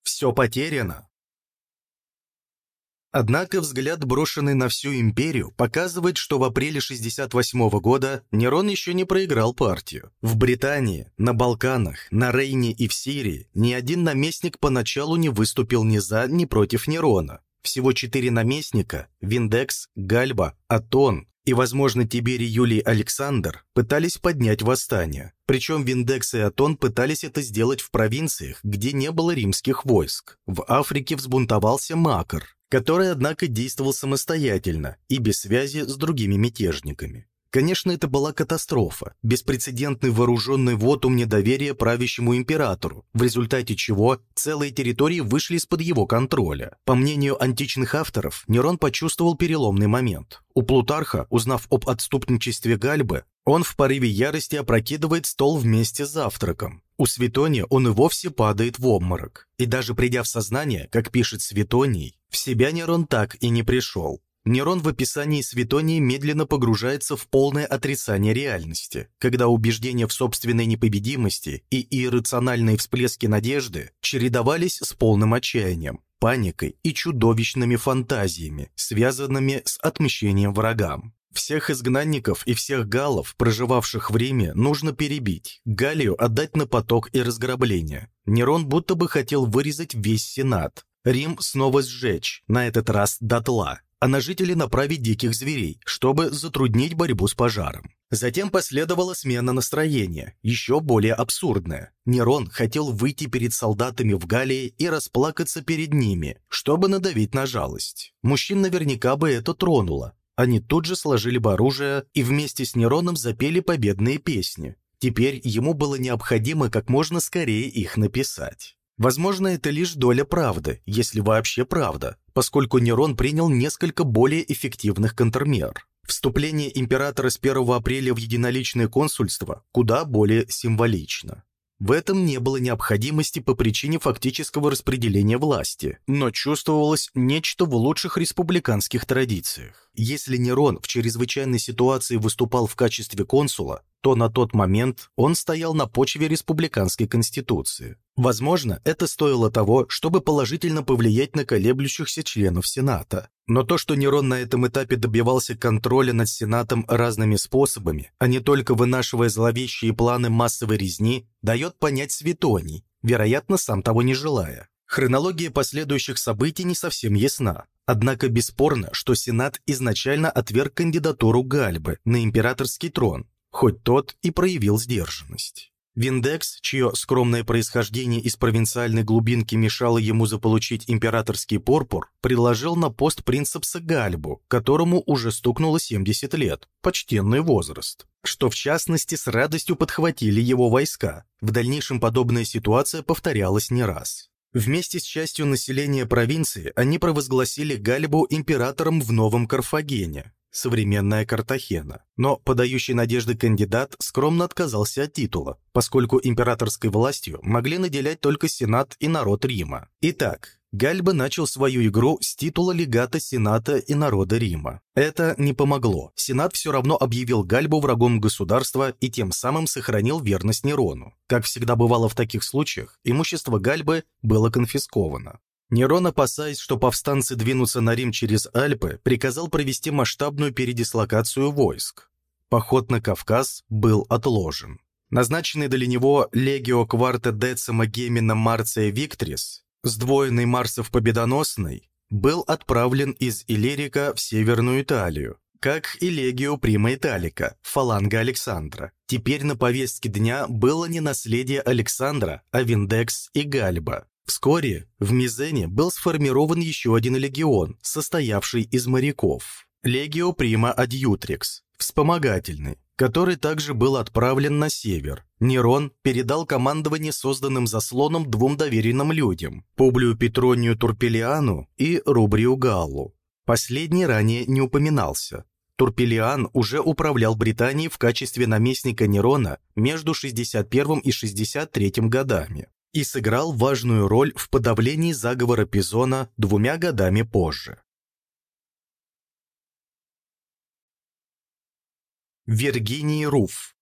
Все потеряно. Однако взгляд, брошенный на всю империю, показывает, что в апреле 68 года Нерон еще не проиграл партию. В Британии, на Балканах, на Рейне и в Сирии ни один наместник поначалу не выступил ни за, ни против Нерона. Всего четыре наместника – Виндекс, Гальба, Атон и, возможно, Тиберий Юлий Александр пытались поднять восстание. Причем Виндекс и Атон пытались это сделать в провинциях, где не было римских войск. В Африке взбунтовался Макар, который, однако, действовал самостоятельно и без связи с другими мятежниками. Конечно, это была катастрофа, беспрецедентный вооруженный вотум недоверия правящему императору, в результате чего целые территории вышли из-под его контроля. По мнению античных авторов, Нерон почувствовал переломный момент. У Плутарха, узнав об отступничестве Гальбы, он в порыве ярости опрокидывает стол вместе с завтраком. У Светония он и вовсе падает в обморок. И даже придя в сознание, как пишет Светоний, в себя Нерон так и не пришел. Нерон в описании Светонии медленно погружается в полное отрицание реальности, когда убеждения в собственной непобедимости и иррациональные всплески надежды чередовались с полным отчаянием, паникой и чудовищными фантазиями, связанными с отмщением врагам. Всех изгнанников и всех галлов, проживавших в Риме, нужно перебить, Галлию отдать на поток и разграбление. Нерон будто бы хотел вырезать весь Сенат, Рим снова сжечь, на этот раз дотла, а на жителей направить диких зверей, чтобы затруднить борьбу с пожаром. Затем последовала смена настроения, еще более абсурдная. Нерон хотел выйти перед солдатами в Галлии и расплакаться перед ними, чтобы надавить на жалость. Мужчин наверняка бы это тронуло. Они тут же сложили бы оружие и вместе с Нероном запели победные песни. Теперь ему было необходимо как можно скорее их написать. Возможно, это лишь доля правды, если вообще правда, поскольку Нерон принял несколько более эффективных контрмер. Вступление императора с 1 апреля в единоличное консульство куда более символично. В этом не было необходимости по причине фактического распределения власти, но чувствовалось нечто в лучших республиканских традициях. Если Нерон в чрезвычайной ситуации выступал в качестве консула, то на тот момент он стоял на почве республиканской конституции. Возможно, это стоило того, чтобы положительно повлиять на колеблющихся членов Сената. Но то, что Нерон на этом этапе добивался контроля над Сенатом разными способами, а не только вынашивая зловещие планы массовой резни, дает понять Светоний, вероятно, сам того не желая. Хронология последующих событий не совсем ясна. Однако бесспорно, что Сенат изначально отверг кандидатуру Гальбы на императорский трон, хоть тот и проявил сдержанность. Виндекс, чье скромное происхождение из провинциальной глубинки мешало ему заполучить императорский порпур, предложил на пост принцепса Гальбу, которому уже стукнуло 70 лет, почтенный возраст, что в частности с радостью подхватили его войска. В дальнейшем подобная ситуация повторялась не раз. Вместе с частью населения провинции они провозгласили Гальбу императором в Новом Карфагене, современная Картахена. Но подающий надежды кандидат скромно отказался от титула, поскольку императорской властью могли наделять только Сенат и народ Рима. Итак, Гальба начал свою игру с титула легата Сената и народа Рима. Это не помогло. Сенат все равно объявил Гальбу врагом государства и тем самым сохранил верность Нерону. Как всегда бывало в таких случаях, имущество Гальбы было конфисковано. Нерон, опасаясь, что повстанцы двинутся на Рим через Альпы, приказал провести масштабную передислокацию войск. Поход на Кавказ был отложен. Назначенный для него легио кварта Децима Гемина Марция Виктрис, сдвоенный Марсов Победоносный, был отправлен из Иллирика в Северную Италию, как и легио Прима Италика, фаланга Александра. Теперь на повестке дня было не наследие Александра, а Виндекс и Гальба. Вскоре в Мизене был сформирован еще один легион, состоявший из моряков. Легио Прима Адьютрикс, вспомогательный, который также был отправлен на север. Нерон передал командование созданным заслоном двум доверенным людям – Публию Петронию Турпелиану и Рубрию Галлу. Последний ранее не упоминался. Турпелиан уже управлял Британией в качестве наместника Нерона между 61 и 63 годами и сыграл важную роль в подавлении заговора Пизона двумя годами позже. Виргиний Руф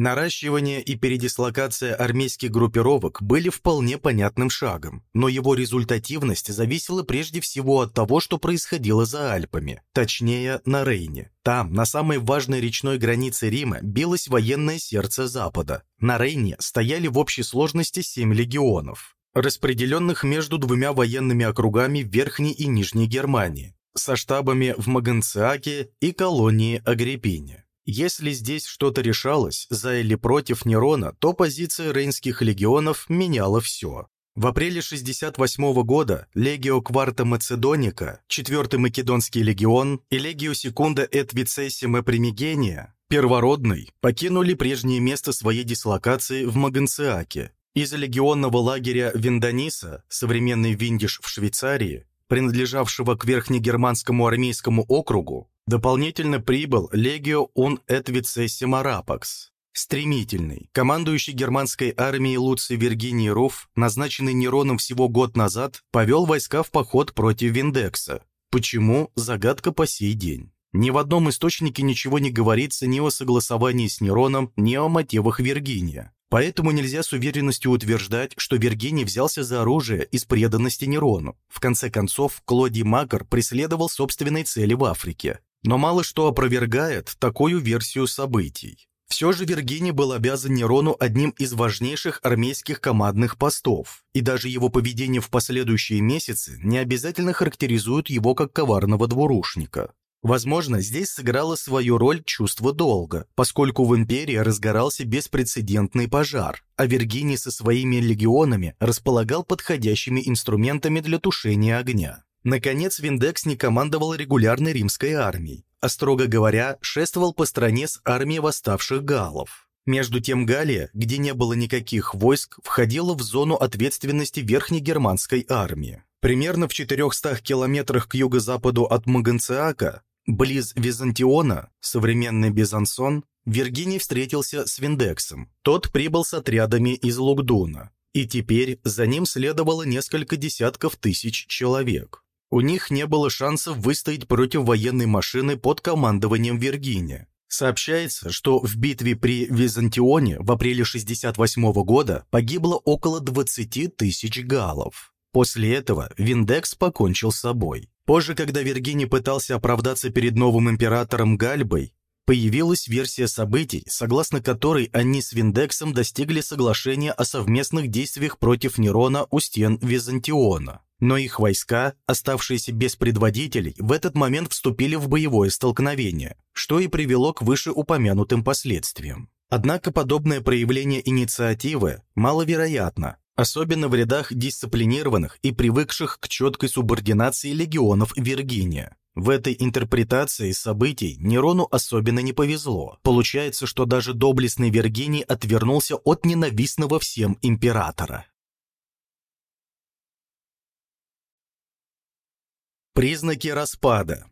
Наращивание и передислокация армейских группировок были вполне понятным шагом, но его результативность зависела прежде всего от того, что происходило за Альпами, точнее, на Рейне. Там, на самой важной речной границе Рима, билось военное сердце Запада. На Рейне стояли в общей сложности семь легионов, распределенных между двумя военными округами Верхней и Нижней Германии, со штабами в Маганциаке и колонии Агриппине. Если здесь что-то решалось, за или против Нерона, то позиция рейнских легионов меняла все. В апреле 68 года Легио Кварта Мацедоника, 4-й Македонский легион и Легио Секунда Эт Вицессима Примигения, первородный, покинули прежнее место своей дислокации в Маганциаке. Из легионного лагеря Виндониса, современный Виндиш в Швейцарии, принадлежавшего к Верхнегерманскому армейскому округу, Дополнительно прибыл Легио et vicessima rapax. Стремительный, командующий германской армией Луций Виргиний Руф, назначенный Нероном всего год назад, повел войска в поход против Виндекса. Почему? Загадка по сей день. Ни в одном источнике ничего не говорится ни о согласовании с Нероном, ни о мотивах Виргиния. Поэтому нельзя с уверенностью утверждать, что Виргиний взялся за оружие из преданности Нерону. В конце концов, Клодий Макар преследовал собственные цели в Африке. Но мало что опровергает такую версию событий. Все же Виргиний был обязан Нерону одним из важнейших армейских командных постов, и даже его поведение в последующие месяцы не обязательно характеризует его как коварного двурушника. Возможно, здесь сыграло свою роль чувство долга, поскольку в империи разгорался беспрецедентный пожар, а Виргиний со своими легионами располагал подходящими инструментами для тушения огня. Наконец, Виндекс не командовал регулярной римской армией, а, строго говоря, шествовал по стране с армией восставших галлов. Между тем Галия, где не было никаких войск, входила в зону ответственности Верхнегерманской армии. Примерно в 400 километрах к юго-западу от Маганциака, близ Византиона, современный Бизансон, Виргиний встретился с Виндексом. Тот прибыл с отрядами из Лугдуна, и теперь за ним следовало несколько десятков тысяч человек. У них не было шансов выстоять против военной машины под командованием Виргиния. Сообщается, что в битве при Византионе в апреле 68 года погибло около 20 тысяч галлов. После этого Виндекс покончил с собой. Позже, когда Виргиний пытался оправдаться перед новым императором Гальбой, появилась версия событий, согласно которой они с Виндексом достигли соглашения о совместных действиях против Нерона у стен Византиона. Но их войска, оставшиеся без предводителей, в этот момент вступили в боевое столкновение, что и привело к вышеупомянутым последствиям. Однако подобное проявление инициативы маловероятно, особенно в рядах дисциплинированных и привыкших к четкой субординации легионов Виргиния. В этой интерпретации событий Нерону особенно не повезло. Получается, что даже доблестный Виргиний отвернулся от ненавистного всем императора. Признаки распада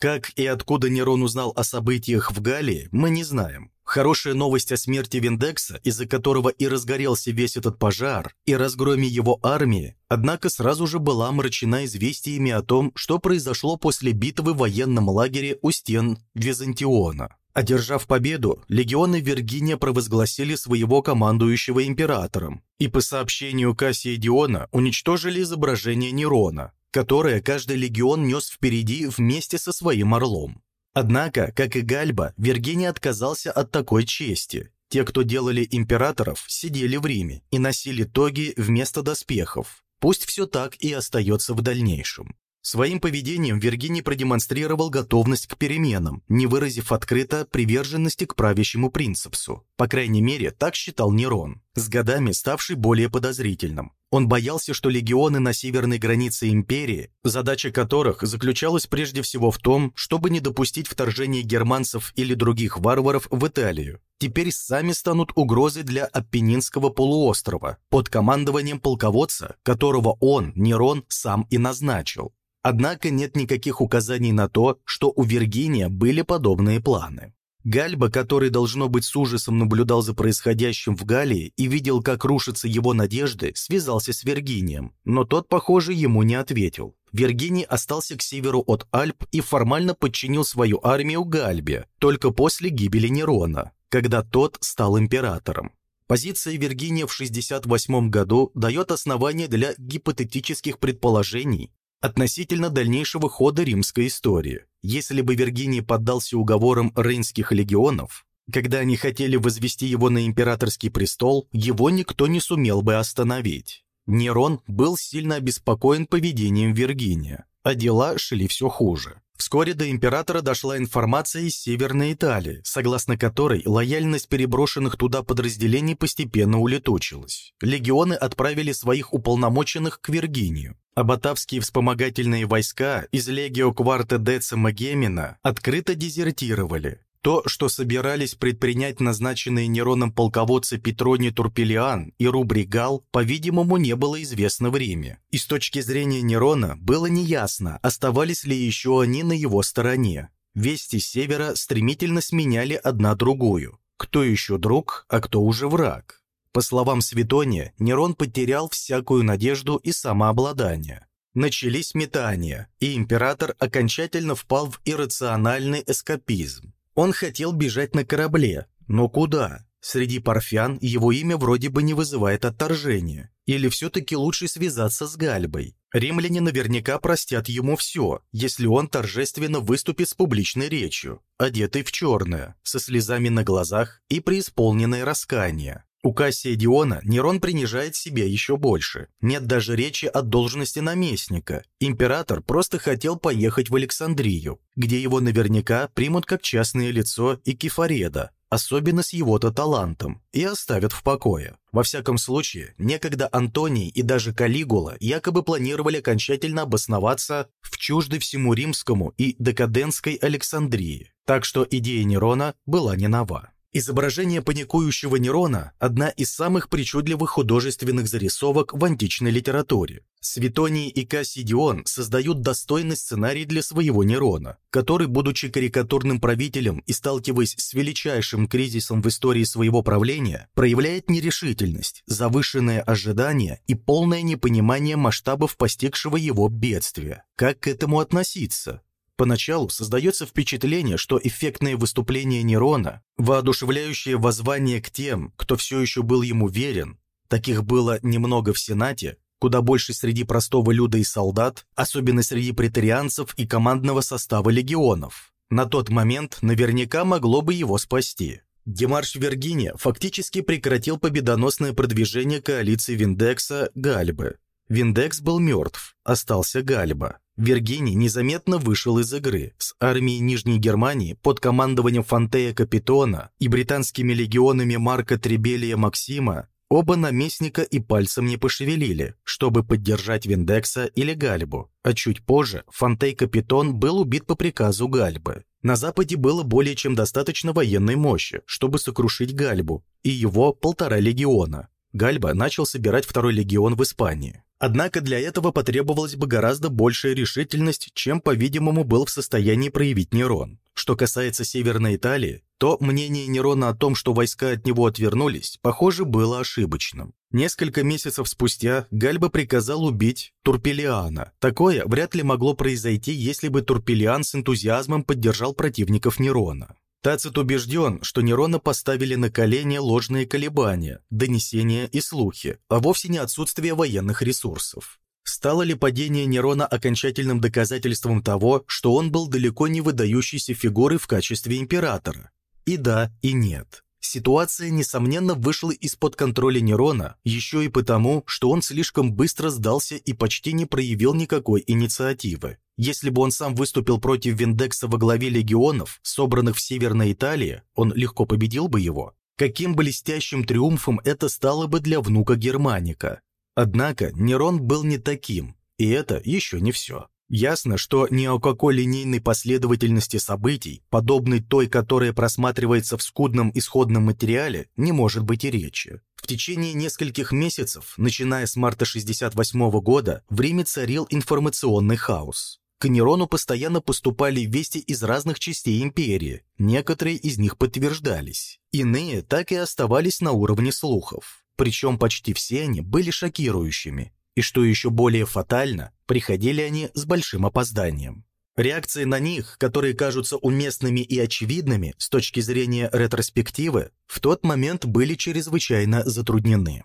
Как и откуда Нерон узнал о событиях в Галлии, мы не знаем. Хорошая новость о смерти Виндекса, из-за которого и разгорелся весь этот пожар, и разгроме его армии, однако сразу же была омрачена известиями о том, что произошло после битвы в военном лагере у стен Византиона. Одержав победу, легионы Виргиния провозгласили своего командующего императором и по сообщению Кассия Диона уничтожили изображение Нерона, которое каждый легион нес впереди вместе со своим орлом. Однако, как и Гальба, Виргиний отказался от такой чести. Те, кто делали императоров, сидели в Риме и носили тоги вместо доспехов. Пусть все так и остается в дальнейшем. Своим поведением Виргиний продемонстрировал готовность к переменам, не выразив открыто приверженности к правящему принципсу. По крайней мере, так считал Нерон, с годами ставший более подозрительным. Он боялся, что легионы на северной границе империи, задача которых заключалась прежде всего в том, чтобы не допустить вторжения германцев или других варваров в Италию, теперь сами станут угрозой для Аппенинского полуострова под командованием полководца, которого он, Нерон, сам и назначил. Однако нет никаких указаний на то, что у Виргиния были подобные планы. Гальба, который, должно быть, с ужасом наблюдал за происходящим в Галлии и видел, как рушатся его надежды, связался с Вергинием, но тот, похоже, ему не ответил. Вергиний остался к северу от Альп и формально подчинил свою армию Гальбе только после гибели Нерона, когда тот стал императором. Позиция Виргиния в 68 году дает основание для гипотетических предположений относительно дальнейшего хода римской истории. Если бы Виргиний поддался уговорам рейнских легионов, когда они хотели возвести его на императорский престол, его никто не сумел бы остановить. Нерон был сильно обеспокоен поведением Виргиния, а дела шли все хуже. Вскоре до императора дошла информация из Северной Италии, согласно которой лояльность переброшенных туда подразделений постепенно улетучилась. Легионы отправили своих уполномоченных к Виргинию, а батавские вспомогательные войска из легио Кварта Децима Гемина открыто дезертировали, то, что собирались предпринять назначенные Нероном полководцы Петроний Турпелиан и Рубригал, по-видимому, не было известно в Риме. И с точки зрения Нерона было неясно, оставались ли еще они на его стороне. Вести севера стремительно сменяли одна другую. Кто еще друг, а кто уже враг. По словам Светония, Нерон потерял всякую надежду и самообладание. Начались метания, и император окончательно впал в иррациональный эскапизм. Он хотел бежать на корабле, но куда? Среди парфян его имя вроде бы не вызывает отторжения. Или все-таки лучше связаться с Гальбой? Римляне наверняка простят ему все, если он торжественно выступит с публичной речью, одетый в черное, со слезами на глазах и преисполненное раскания. У Кассия Диона Нерон принижает себя еще больше. Нет даже речи о должности наместника. Император просто хотел поехать в Александрию, где его наверняка примут как частное лицо и кефареда, особенно с его-то талантом, и оставят в покое. Во всяком случае, некогда Антоний и даже Калигула якобы планировали окончательно обосноваться в чуждой всему римскому и декадентской Александрии, так что идея Нерона была не нова. Изображение паникующего Нерона – одна из самых причудливых художественных зарисовок в античной литературе. Светоний и Кассидион создают достойный сценарий для своего Нерона, который, будучи карикатурным правителем и сталкиваясь с величайшим кризисом в истории своего правления, проявляет нерешительность, завышенное ожидание и полное непонимание масштабов постигшего его бедствия. Как к этому относиться? Поначалу создается впечатление, что эффектное выступление Нерона, воодушевляющее воззвание к тем, кто все еще был ему верен, таких было немного в Сенате, куда больше среди простого люда и солдат, особенно среди претарианцев и командного состава легионов. На тот момент наверняка могло бы его спасти. Демарш Вергиния фактически прекратил победоносное продвижение коалиции Виндекса Гальбы. Виндекс был мертв, остался Гальба. Виргиний незаметно вышел из игры. С армией Нижней Германии под командованием Фонтея Капитона и британскими легионами Марка Требелия Максима оба наместника и пальцем не пошевелили, чтобы поддержать Виндекса или Гальбу. А чуть позже Фонтей Капитон был убит по приказу Гальбы. На Западе было более чем достаточно военной мощи, чтобы сокрушить Гальбу, и его полтора легиона. Гальба начал собирать второй легион в Испании. Однако для этого потребовалась бы гораздо большая решительность, чем, по-видимому, был в состоянии проявить Нерон. Что касается Северной Италии, то мнение Нерона о том, что войска от него отвернулись, похоже, было ошибочным. Несколько месяцев спустя Гальба приказал убить Турпелиана. Такое вряд ли могло произойти, если бы Турпелиан с энтузиазмом поддержал противников Нерона. Тацит убежден, что Нерона поставили на колени ложные колебания, донесения и слухи, а вовсе не отсутствие военных ресурсов. Стало ли падение Нерона окончательным доказательством того, что он был далеко не выдающейся фигурой в качестве императора? И да, и нет. Ситуация, несомненно, вышла из-под контроля Нерона, еще и потому, что он слишком быстро сдался и почти не проявил никакой инициативы. Если бы он сам выступил против Виндекса во главе легионов, собранных в Северной Италии, он легко победил бы его. Каким блестящим триумфом это стало бы для внука Германика. Однако Нерон был не таким, и это еще не все. Ясно, что ни о какой линейной последовательности событий, подобной той, которая просматривается в скудном исходном материале, не может быть и речи. В течение нескольких месяцев, начиная с марта 68 года, в Риме царил информационный хаос. К Нерону постоянно поступали вести из разных частей империи, некоторые из них подтверждались. Иные так и оставались на уровне слухов. Причем почти все они были шокирующими. И что еще более фатально, приходили они с большим опозданием. Реакции на них, которые кажутся уместными и очевидными с точки зрения ретроспективы, в тот момент были чрезвычайно затруднены.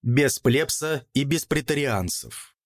Без плебса и без претарианцев.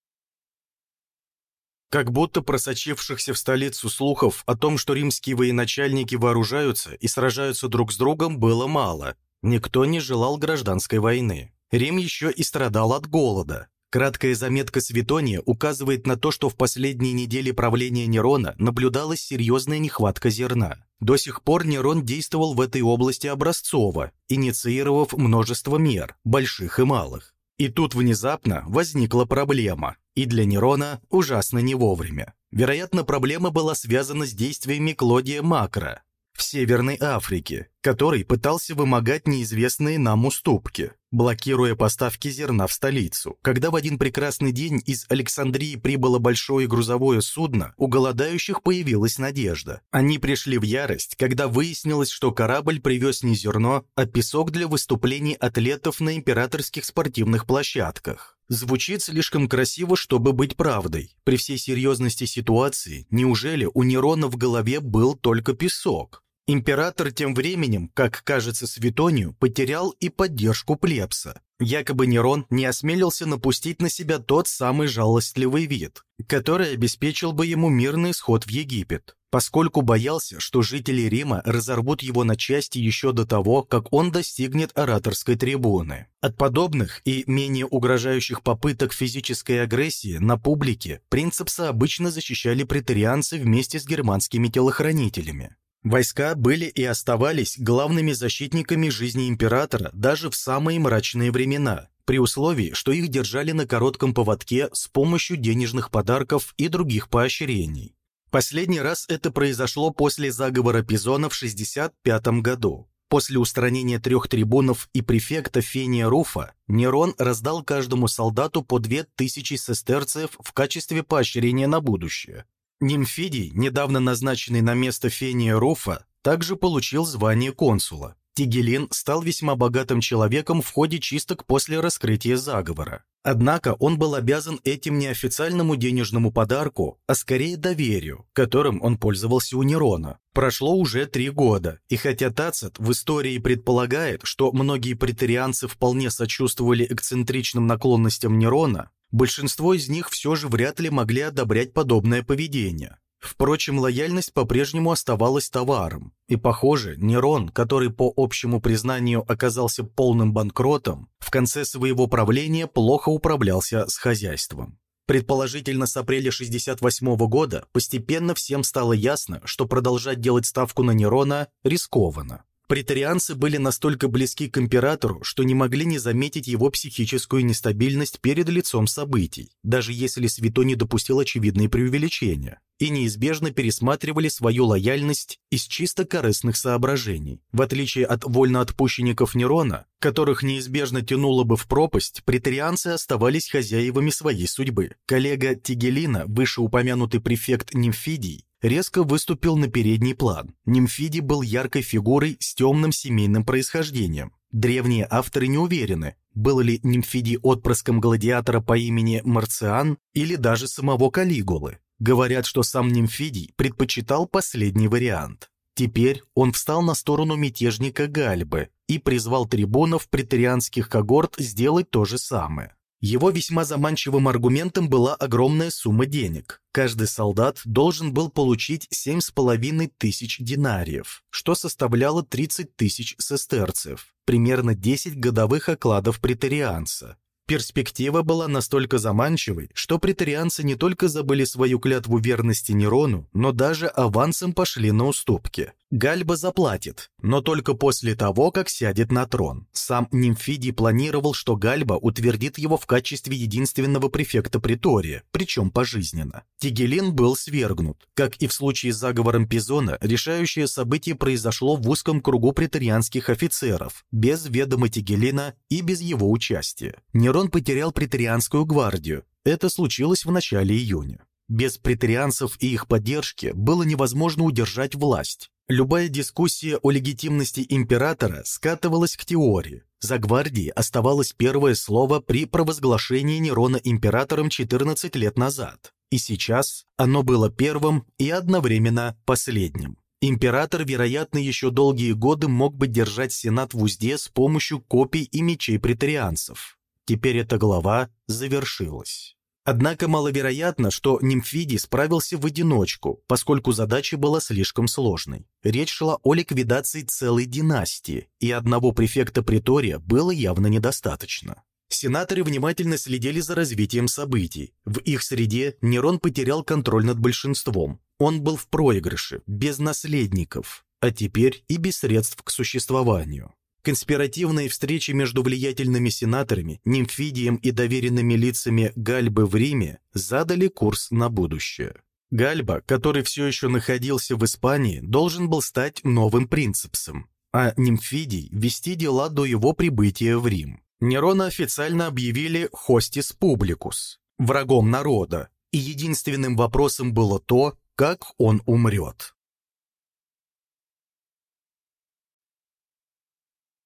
Как будто просочившихся в столицу слухов о том, что римские военачальники вооружаются и сражаются друг с другом, было мало. Никто не желал гражданской войны. Рим еще и страдал от голода. Краткая заметка Светония указывает на то, что в последние недели правления Нерона наблюдалась серьезная нехватка зерна. До сих пор Нерон действовал в этой области образцово, инициировав множество мер, больших и малых. И тут внезапно возникла проблема, и для Нерона ужасно не вовремя. Вероятно, проблема была связана с действиями Клодия Макро, Северной Африке, который пытался вымогать неизвестные нам уступки, блокируя поставки зерна в столицу. Когда в один прекрасный день из Александрии прибыло большое грузовое судно, у голодающих появилась надежда. Они пришли в ярость, когда выяснилось, что корабль привез не зерно, а песок для выступлений атлетов на императорских спортивных площадках. Звучит слишком красиво, чтобы быть правдой. При всей серьезности ситуации, неужели у Нерона в голове был только песок? Император тем временем, как кажется Светонию, потерял и поддержку плебса. Якобы Нерон не осмелился напустить на себя тот самый жалостливый вид, который обеспечил бы ему мирный исход в Египет, поскольку боялся, что жители Рима разорвут его на части еще до того, как он достигнет ораторской трибуны. От подобных и менее угрожающих попыток физической агрессии на публике принцепса обычно защищали претарианцы вместе с германскими телохранителями. Войска были и оставались главными защитниками жизни императора даже в самые мрачные времена, при условии, что их держали на коротком поводке с помощью денежных подарков и других поощрений. Последний раз это произошло после заговора Пизона в 65 году. После устранения трех трибунов и префекта Фения Руфа, Нерон раздал каждому солдату по 2000 сестерцев в качестве поощрения на будущее. Нимфидий, недавно назначенный на место Фения Руфа, также получил звание консула. Тигелин стал весьма богатым человеком в ходе чисток после раскрытия заговора. Однако он был обязан этим неофициальному денежному подарку, а скорее доверию, которым он пользовался у Нерона. Прошло уже три года, и хотя Тацит в истории предполагает, что многие претарианцы вполне сочувствовали эксцентричным наклонностям Нерона, большинство из них все же вряд ли могли одобрять подобное поведение. Впрочем, лояльность по-прежнему оставалась товаром, и, похоже, Нерон, который по общему признанию оказался полным банкротом, в конце своего правления плохо управлялся с хозяйством. Предположительно, с апреля 68 года постепенно всем стало ясно, что продолжать делать ставку на Нерона рискованно. Претарианцы были настолько близки к императору, что не могли не заметить его психическую нестабильность перед лицом событий, даже если Свято не допустил очевидные преувеличения, и неизбежно пересматривали свою лояльность из чисто корыстных соображений. В отличие от вольноотпущенников Нерона, которых неизбежно тянуло бы в пропасть, претарианцы оставались хозяевами своей судьбы. Коллега Тигелина, вышеупомянутый префект Нимфидий, резко выступил на передний план. Нимфиди был яркой фигурой с темным семейным происхождением. Древние авторы не уверены, был ли Нимфиди отпрыском гладиатора по имени Марциан или даже самого Калигулы. Говорят, что сам Нимфидий предпочитал последний вариант. Теперь он встал на сторону мятежника Гальбы и призвал трибунов претарианских когорт сделать то же самое. Его весьма заманчивым аргументом была огромная сумма денег. Каждый солдат должен был получить 7,5 тысяч динариев, что составляло 30 тысяч сестерцев, примерно 10 годовых окладов претарианца. Перспектива была настолько заманчивой, что претарианцы не только забыли свою клятву верности Нерону, но даже авансом пошли на уступки. Гальба заплатит, но только после того, как сядет на трон. Сам Нимфидий планировал, что Гальба утвердит его в качестве единственного префекта Притория, причем пожизненно. Тигелин был свергнут. Как и в случае с заговором Пизона, решающее событие произошло в узком кругу претарианских офицеров, без ведома Тигелина и без его участия. Нерон потерял претарианскую гвардию. Это случилось в начале июня. Без претарианцев и их поддержки было невозможно удержать власть. Любая дискуссия о легитимности императора скатывалась к теории. За гвардией оставалось первое слово при провозглашении Нерона императором 14 лет назад. И сейчас оно было первым и одновременно последним. Император, вероятно, еще долгие годы мог бы держать Сенат в узде с помощью копий и мечей претарианцев. Теперь эта глава завершилась. Однако маловероятно, что Нимфидий справился в одиночку, поскольку задача была слишком сложной. Речь шла о ликвидации целой династии, и одного префекта притория было явно недостаточно. Сенаторы внимательно следили за развитием событий. В их среде Нерон потерял контроль над большинством. Он был в проигрыше, без наследников, а теперь и без средств к существованию. Конспиративные встречи между влиятельными сенаторами, Нимфидием и доверенными лицами Гальбы в Риме задали курс на будущее. Гальба, который все еще находился в Испании, должен был стать новым принципсом, а Нимфидий вести дела до его прибытия в Рим. Нерона официально объявили «хостис публикус» – врагом народа, и единственным вопросом было то, как он умрет.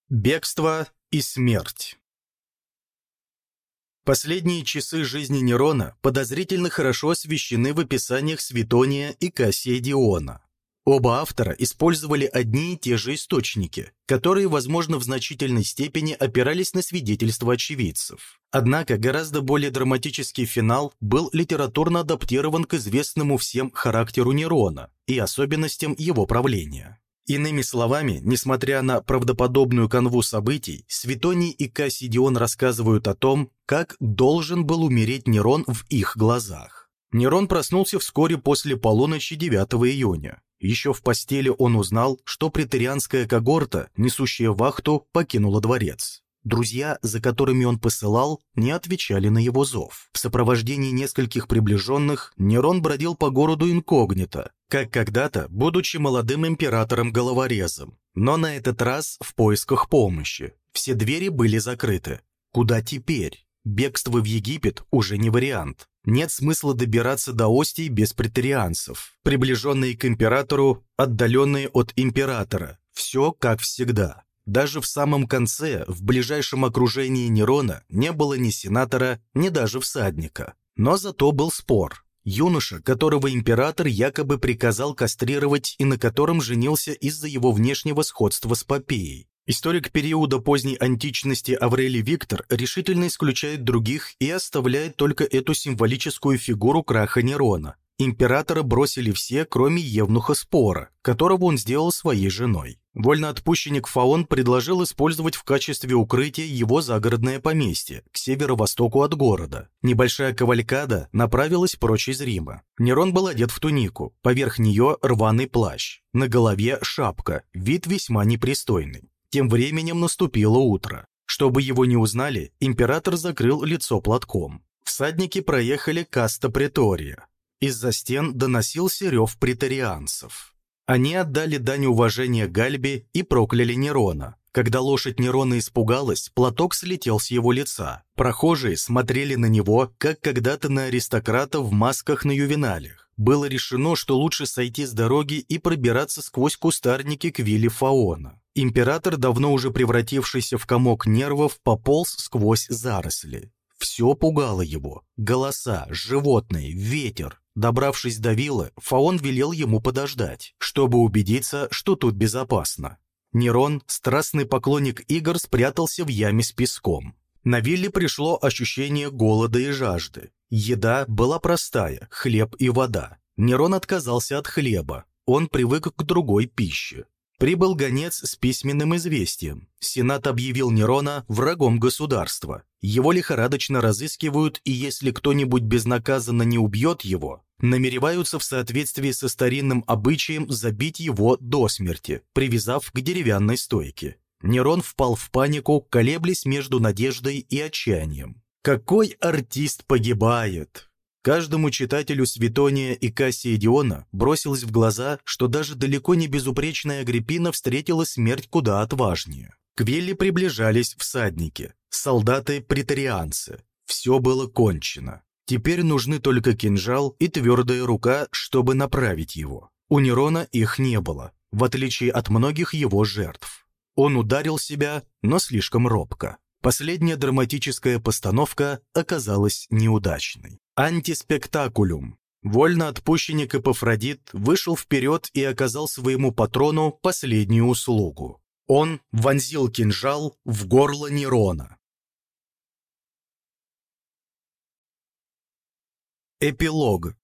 Бегство и смерть Последние часы жизни Нерона подозрительно хорошо освещены в описаниях Светония и Кассия Диона. Оба автора использовали одни и те же источники, которые, возможно, в значительной степени опирались на свидетельства очевидцев. Однако гораздо более драматический финал был литературно адаптирован к известному всем характеру Нерона и особенностям его правления. Иными словами, несмотря на правдоподобную канву событий, Светоний и Кассидион рассказывают о том, как должен был умереть Нерон в их глазах. Нерон проснулся вскоре после полуночи 9 июня. Еще в постели он узнал, что претерианская когорта, несущая вахту, покинула дворец. Друзья, за которыми он посылал, не отвечали на его зов. В сопровождении нескольких приближенных Нерон бродил по городу инкогнито, как когда-то, будучи молодым императором-головорезом, но на этот раз в поисках помощи. Все двери были закрыты. Куда теперь? Бегство в Египет уже не вариант. Нет смысла добираться до Остии без претерианцев. Приближенные к императору, отдаленные от императора. Все как всегда. Даже в самом конце, в ближайшем окружении Нерона, не было ни сенатора, ни даже всадника. Но зато был спор. Юноша, которого император якобы приказал кастрировать и на котором женился из-за его внешнего сходства с Попеей. Историк периода поздней античности Аврелий Виктор решительно исключает других и оставляет только эту символическую фигуру краха Нерона. Императора бросили все, кроме Евнуха Спора, которого он сделал своей женой. Вольноотпущенник Фаон предложил использовать в качестве укрытия его загородное поместье, к северо-востоку от города. Небольшая кавалькада направилась прочь из Рима. Нерон был одет в тунику, поверх нее рваный плащ, на голове шапка, вид весьма непристойный. Тем временем наступило утро. Чтобы его не узнали, император закрыл лицо платком. Всадники проехали Каста Претория. Из-за стен доносился рев претарианцев. Они отдали дань уважения Гальбе и прокляли Нерона. Когда лошадь Нерона испугалась, платок слетел с его лица. Прохожие смотрели на него, как когда-то на аристократа в масках на ювеналях. Было решено, что лучше сойти с дороги и пробираться сквозь кустарники к вилле Фаона. Император, давно уже превратившийся в комок нервов, пополз сквозь заросли. Все пугало его. Голоса, животные, ветер. Добравшись до виллы, Фаон велел ему подождать, чтобы убедиться, что тут безопасно. Нерон, страстный поклонник игр, спрятался в яме с песком. На вилле пришло ощущение голода и жажды. Еда была простая – хлеб и вода. Нерон отказался от хлеба. Он привык к другой пище. Прибыл гонец с письменным известием. Сенат объявил Нерона врагом государства. Его лихорадочно разыскивают, и если кто-нибудь безнаказанно не убьет его, намереваются в соответствии со старинным обычаем забить его до смерти, привязав к деревянной стойке. Нерон впал в панику, колеблясь между надеждой и отчаянием. Какой артист погибает? Каждому читателю Светония и Кассия Диона бросилось в глаза, что даже далеко не безупречная Агриппина встретила смерть куда отважнее. К вилле приближались всадники, солдаты-претарианцы. Все было кончено. Теперь нужны только кинжал и твердая рука, чтобы направить его. У Нерона их не было, в отличие от многих его жертв. Он ударил себя, но слишком робко. Последняя драматическая постановка оказалась неудачной. Антиспектакулюм. Вольноотпущенник Эпофродит вышел вперед и оказал своему патрону последнюю услугу. Он вонзил кинжал в горло Нерона. Эпилог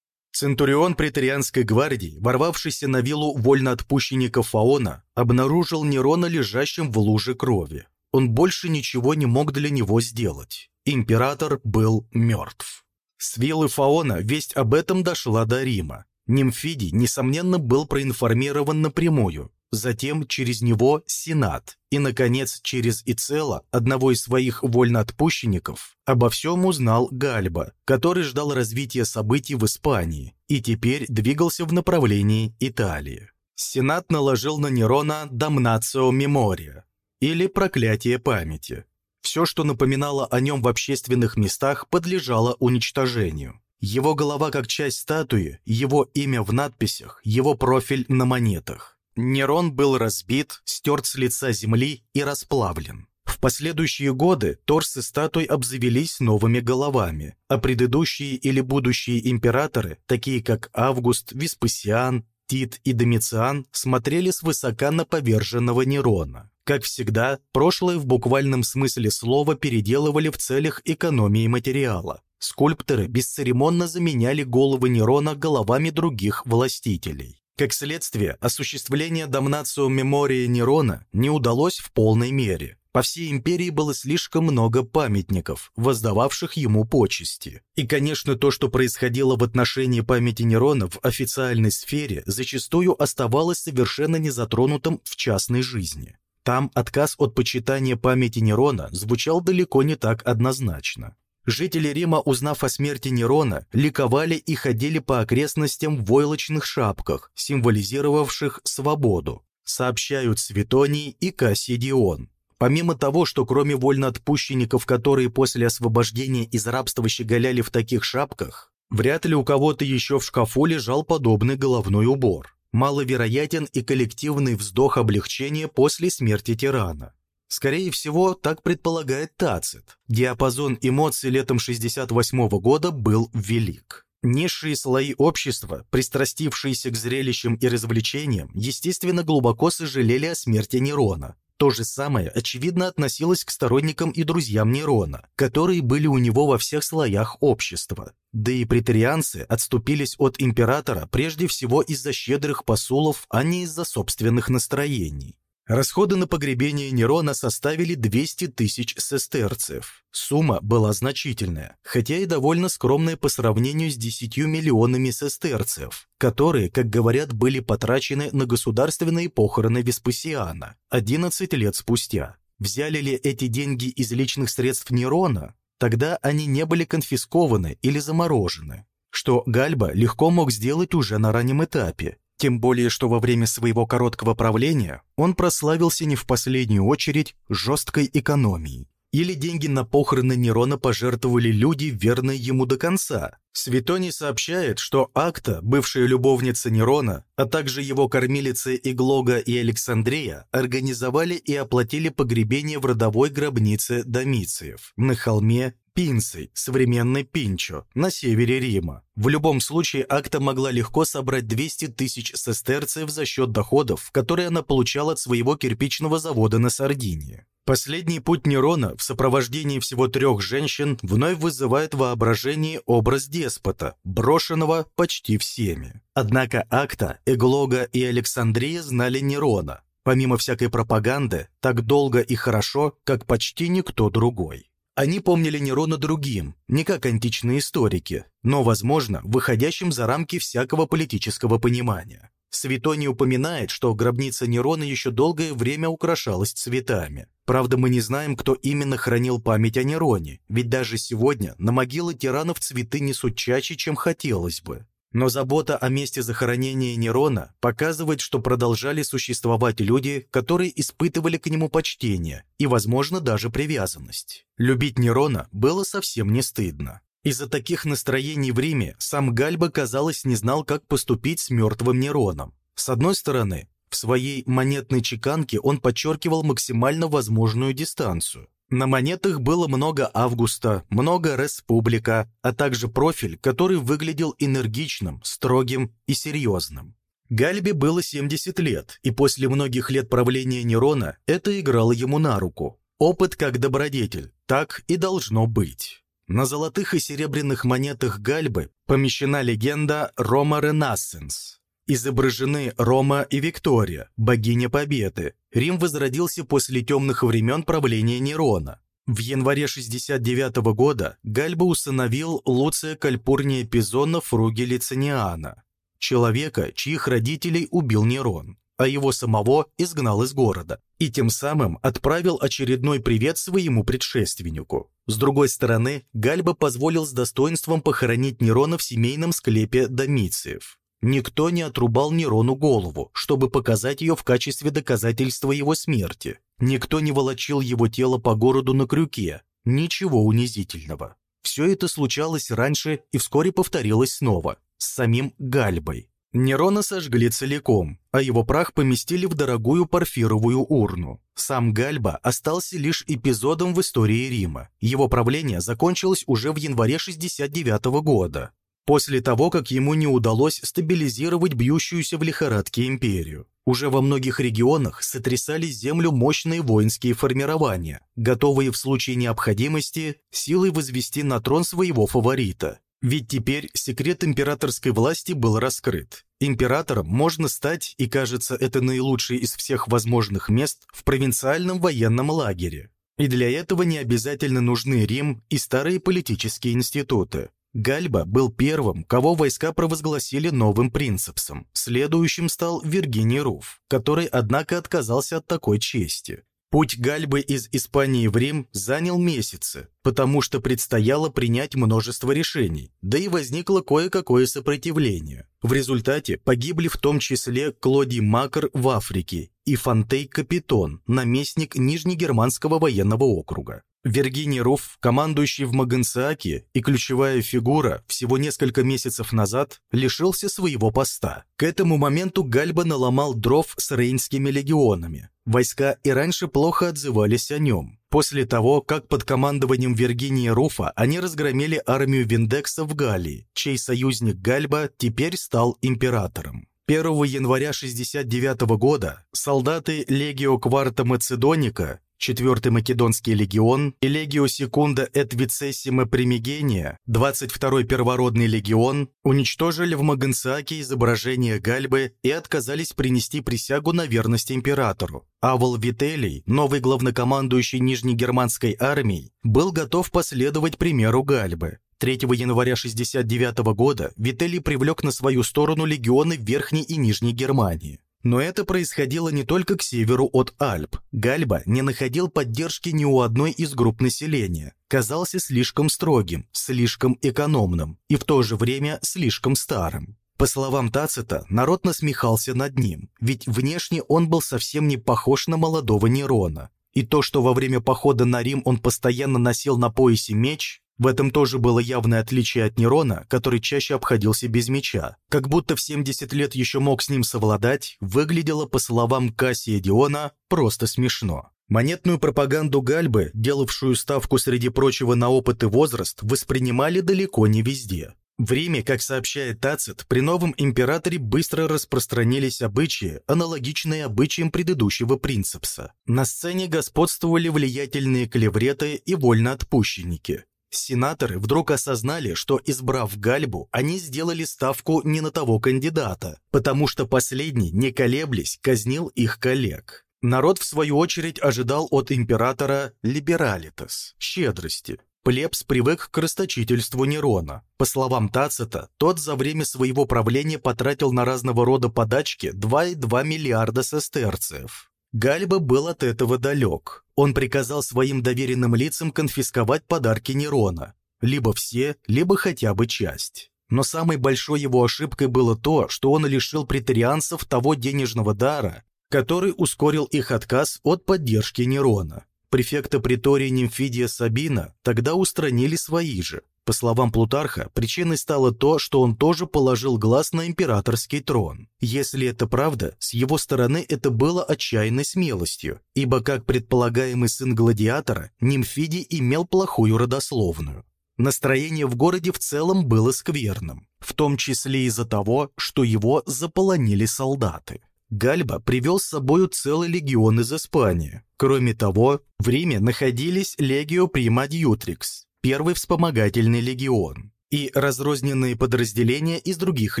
Центурион преторианской гвардии, ворвавшийся на виллу вольноотпущенника Фаона, обнаружил Нерона лежащим в луже крови. Он больше ничего не мог для него сделать. Император был мертв. С виллы Фаона весть об этом дошла до Рима. Нимфидий, несомненно, был проинформирован напрямую, затем через него Сенат, и, наконец, через Ицела, одного из своих вольноотпущенников, обо всем узнал Гальба, который ждал развития событий в Испании и теперь двигался в направлении Италии. Сенат наложил на Нерона «Дамнацио мемория» или «Проклятие памяти». Все, что напоминало о нем в общественных местах, подлежало уничтожению. Его голова как часть статуи, его имя в надписях, его профиль на монетах. Нерон был разбит, стерт с лица земли и расплавлен. В последующие годы торсы статуй обзавелись новыми головами, а предыдущие или будущие императоры, такие как Август, Веспасиан, Тит и Домициан, смотрели свысока на поверженного Нерона. Как всегда, прошлое в буквальном смысле слова переделывали в целях экономии материала. Скульпторы бесцеремонно заменяли головы Нерона головами других властителей. Как следствие, осуществление домнацио мемории Нерона не удалось в полной мере. По всей империи было слишком много памятников, воздававших ему почести. И, конечно, то, что происходило в отношении памяти Нерона в официальной сфере, зачастую оставалось совершенно незатронутым в частной жизни. Там отказ от почитания памяти Нерона звучал далеко не так однозначно. Жители Рима, узнав о смерти Нерона, ликовали и ходили по окрестностям в войлочных шапках, символизировавших свободу, сообщают Светоний и Кассидион. Помимо того, что кроме вольноотпущенников, которые после освобождения из рабства щеголяли в таких шапках, вряд ли у кого-то еще в шкафу лежал подобный головной убор. Маловероятен и коллективный вздох облегчения после смерти тирана. Скорее всего, так предполагает Тацит. Диапазон эмоций летом 68 года был велик. Низшие слои общества, пристрастившиеся к зрелищам и развлечениям, естественно, глубоко сожалели о смерти Нерона. То же самое, очевидно, относилось к сторонникам и друзьям Нерона, которые были у него во всех слоях общества. Да и претарианцы отступились от императора прежде всего из-за щедрых посулов, а не из-за собственных настроений. Расходы на погребение Нерона составили 200 тысяч сестерцев. Сумма была значительная, хотя и довольно скромная по сравнению с 10 миллионами сестерцев, которые, как говорят, были потрачены на государственные похороны Веспасиана 11 лет спустя. Взяли ли эти деньги из личных средств Нерона? Тогда они не были конфискованы или заморожены, что Гальба легко мог сделать уже на раннем этапе, тем более, что во время своего короткого правления он прославился не в последнюю очередь жесткой экономией. Или деньги на похороны Нерона пожертвовали люди, верные ему до конца. Светоний сообщает, что Акта, бывшая любовница Нерона, а также его кормилицы Иглога и Александрия, организовали и оплатили погребение в родовой гробнице Домициев на холме Пинцей, современный Пинчо, на севере Рима. В любом случае, Акта могла легко собрать 200 тысяч сестерцев за счет доходов, которые она получала от своего кирпичного завода на Сардинии. Последний путь Нерона в сопровождении всего трех женщин вновь вызывает воображение образ деспота, брошенного почти всеми. Однако Акта, Эглога и Александрия знали Нерона, помимо всякой пропаганды, так долго и хорошо, как почти никто другой. Они помнили Нерона другим, не как античные историки, но, возможно, выходящим за рамки всякого политического понимания. Светоний упоминает, что гробница Нерона еще долгое время украшалась цветами. Правда, мы не знаем, кто именно хранил память о Нероне, ведь даже сегодня на могилы тиранов цветы несут чаще, чем хотелось бы. Но забота о месте захоронения Нерона показывает, что продолжали существовать люди, которые испытывали к нему почтение и, возможно, даже привязанность. Любить Нерона было совсем не стыдно. Из-за таких настроений в Риме сам Гальба, казалось, не знал, как поступить с мертвым Нероном. С одной стороны, в своей монетной чеканке он подчеркивал максимально возможную дистанцию. На монетах было много Августа, много Республика, а также профиль, который выглядел энергичным, строгим и серьезным. Гальбе было 70 лет, и после многих лет правления Нерона это играло ему на руку. Опыт как добродетель, так и должно быть. На золотых и серебряных монетах Гальбы помещена легенда Рома Ренассенс, Изображены Рома и Виктория, богиня Победы. Рим возродился после темных времен правления Нерона. В январе 69 года Гальба усыновил Луция Кальпурния Пизона Фруги Лициниана, человека, чьих родителей убил Нерон, а его самого изгнал из города, и тем самым отправил очередной привет своему предшественнику. С другой стороны, Гальба позволил с достоинством похоронить Нерона в семейном склепе Домициев. Никто не отрубал Нерону голову, чтобы показать ее в качестве доказательства его смерти. Никто не волочил его тело по городу на крюке. Ничего унизительного. Все это случалось раньше и вскоре повторилось снова, с самим Гальбой. Нерона сожгли целиком, а его прах поместили в дорогую парфировую урну. Сам Гальба остался лишь эпизодом в истории Рима. Его правление закончилось уже в январе 69 года после того, как ему не удалось стабилизировать бьющуюся в лихорадке империю. Уже во многих регионах сотрясали землю мощные воинские формирования, готовые в случае необходимости силой возвести на трон своего фаворита. Ведь теперь секрет императорской власти был раскрыт. Императором можно стать, и кажется, это наилучшее из всех возможных мест в провинциальном военном лагере. И для этого не обязательно нужны Рим и старые политические институты. Гальба был первым, кого войска провозгласили новым принципсом. Следующим стал Виргиний Руф, который, однако, отказался от такой чести. Путь Гальбы из Испании в Рим занял месяцы, потому что предстояло принять множество решений, да и возникло кое-какое сопротивление. В результате погибли в том числе Клодий Макар в Африке и Фонтей Капитон, наместник Нижнегерманского военного округа. Вергиний Руф, командующий в Магансааке и ключевая фигура, всего несколько месяцев назад лишился своего поста. К этому моменту Гальба наломал дров с рейнскими легионами. Войска и раньше плохо отзывались о нем. После того, как под командованием Вергиния Руфа они разгромили армию Виндекса в Галлии, чей союзник Гальба теперь стал императором. 1 января 69 года солдаты Легио Кварта Мацедоника 4 Македонский легион и Легио Секунда эт Вицессима Примигения, 22-й Первородный легион, уничтожили в Магансааке изображение Гальбы и отказались принести присягу на верность императору. Авол Вителий, новый главнокомандующий Нижнегерманской армией, был готов последовать примеру Гальбы. 3 января 69 года Вителий привлек на свою сторону легионы Верхней и Нижней Германии. Но это происходило не только к северу от Альп. Гальба не находил поддержки ни у одной из групп населения. Казался слишком строгим, слишком экономным и в то же время слишком старым. По словам Тацита, народ насмехался над ним, ведь внешне он был совсем не похож на молодого Нерона. И то, что во время похода на Рим он постоянно носил на поясе меч, в этом тоже было явное отличие от Нерона, который чаще обходился без меча. Как будто в 70 лет еще мог с ним совладать, выглядело, по словам Кассия Диона, просто смешно. Монетную пропаганду Гальбы, делавшую ставку среди прочего на опыт и возраст, воспринимали далеко не везде. В Риме, как сообщает Тацит, при новом императоре быстро распространились обычаи, аналогичные обычаям предыдущего принципса. На сцене господствовали влиятельные клевреты и вольноотпущенники. Сенаторы вдруг осознали, что, избрав Гальбу, они сделали ставку не на того кандидата, потому что последний, не колеблясь, казнил их коллег. Народ, в свою очередь, ожидал от императора либералитас – щедрости. Плебс привык к расточительству Нерона. По словам Тацита, тот за время своего правления потратил на разного рода подачки 2,2 миллиарда сестерцев. Гальба был от этого далек. Он приказал своим доверенным лицам конфисковать подарки Нерона. Либо все, либо хотя бы часть. Но самой большой его ошибкой было то, что он лишил претарианцев того денежного дара, который ускорил их отказ от поддержки Нерона. Префекта притории Нимфидия Сабина тогда устранили свои же. По словам Плутарха, причиной стало то, что он тоже положил глаз на императорский трон. Если это правда, с его стороны это было отчаянной смелостью, ибо, как предполагаемый сын гладиатора, Нимфидий имел плохую родословную. Настроение в городе в целом было скверным, в том числе из-за того, что его заполонили солдаты. Гальба привел с собою целый легион из Испании. Кроме того, в Риме находились Легио Прима Дьютрикс, первый вспомогательный легион, и разрозненные подразделения из других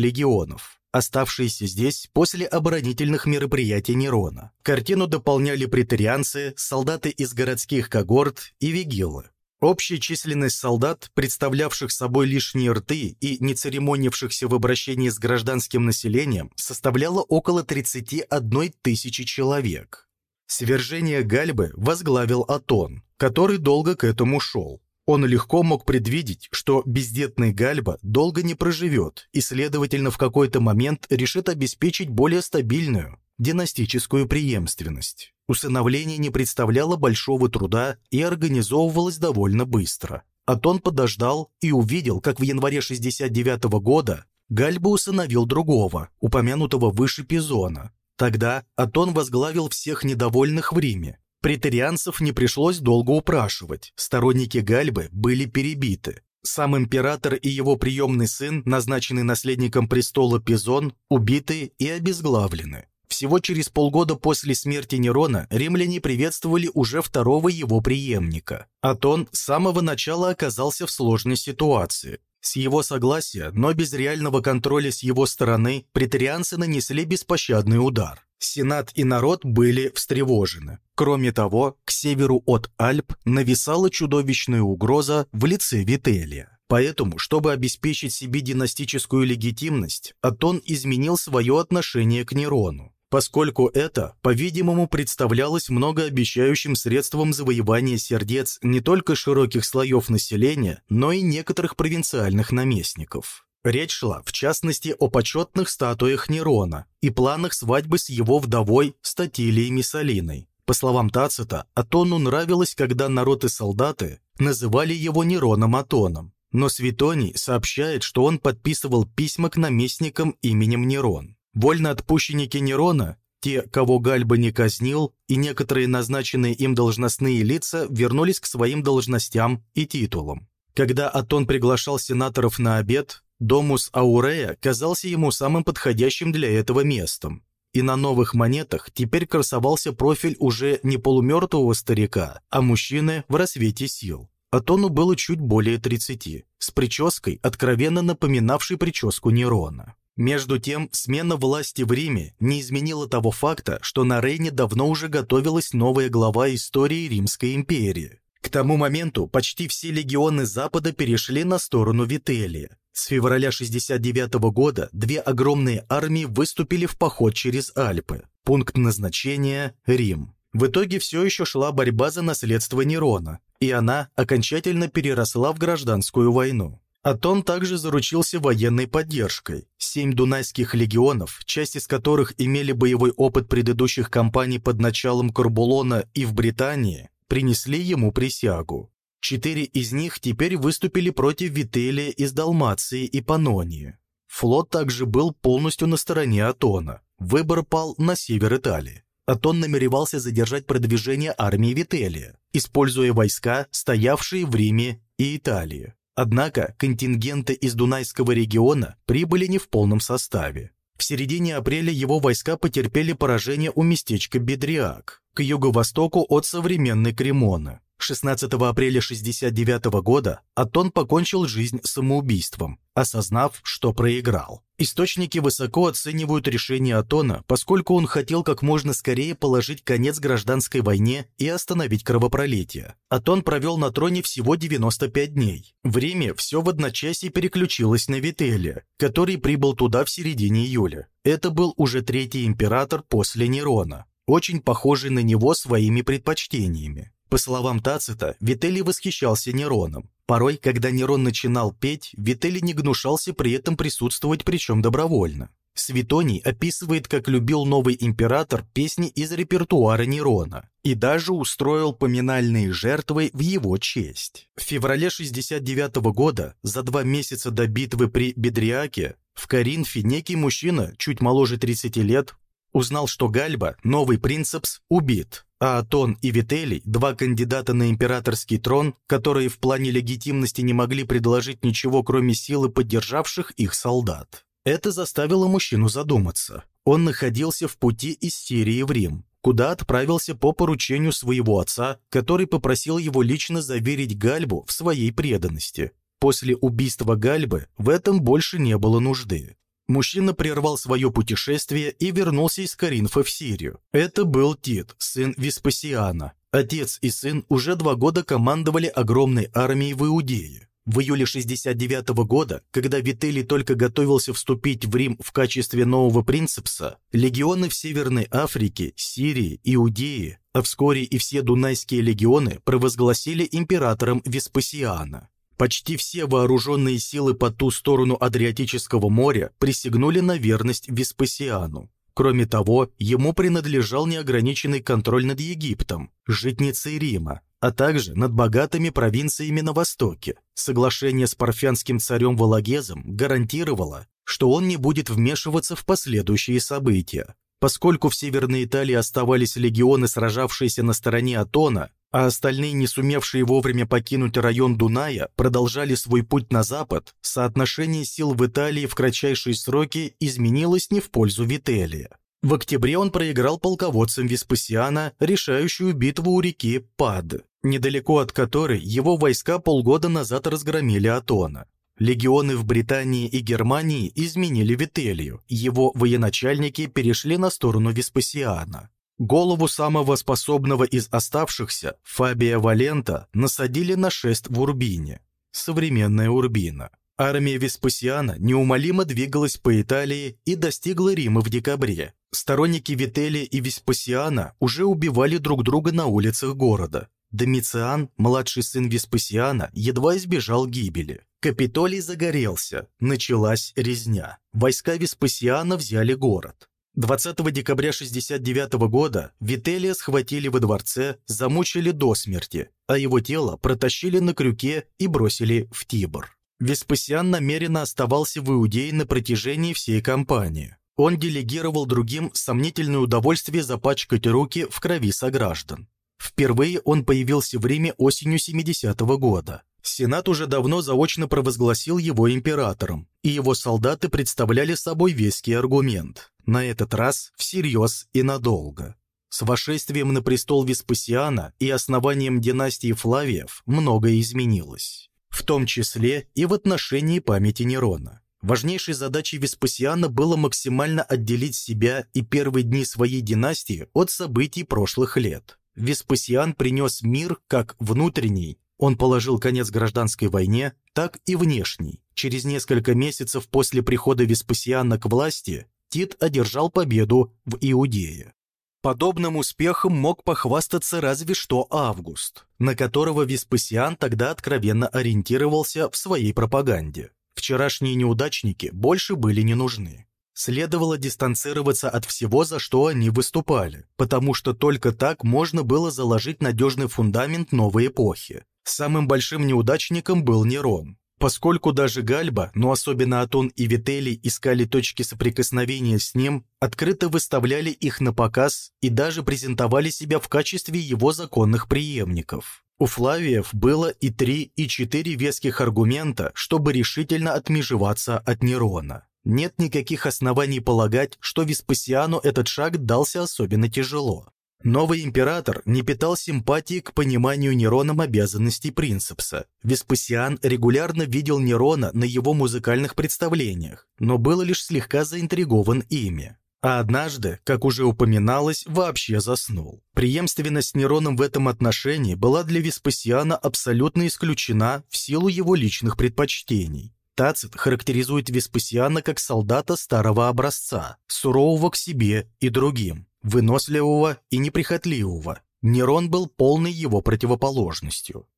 легионов, оставшиеся здесь после оборонительных мероприятий Нерона. Картину дополняли претарианцы, солдаты из городских когорт и вигилы. Общая численность солдат, представлявших собой лишние рты и не церемонившихся в обращении с гражданским населением, составляла около 31 тысячи человек. Свержение Гальбы возглавил Атон, который долго к этому шел. Он легко мог предвидеть, что бездетный Гальба долго не проживет и, следовательно, в какой-то момент решит обеспечить более стабильную, династическую преемственность. Усыновление не представляло большого труда и организовывалось довольно быстро. Атон подождал и увидел, как в январе 69 -го года Гальба усыновил другого, упомянутого выше Пизона. Тогда Атон возглавил всех недовольных в Риме. Претарианцев не пришлось долго упрашивать, сторонники Гальбы были перебиты. Сам император и его приемный сын, назначенный наследником престола Пизон, убиты и обезглавлены. Всего через полгода после смерти Нерона римляне приветствовали уже второго его преемника. Атон с самого начала оказался в сложной ситуации. С его согласия, но без реального контроля с его стороны, претарианцы нанесли беспощадный удар. Сенат и народ были встревожены. Кроме того, к северу от Альп нависала чудовищная угроза в лице Вителия. Поэтому, чтобы обеспечить себе династическую легитимность, Атон изменил свое отношение к Нерону поскольку это, по-видимому, представлялось многообещающим средством завоевания сердец не только широких слоев населения, но и некоторых провинциальных наместников. Речь шла, в частности, о почетных статуях Нерона и планах свадьбы с его вдовой Статилией Миссалиной. По словам Тацита, Атону нравилось, когда народ и солдаты называли его Нероном Атоном, но Светоний сообщает, что он подписывал письма к наместникам именем Нерон. Вольноотпущенники Нерона, те, кого Гальба не казнил, и некоторые назначенные им должностные лица вернулись к своим должностям и титулам. Когда Атон приглашал сенаторов на обед, Домус Аурея казался ему самым подходящим для этого местом. И на новых монетах теперь красовался профиль уже не полумертвого старика, а мужчины в рассвете сил. Атону было чуть более 30, с прической, откровенно напоминавшей прическу Нерона. Между тем, смена власти в Риме не изменила того факта, что на Рейне давно уже готовилась новая глава истории Римской империи. К тому моменту почти все легионы Запада перешли на сторону Вителия. С февраля 69 года две огромные армии выступили в поход через Альпы. Пункт назначения – Рим. В итоге все еще шла борьба за наследство Нерона, и она окончательно переросла в гражданскую войну. Атон также заручился военной поддержкой. Семь дунайских легионов, часть из которых имели боевой опыт предыдущих кампаний под началом Карбулона и в Британии, принесли ему присягу. Четыре из них теперь выступили против Вителия из Далмации и Панонии. Флот также был полностью на стороне Атона. Выбор пал на север Италии. Атон намеревался задержать продвижение армии Вителия, используя войска, стоявшие в Риме и Италии. Однако контингенты из Дунайского региона прибыли не в полном составе. В середине апреля его войска потерпели поражение у местечка Бедриак, к юго-востоку от современной Кремона. 16 апреля 69 года Атон покончил жизнь самоубийством, осознав, что проиграл. Источники высоко оценивают решение Атона, поскольку он хотел как можно скорее положить конец гражданской войне и остановить кровопролитие. Атон провел на троне всего 95 дней. В Риме все в одночасье переключилось на Вителия, который прибыл туда в середине июля. Это был уже третий император после Нерона, очень похожий на него своими предпочтениями. По словам Тацита, Вителий восхищался Нероном. Порой, когда Нерон начинал петь, Вителий не гнушался при этом присутствовать, причем добровольно. Светоний описывает, как любил новый император песни из репертуара Нерона и даже устроил поминальные жертвы в его честь. В феврале 69 года, за два месяца до битвы при Бедриаке, в Каринфе некий мужчина, чуть моложе 30 лет, узнал, что Гальба, новый принцепс, убит, а Атон и Вителий, два кандидата на императорский трон, которые в плане легитимности не могли предложить ничего, кроме силы поддержавших их солдат. Это заставило мужчину задуматься. Он находился в пути из Сирии в Рим, куда отправился по поручению своего отца, который попросил его лично заверить Гальбу в своей преданности. После убийства Гальбы в этом больше не было нужды. Мужчина прервал свое путешествие и вернулся из Каринфа в Сирию. Это был Тит, сын Веспасиана. Отец и сын уже два года командовали огромной армией в Иудее. В июле 69 -го года, когда Вителий только готовился вступить в Рим в качестве нового принцепса, легионы в Северной Африке, Сирии, Иудее, а вскоре и все дунайские легионы провозгласили императором Веспасиана. Почти все вооруженные силы по ту сторону Адриатического моря присягнули на верность Веспасиану. Кроме того, ему принадлежал неограниченный контроль над Египтом, житницей Рима, а также над богатыми провинциями на востоке. Соглашение с парфянским царем Валагезом гарантировало, что он не будет вмешиваться в последующие события. Поскольку в Северной Италии оставались легионы, сражавшиеся на стороне Атона, а остальные, не сумевшие вовремя покинуть район Дуная, продолжали свой путь на запад, соотношение сил в Италии в кратчайшие сроки изменилось не в пользу Вителия. В октябре он проиграл полководцам Веспасиана решающую битву у реки Пад, недалеко от которой его войска полгода назад разгромили Атона. Легионы в Британии и Германии изменили Вителию, его военачальники перешли на сторону Веспасиана. Голову самого способного из оставшихся, Фабия Валента, насадили на шест в Урбине, современная Урбина. Армия Веспасиана неумолимо двигалась по Италии и достигла Рима в декабре. Сторонники Вителия и Веспасиана уже убивали друг друга на улицах города. Домициан, младший сын Веспасиана, едва избежал гибели. Капитолий загорелся, началась резня. Войска Веспасиана взяли город. 20 декабря 69 года Вителия схватили во дворце, замучили до смерти, а его тело протащили на крюке и бросили в Тибр. Веспасиан намеренно оставался в Иудее на протяжении всей кампании. Он делегировал другим сомнительное удовольствие запачкать руки в крови сограждан. Впервые он появился в Риме осенью 70 -го года. Сенат уже давно заочно провозгласил его императором, и его солдаты представляли собой веский аргумент. На этот раз всерьез и надолго. С вошествием на престол Веспасиана и основанием династии Флавиев многое изменилось. В том числе и в отношении памяти Нерона. Важнейшей задачей Веспасиана было максимально отделить себя и первые дни своей династии от событий прошлых лет. Веспасиан принес мир как внутренний, он положил конец гражданской войне, так и внешний. Через несколько месяцев после прихода Веспасиана к власти Тит одержал победу в Иудее. Подобным успехом мог похвастаться разве что Август, на которого Веспасиан тогда откровенно ориентировался в своей пропаганде. Вчерашние неудачники больше были не нужны. Следовало дистанцироваться от всего, за что они выступали, потому что только так можно было заложить надежный фундамент новой эпохи. Самым большим неудачником был Нерон. Поскольку даже Гальба, но особенно Атон и Вителий искали точки соприкосновения с ним, открыто выставляли их на показ и даже презентовали себя в качестве его законных преемников. У Флавиев было и три, и четыре веских аргумента, чтобы решительно отмежеваться от Нерона. Нет никаких оснований полагать, что Веспасиану этот шаг дался особенно тяжело. Новый император не питал симпатии к пониманию Нероном обязанностей принцепса. Веспасиан регулярно видел Нерона на его музыкальных представлениях, но был лишь слегка заинтригован ими. А однажды, как уже упоминалось, вообще заснул. Преемственность Нероном в этом отношении была для Веспасиана абсолютно исключена в силу его личных предпочтений. Тацит характеризует Веспасиана как солдата старого образца, сурового к себе и другим выносливого и неприхотливого. Нерон был полной его противоположностью.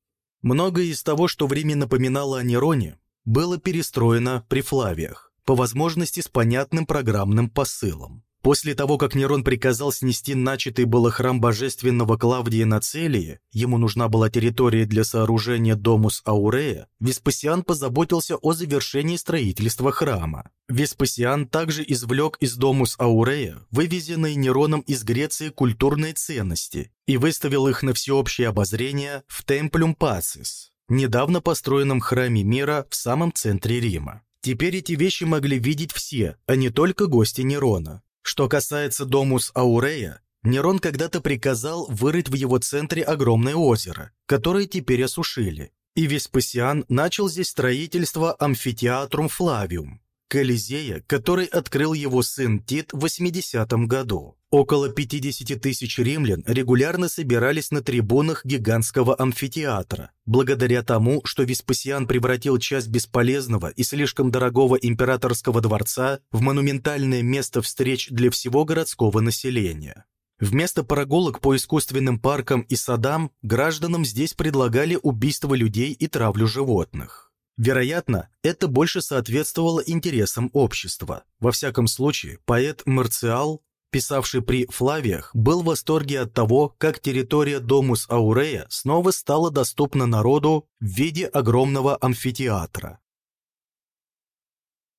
Многое из того, что время напоминало о Нероне, было перестроено при Флавиях, по возможности с понятным программным посылом. После того, как Нерон приказал снести начатый было храм божественного Клавдия на Целии, ему нужна была территория для сооружения Домус Аурея, Веспасиан позаботился о завершении строительства храма. Веспасиан также извлек из Домус Аурея вывезенные Нероном из Греции культурные ценности и выставил их на всеобщее обозрение в Темплюм Пацис, недавно построенном храме мира в самом центре Рима. Теперь эти вещи могли видеть все, а не только гости Нерона. Что касается Домус Аурея, Нерон когда-то приказал вырыть в его центре огромное озеро, которое теперь осушили, и Веспасиан начал здесь строительство амфитеатрум Флавиум, Колизея, который открыл его сын Тит в 80 году. Около 50 тысяч римлян регулярно собирались на трибунах гигантского амфитеатра, благодаря тому, что Веспасиан превратил часть бесполезного и слишком дорогого императорского дворца в монументальное место встреч для всего городского населения. Вместо прогулок по искусственным паркам и садам гражданам здесь предлагали убийство людей и травлю животных. Вероятно, это больше соответствовало интересам общества. Во всяком случае, поэт Марциал, писавший при Флавиях, был в восторге от того, как территория Домус Аурея снова стала доступна народу в виде огромного амфитеатра.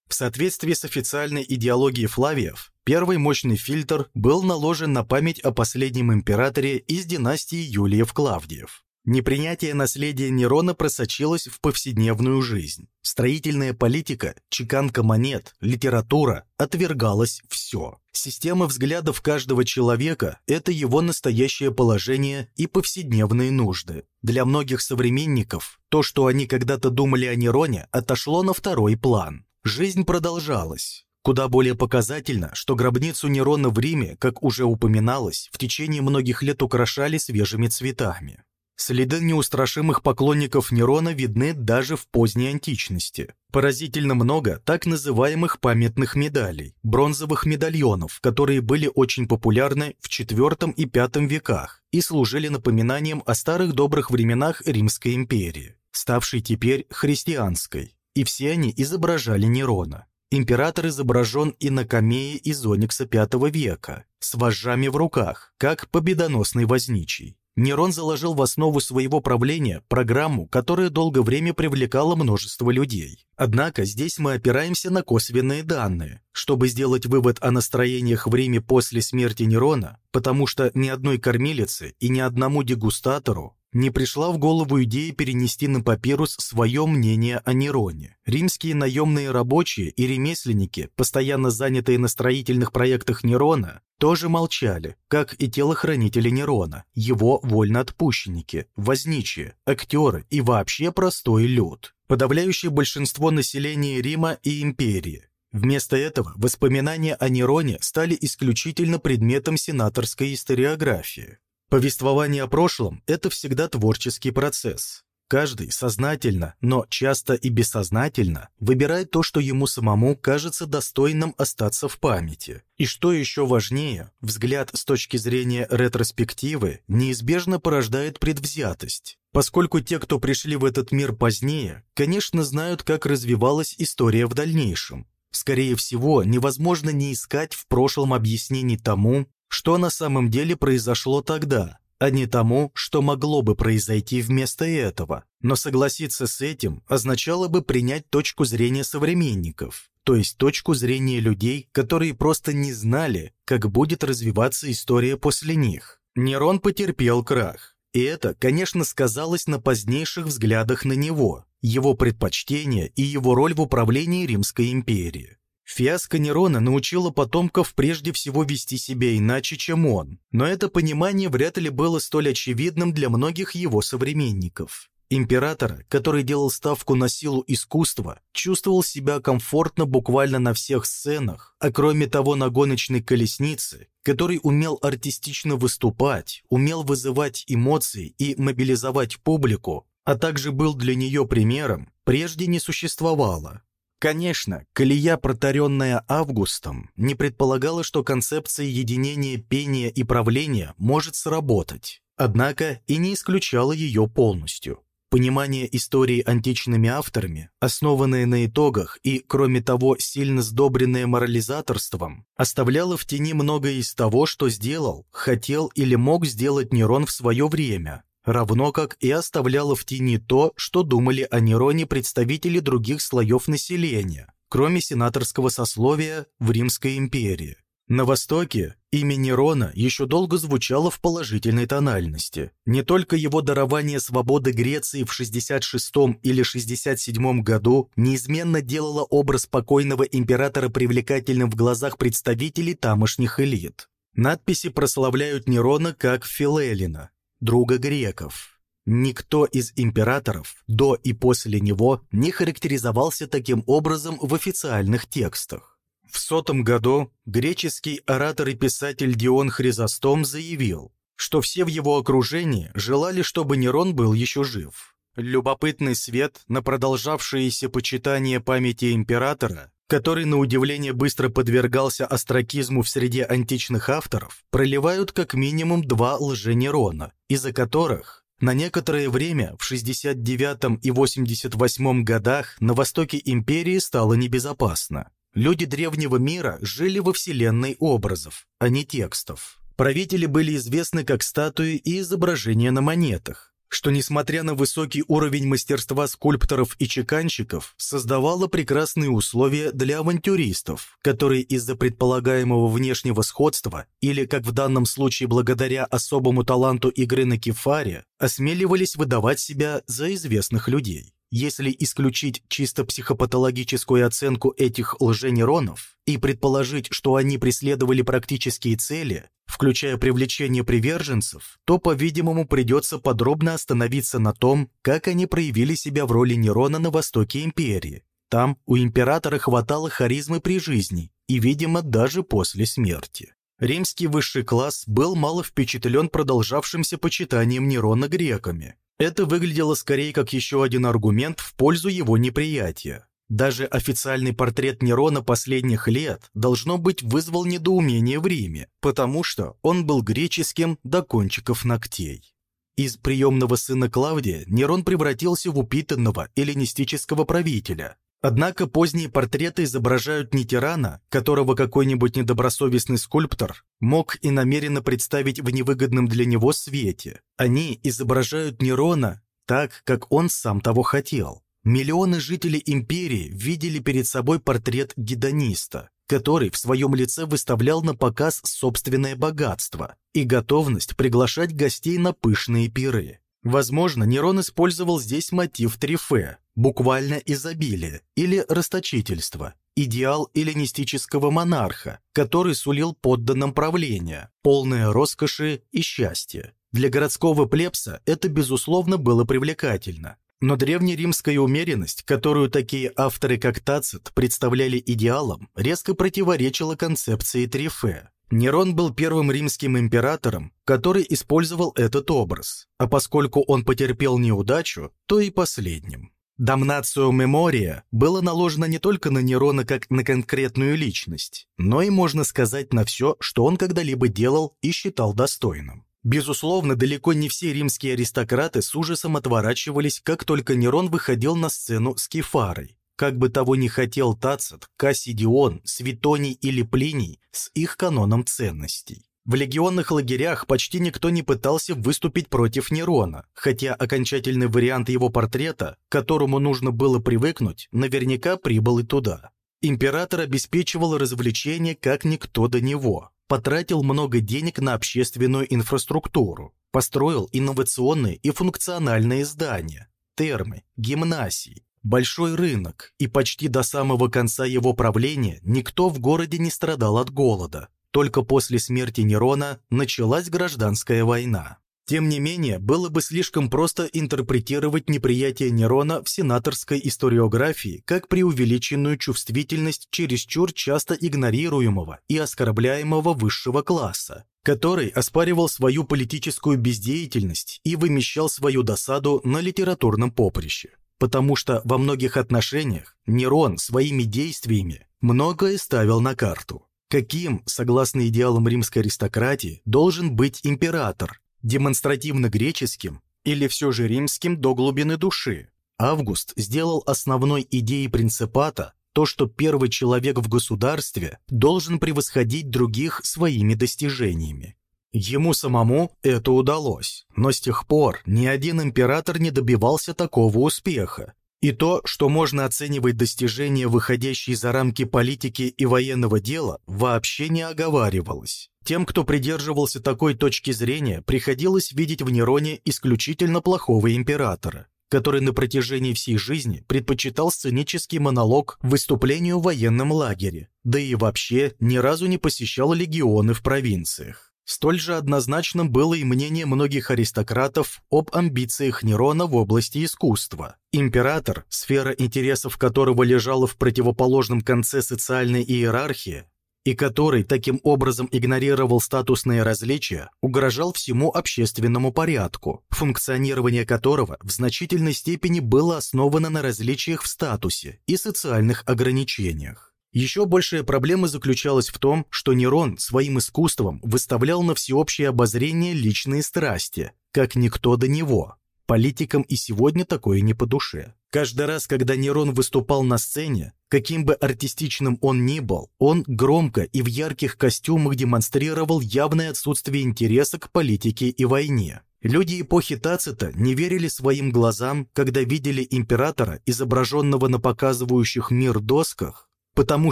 В соответствии с официальной идеологией Флавиев, первый мощный фильтр был наложен на память о последнем императоре из династии Юлиев-Клавдиев. Непринятие наследия Нерона просочилось в повседневную жизнь. Строительная политика, чеканка монет, литература – отвергалось все. Система взглядов каждого человека – это его настоящее положение и повседневные нужды. Для многих современников то, что они когда-то думали о Нероне, отошло на второй план. Жизнь продолжалась. Куда более показательно, что гробницу Нерона в Риме, как уже упоминалось, в течение многих лет украшали свежими цветами. Следы неустрашимых поклонников Нерона видны даже в поздней античности. Поразительно много так называемых памятных медалей, бронзовых медальонов, которые были очень популярны в IV и V веках и служили напоминанием о старых добрых временах Римской империи, ставшей теперь христианской. И все они изображали Нерона. Император изображен и на камее из оникса V века, с вожжами в руках, как победоносный возничий. Нерон заложил в основу своего правления программу, которая долгое время привлекала множество людей. Однако здесь мы опираемся на косвенные данные, чтобы сделать вывод о настроениях в Риме после смерти Нерона, потому что ни одной кормилице и ни одному дегустатору не пришла в голову идея перенести на папирус свое мнение о Нероне. Римские наемные рабочие и ремесленники, постоянно занятые на строительных проектах Нерона, тоже молчали, как и телохранители Нерона, его вольноотпущенники, возничие, актеры и вообще простой люд. Подавляющее большинство населения Рима и империи. Вместо этого воспоминания о Нероне стали исключительно предметом сенаторской историографии. Повествование о прошлом – это всегда творческий процесс. Каждый сознательно, но часто и бессознательно выбирает то, что ему самому кажется достойным остаться в памяти. И что еще важнее, взгляд с точки зрения ретроспективы неизбежно порождает предвзятость, поскольку те, кто пришли в этот мир позднее, конечно, знают, как развивалась история в дальнейшем. Скорее всего, невозможно не искать в прошлом объяснений тому, что на самом деле произошло тогда, а не тому, что могло бы произойти вместо этого. Но согласиться с этим означало бы принять точку зрения современников, то есть точку зрения людей, которые просто не знали, как будет развиваться история после них. Нерон потерпел крах. И это, конечно, сказалось на позднейших взглядах на него, его предпочтения и его роль в управлении Римской империей. Фиаско Нерона научила потомков прежде всего вести себя иначе, чем он, но это понимание вряд ли было столь очевидным для многих его современников. Императора, который делал ставку на силу искусства, чувствовал себя комфортно буквально на всех сценах, а кроме того на гоночной колеснице, который умел артистично выступать, умел вызывать эмоции и мобилизовать публику, а также был для нее примером, прежде не существовало. Конечно, колея, протаренная Августом, не предполагала, что концепция единения пения и правления может сработать. однако и не исключало ее полностью. Понимание истории античными авторами, основанное на итогах и, кроме того, сильно сдобренное морализаторством, оставляло в тени многое из того, что сделал, хотел или мог сделать Нерон в свое время, равно как и оставляло в тени то, что думали о Нероне представители других слоев населения, кроме сенаторского сословия в Римской империи. На Востоке имя Нерона еще долго звучало в положительной тональности. Не только его дарование свободы Греции в 66 или 67 году неизменно делало образ покойного императора привлекательным в глазах представителей тамошних элит. Надписи прославляют Нерона как Филелина, друга греков. Никто из императоров до и после него не характеризовался таким образом в официальных текстах. В сотом году греческий оратор и писатель Дион Хризостом заявил, что все в его окружении желали, чтобы Нерон был еще жив. Любопытный свет на продолжавшееся почитание памяти императора, который на удивление быстро подвергался остракизму в среде античных авторов, проливают как минимум два лженерона, из-за которых на некоторое время в 69 и 88 годах на востоке империи стало небезопасно. Люди древнего мира жили во вселенной образов, а не текстов. Правители были известны как статуи и изображения на монетах, что, несмотря на высокий уровень мастерства скульпторов и чеканщиков, создавало прекрасные условия для авантюристов, которые из-за предполагаемого внешнего сходства или, как в данном случае благодаря особому таланту игры на кефаре, осмеливались выдавать себя за известных людей. Если исключить чисто психопатологическую оценку этих лженейронов и предположить, что они преследовали практические цели, включая привлечение приверженцев, то, по-видимому, придется подробно остановиться на том, как они проявили себя в роли Нерона на востоке империи. Там у императора хватало харизмы при жизни и, видимо, даже после смерти. Римский высший класс был мало впечатлен продолжавшимся почитанием Нерона греками, это выглядело скорее как еще один аргумент в пользу его неприятия. Даже официальный портрет Нерона последних лет, должно быть, вызвал недоумение в Риме, потому что он был греческим до кончиков ногтей. Из приемного сына Клавдия Нерон превратился в упитанного эллинистического правителя, Однако поздние портреты изображают не тирана, которого какой-нибудь недобросовестный скульптор мог и намеренно представить в невыгодном для него свете. Они изображают Нерона так, как он сам того хотел. Миллионы жителей империи видели перед собой портрет гедониста, который в своем лице выставлял на показ собственное богатство и готовность приглашать гостей на пышные пиры. Возможно, Нерон использовал здесь мотив трифе, буквально изобилие или расточительство, идеал эллинистического монарха, который сулил подданным правление, полное роскоши и счастья. Для городского плебса это, безусловно, было привлекательно. Но древнеримская умеренность, которую такие авторы, как Тацит, представляли идеалом, резко противоречила концепции Трифе. Нерон был первым римским императором, который использовал этот образ, а поскольку он потерпел неудачу, то и последним. Дамнацию мемория было наложено не только на Нерона как на конкретную личность, но и, можно сказать, на все, что он когда-либо делал и считал достойным. Безусловно, далеко не все римские аристократы с ужасом отворачивались, как только Нерон выходил на сцену с кефарой. Как бы того ни хотел Тацит, Кассидион, Светоний или Плиний с их каноном ценностей. В легионных лагерях почти никто не пытался выступить против Нерона, хотя окончательный вариант его портрета, к которому нужно было привыкнуть, наверняка прибыл и туда. Император обеспечивал развлечения как никто до него, потратил много денег на общественную инфраструктуру, построил инновационные и функциональные здания, термы, гимнасии, большой рынок, и почти до самого конца его правления никто в городе не страдал от голода. Только после смерти Нерона началась гражданская война. Тем не менее, было бы слишком просто интерпретировать неприятие Нерона в сенаторской историографии как преувеличенную чувствительность чересчур часто игнорируемого и оскорбляемого высшего класса, который оспаривал свою политическую бездеятельность и вымещал свою досаду на литературном поприще потому что во многих отношениях Нерон своими действиями многое ставил на карту. Каким, согласно идеалам римской аристократии, должен быть император, демонстративно греческим или все же римским до глубины души. Август сделал основной идеей принципата то, что первый человек в государстве должен превосходить других своими достижениями. Ему самому это удалось, но с тех пор ни один император не добивался такого успеха. И то, что можно оценивать достижения, выходящие за рамки политики и военного дела, вообще не оговаривалось. Тем, кто придерживался такой точки зрения, приходилось видеть в Нероне исключительно плохого императора, который на протяжении всей жизни предпочитал сценический монолог выступлению в военном лагере, да и вообще ни разу не посещал легионы в провинциях. Столь же однозначным было и мнение многих аристократов об амбициях Нерона в области искусства. Император, сфера интересов которого лежала в противоположном конце социальной иерархии, и который таким образом игнорировал статусные различия, угрожал всему общественному порядку, функционирование которого в значительной степени было основано на различиях в статусе и социальных ограничениях. Еще большая проблема заключалась в том, что Нерон своим искусством выставлял на всеобщее обозрение личные страсти, как никто до него. Политикам и сегодня такое не по душе. Каждый раз, когда Нерон выступал на сцене, каким бы артистичным он ни был, он громко и в ярких костюмах демонстрировал явное отсутствие интереса к политике и войне. Люди эпохи Тацита не верили своим глазам, когда видели императора, изображенного на показывающих мир досках, потому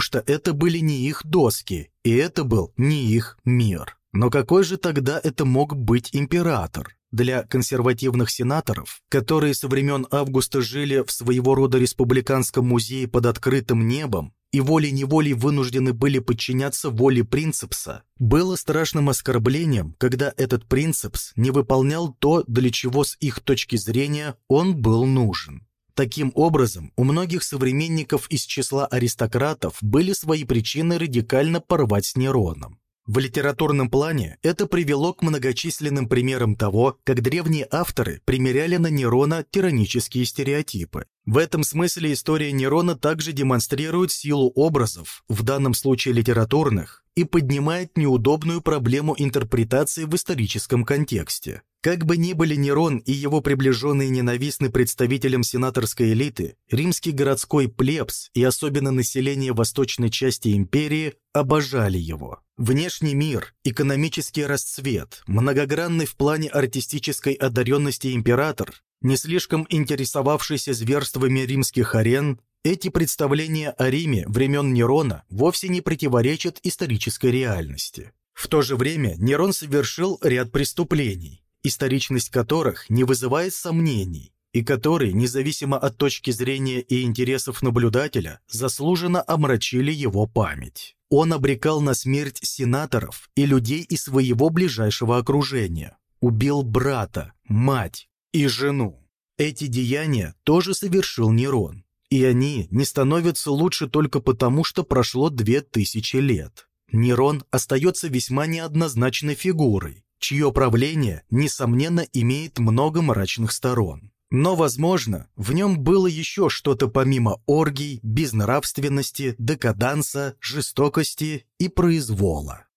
что это были не их доски, и это был не их мир. Но какой же тогда это мог быть император? Для консервативных сенаторов, которые со времен Августа жили в своего рода республиканском музее под открытым небом и волей-неволей вынуждены были подчиняться воле принципса, было страшным оскорблением, когда этот принципс не выполнял то, для чего с их точки зрения он был нужен. Таким образом, у многих современников из числа аристократов были свои причины радикально порвать с Нероном. В литературном плане это привело к многочисленным примерам того, как древние авторы примеряли на Нерона тиранические стереотипы. В этом смысле история Нерона также демонстрирует силу образов, в данном случае литературных, и поднимает неудобную проблему интерпретации в историческом контексте. Как бы ни были Нерон и его приближенные ненавистны представителям сенаторской элиты, римский городской плебс и особенно население восточной части империи обожали его. Внешний мир, экономический расцвет, многогранный в плане артистической одаренности император не слишком интересовавшийся зверствами римских арен, эти представления о Риме времен Нерона вовсе не противоречат исторической реальности. В то же время Нерон совершил ряд преступлений, историчность которых не вызывает сомнений, и которые, независимо от точки зрения и интересов наблюдателя, заслуженно омрачили его память. Он обрекал на смерть сенаторов и людей из своего ближайшего окружения, убил брата, мать, и жену. Эти деяния тоже совершил Нерон, и они не становятся лучше только потому, что прошло две тысячи лет. Нерон остается весьма неоднозначной фигурой, чье правление, несомненно, имеет много мрачных сторон. Но, возможно, в нем было еще что-то помимо оргий, безнравственности, декаданса, жестокости и произвола.